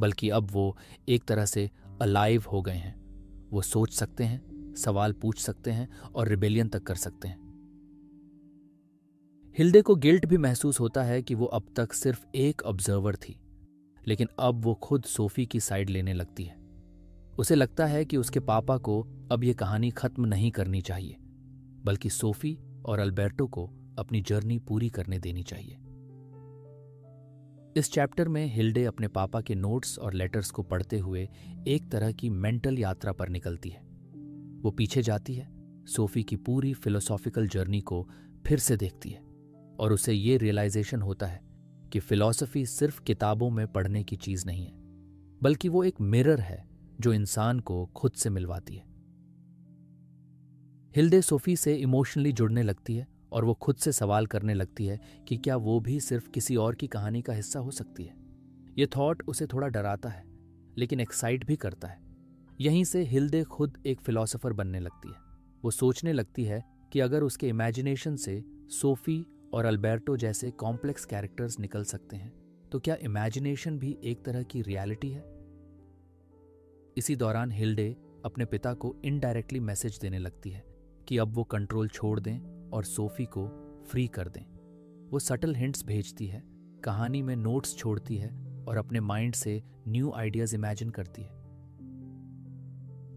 बल्कि अब वो एक तरह से अलाइव हो गए हैं। वो सोच सकते हैं, सवाल पूछ सकते हैं और रिबेलियन तक कर सकते हैं। हिल्डे को गिल्ट भी महसूस होता है कि वो अब तक सिर्फ़ एक ऑब्जर्वर थी, लेकिन अब वो खुद सोफी की साइड लेने लगती है। उसे लगता है कि उसके पापा को अब ये कहानी खत्म नहीं करनी चाहिए, बल्कि सोफी और अल्बर्टो को अपनी जर्नी पूरी करने देनी चाहिए। इस चैप्टर में हिल्डे अपने पापा के नोट्स और लेटर्स को पढ़ते हुए एक तरह की मेंटल यात्रा पर निकलती है। वो पीछे जाती है, सोफी की पूरी फिलोसॉफिकल जर्नी को फिर से देखती है और उसे ये रियलाइजेशन होता है कि फिलॉसफी सिर्फ़ किताबों में पढ़ने की चीज़ नहीं है, बल्कि वो एक मिरर है जो इंसान को खुद से मिलवाती है। हिल्दे सोफी से इमोशनली जुड़ने लगती है और वो खुद से सवाल करने लगती है कि क्या वो भी सिर्फ़ किसी और की कहानी का हिस्सा हो सकती है। ये थॉट उसे थोड़ा डराता है, लेकिन एक्साइट भी करता है। यहीं से हिल्दे खुद एक फिलोसोफर बनने लगती है। वो सोचने लगती है कि अगर उसके इमेजिनेशन से सोफी और अल्बर्टो जैसे कॉम्प्लेक्स कैरेक्टर्स निकल सकते हैं तो क्या इमेजिनेशन भी एक तरह की रियलिटी है? इसी दौरान हिल्डे अपने पिता को इनडायरेक्टली मैसेज देने लगती है कि अब वो कंट्रोल छोड़ दें और सोफी को फ्री कर दें। वो सटल हिंट्स भेजती है, कहानी में नोट्स छोड़ती है और अपने माइंड से न्यू आइडियाज़ इमेजिन करती है।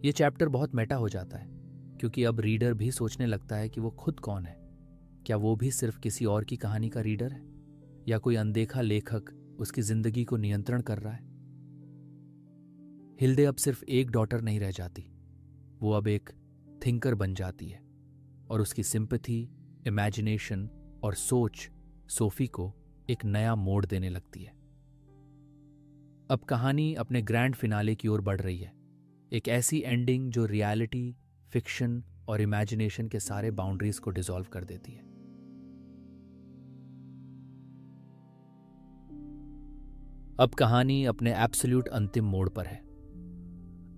ये चैप्टर बहुत मेटा हो जाता है, क्योंकि अब रीडर भी सोचने लगता है कि वो खुद कौन है। क्या वो भी सिर्फ़ किसी और की कहानी का रीडर है? या कोई अनदेखा लेखक उसकी ज़िंदगी को नियंत्रण कर रहा है? हिल्दे अब सिर्फ़ एक डॉटर नहीं रह जाती। वो अब एक थिंकर बन जाती है। और उसकी सिंपथी इमेजिनेशन और सोच सोफी को एक नया मोड़ देने लगती है। अब कहानी अपने ग्रैंड फिनाले की ओर बढ़ रही है। एक ऐसी एंडिंग जो रियलिटी फिक्शन और इमेजिनेशन के सारे बाउंड्रीज को डिसॉल्व कर देती है। अब कहानी अपने एब्सोल्यूट अंतिम मोड़ पर है।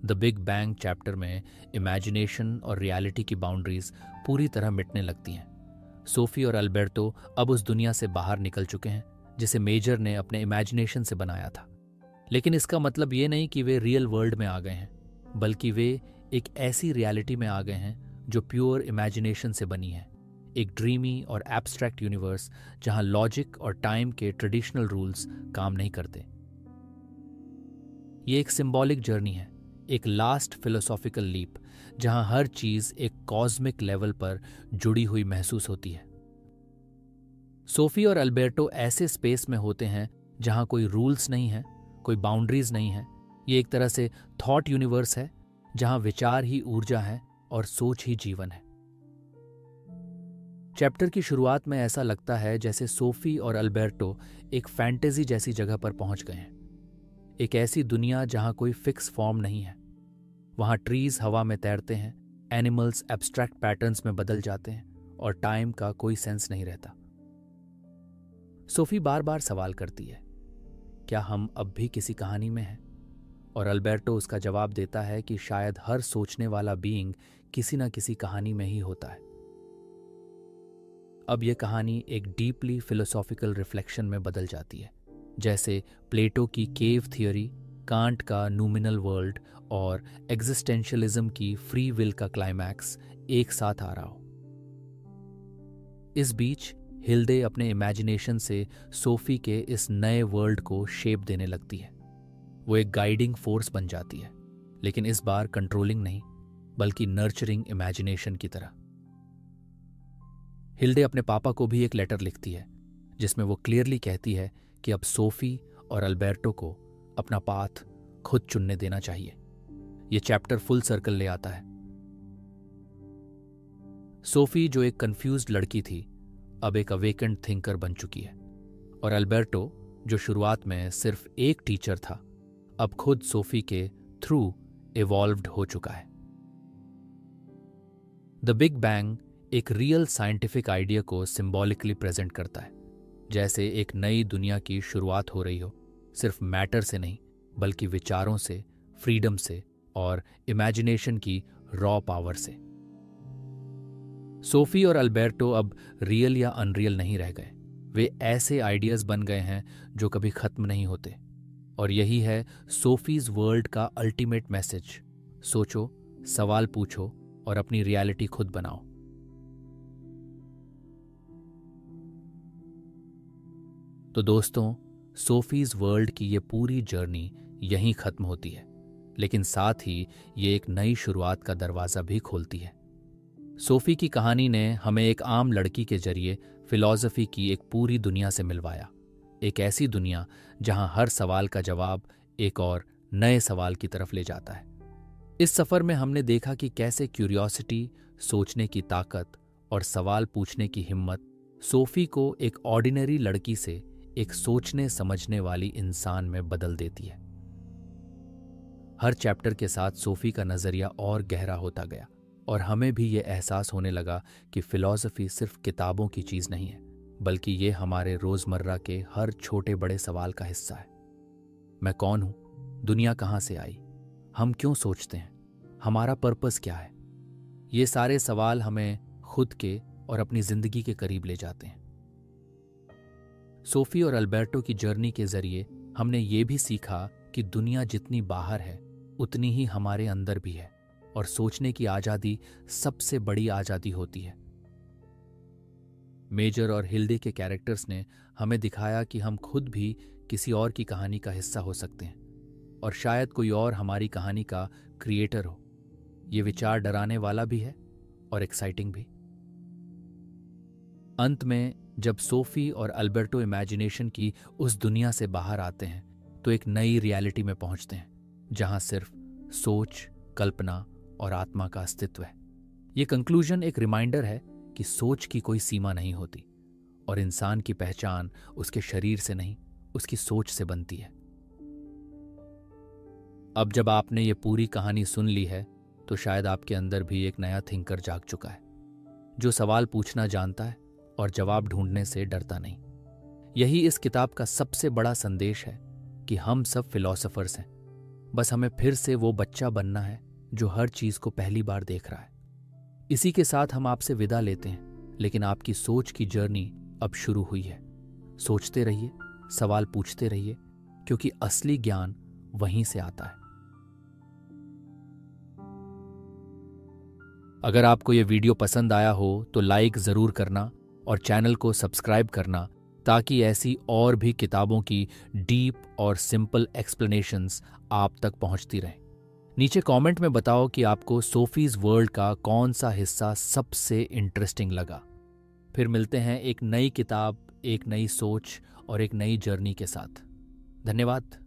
द बिग बैंग चैप्टर में इमेजिनेशन और रियलिटी की बाउंड्रीज पूरी तरह मिटने लगती हैं। सोफी और अल्बर्टो अब उस दुनिया से बाहर निकल चुके हैं, जिसे मेजर ने अपने इमेजिनेशन से बनाया था। लेकिन इसका मतलब ये नहीं कि वे रियल वर्ल्ड में आ गए हैं, बल्कि वे एक ऐसी रियलिटी में आ गए हैं, जो प्योर इमेजिनेशन से बनी है। एक ड्रीमी और एब्स्ट्रैक्ट यूनिवर्स जहाँ लॉजिक और टाइम के ट्रेडिशनल रूल्स काम नहीं करते। ये एक सिंबॉलिक जर्नी है एक लास्ट फिलोसॉफिकल लीप जहाँ हर चीज़ एक कॉस्मिक लेवल पर जुड़ी हुई महसूस होती है। सोफी और अल्बर्टो ऐसे स्पेस में होते हैं, जहाँ कोई रूल्स नहीं है, कोई बाउंड्रीज नहीं है। ये एक तरह से थॉट यूनिवर्स है, जहाँ विचार ही ऊर्जा है और सोच ही जीवन है। चैप्टर की शुरुआत में ऐसा लगता है जैसे सोफी और अल्बर्टो एक फैंटेसी जैसी जगह पर पहुँच गए हैं। एक ऐसी दुनिया जहाँ कोई फिक्स फॉर्म नहीं है। वहाँ ट्रीज हवा में तैरते हैं, एनिमल्स एब्स्ट्रैक्ट पैटर्न्स में बदल जाते हैं और टाइम का कोई सेंस नहीं रहता। सोफी बार बार सवाल करती है, क्या हम अब भी किसी कहानी में हैं? और अल्बर्टो उसका जवाब देता है कि शायद हर सोचने वाला बीइंग किसी ना किसी कहानी में ही होता है। अब यह कहानी एक डीपली फिलोसॉफिकल रिफ्लेक्शन में बदल जाती है। जैसे प्लेटो की केव थियोरी, कांट का नूमिनल वर्ल्ड और एग्जिस्टेंशियलिज्म की फ्री विल का क्लाइमैक्स एक साथ आ रहा हो। इस बीच हिल्दे अपने इमेजिनेशन से सोफी के इस नए वर्ल्ड को शेप देने लगती है। वो एक गाइडिंग फोर्स बन जाती है, लेकिन इस बार कंट्रोलिंग नहीं, बल्कि नर्चरिंग इमेजिनेशन की तरह। हिल्डे अपने पापा को भी एक लेटर लिखती है, जिसमें वो क्लियरली कहती है कि अब सोफी और अल्बर्टो को अपना पाथ खुद चुनने देना चाहिए। यह चैप्टर फुल सर्कल ले आता है। सोफी, जो एक कंफ्यूज लड़की थी, अब एक अवेकेंड थिंकर बन चुकी है। और अल्बर्टो, जो शुरुआत में सिर्फ़ एक टीचर था, अब खुद सोफी के थ्रू इवॉल्व्ड हो चुका है। द बिग बैंग एक रियल साइंटिफिक आइडिया को सिंबॉलिकली प्रेजेंट करता है। जैसे एक नई दुनिया की शुरुआत हो रही हो, सिर्फ़ मैटर से नहीं, बल्कि विचारों से, फ्रीडम से और इमेजिनेशन की रॉ पावर से। सोफी और अल्बर्टो अब रियल या अनरियल नहीं रह गए। वे ऐसे आइडियाज़ बन गए हैं जो कभी खत्म नहीं होते। और यही है सोफीज वर्ल्ड का अल्टीमेट मैसेज सोचो, सवाल पूछो और अपनी रियलिटी खुद बनाओ। तो दोस्तों, सोफीज वर्ल्ड की ये पूरी जर्नी यहीं खत्म होती है, लेकिन साथ ही ये एक नई शुरुआत का दरवाज़ा भी खोलती है। सोफी की कहानी ने हमें एक आम लड़की के ज़रिए फिलॉसफी की एक पूरी दुनिया से मिलवाया। एक ऐसी दुनिया जहाँ हर सवाल का जवाब एक और नए सवाल की तरफ़ ले जाता है। इस सफ़र में हमने देखा कि कैसे क्यूरियोसिटी, सोचने की ताकत और सवाल पूछने की हिम्मत सोफी को एक ऑर्डिनरी लड़की से एक सोचने, समझने वाली इंसान में बदल देती है। हर चैप्टर के साथ सोफी का नज़रिया और गहरा होता गया और हमें भी ये एहसास होने लगा कि फिलॉसफी सिर्फ़ किताबों की चीज़ नहीं है, बल्कि ये हमारे रोज़मर्रा के हर छोटे बड़े सवाल का हिस्सा है। मैं कौन हूँ? दुनिया कहाँ से आई? हम क्यों सोचते हैं? हमारा पर्पस क्या है? ये सारे सवाल हमें खुद के और अपनी ज़िंदगी के करीब ले जाते हैं। सोफी और अल्बर्टो की जर्नी के ज़रिए हमने ये भी सीखा कि दुनिया जितनी बाहर है, उतनी ही हमारे अंदर भी है और सोचने की आज़ादी सबसे बड़ी आज़ादी होती है। मेजर और हिल्दे के कैरेक्टर्स ने हमें दिखाया कि हम खुद भी किसी और की कहानी का हिस्सा हो सकते हैं और शायद कोई और हमारी कहानी का क्रिएटर हो। ये विचार डराने वाला भी है और एक्साइटिंग भी। अंत में, जब सोफी और अल्बर्टो इमेजिनेशन की उस दुनिया से बाहर आते हैं तो एक नई रियलिटी में पहुँचते हैं, जहाँ सिर्फ़ सोच, कल्पना और आत्मा का अस्तित्व है। ये कंक्लूजन एक रिमाइंडर है कि सोच की कोई सीमा नहीं होती, और इंसान की पहचान उसके शरीर से नहीं, उसकी सोच से बनती है। अब जब आपने ये पूरी कहानी सुन ली है तो शायद आपके अंदर भी एक नया थिंकर जाग चुका है, जो सवाल पूछना जानता है और जवाब ढूँढने से डरता नहीं। यही इस किताब का सबसे बड़ा संदेश है कि हम सब फिलोसोफर्स हैं। बस हमें फिर से वो बच्चा बनना है जो हर चीज़ को पहली बार देख रहा है। इसी के साथ हम आपसे विदा लेते हैं, लेकिन आपकी सोच की जर्नी अब शुरू हुई है। सोचते रहिए, सवाल पूछते रहिए, क्योंकि असली ज्ञान वहीं से आता है। अगर आपको यह वीडियो पसंद आया हो तो लाइक ज़रूर करना और चैनल को सब्सक्राइब करना ताकि ऐसी और भी किताबों की डीप और सिंपल एक्सप्लेनेशंस आप तक पहुँचती रहें। नीचे कमेंट में बताओ कि आपको सोफीज वर्ल्ड का कौन सा हिस्सा सबसे इंटरेस्टिंग लगा। फिर मिलते हैं एक नई किताब, एक नई सोच और एक नई जर्नी के साथ। धन्यवाद।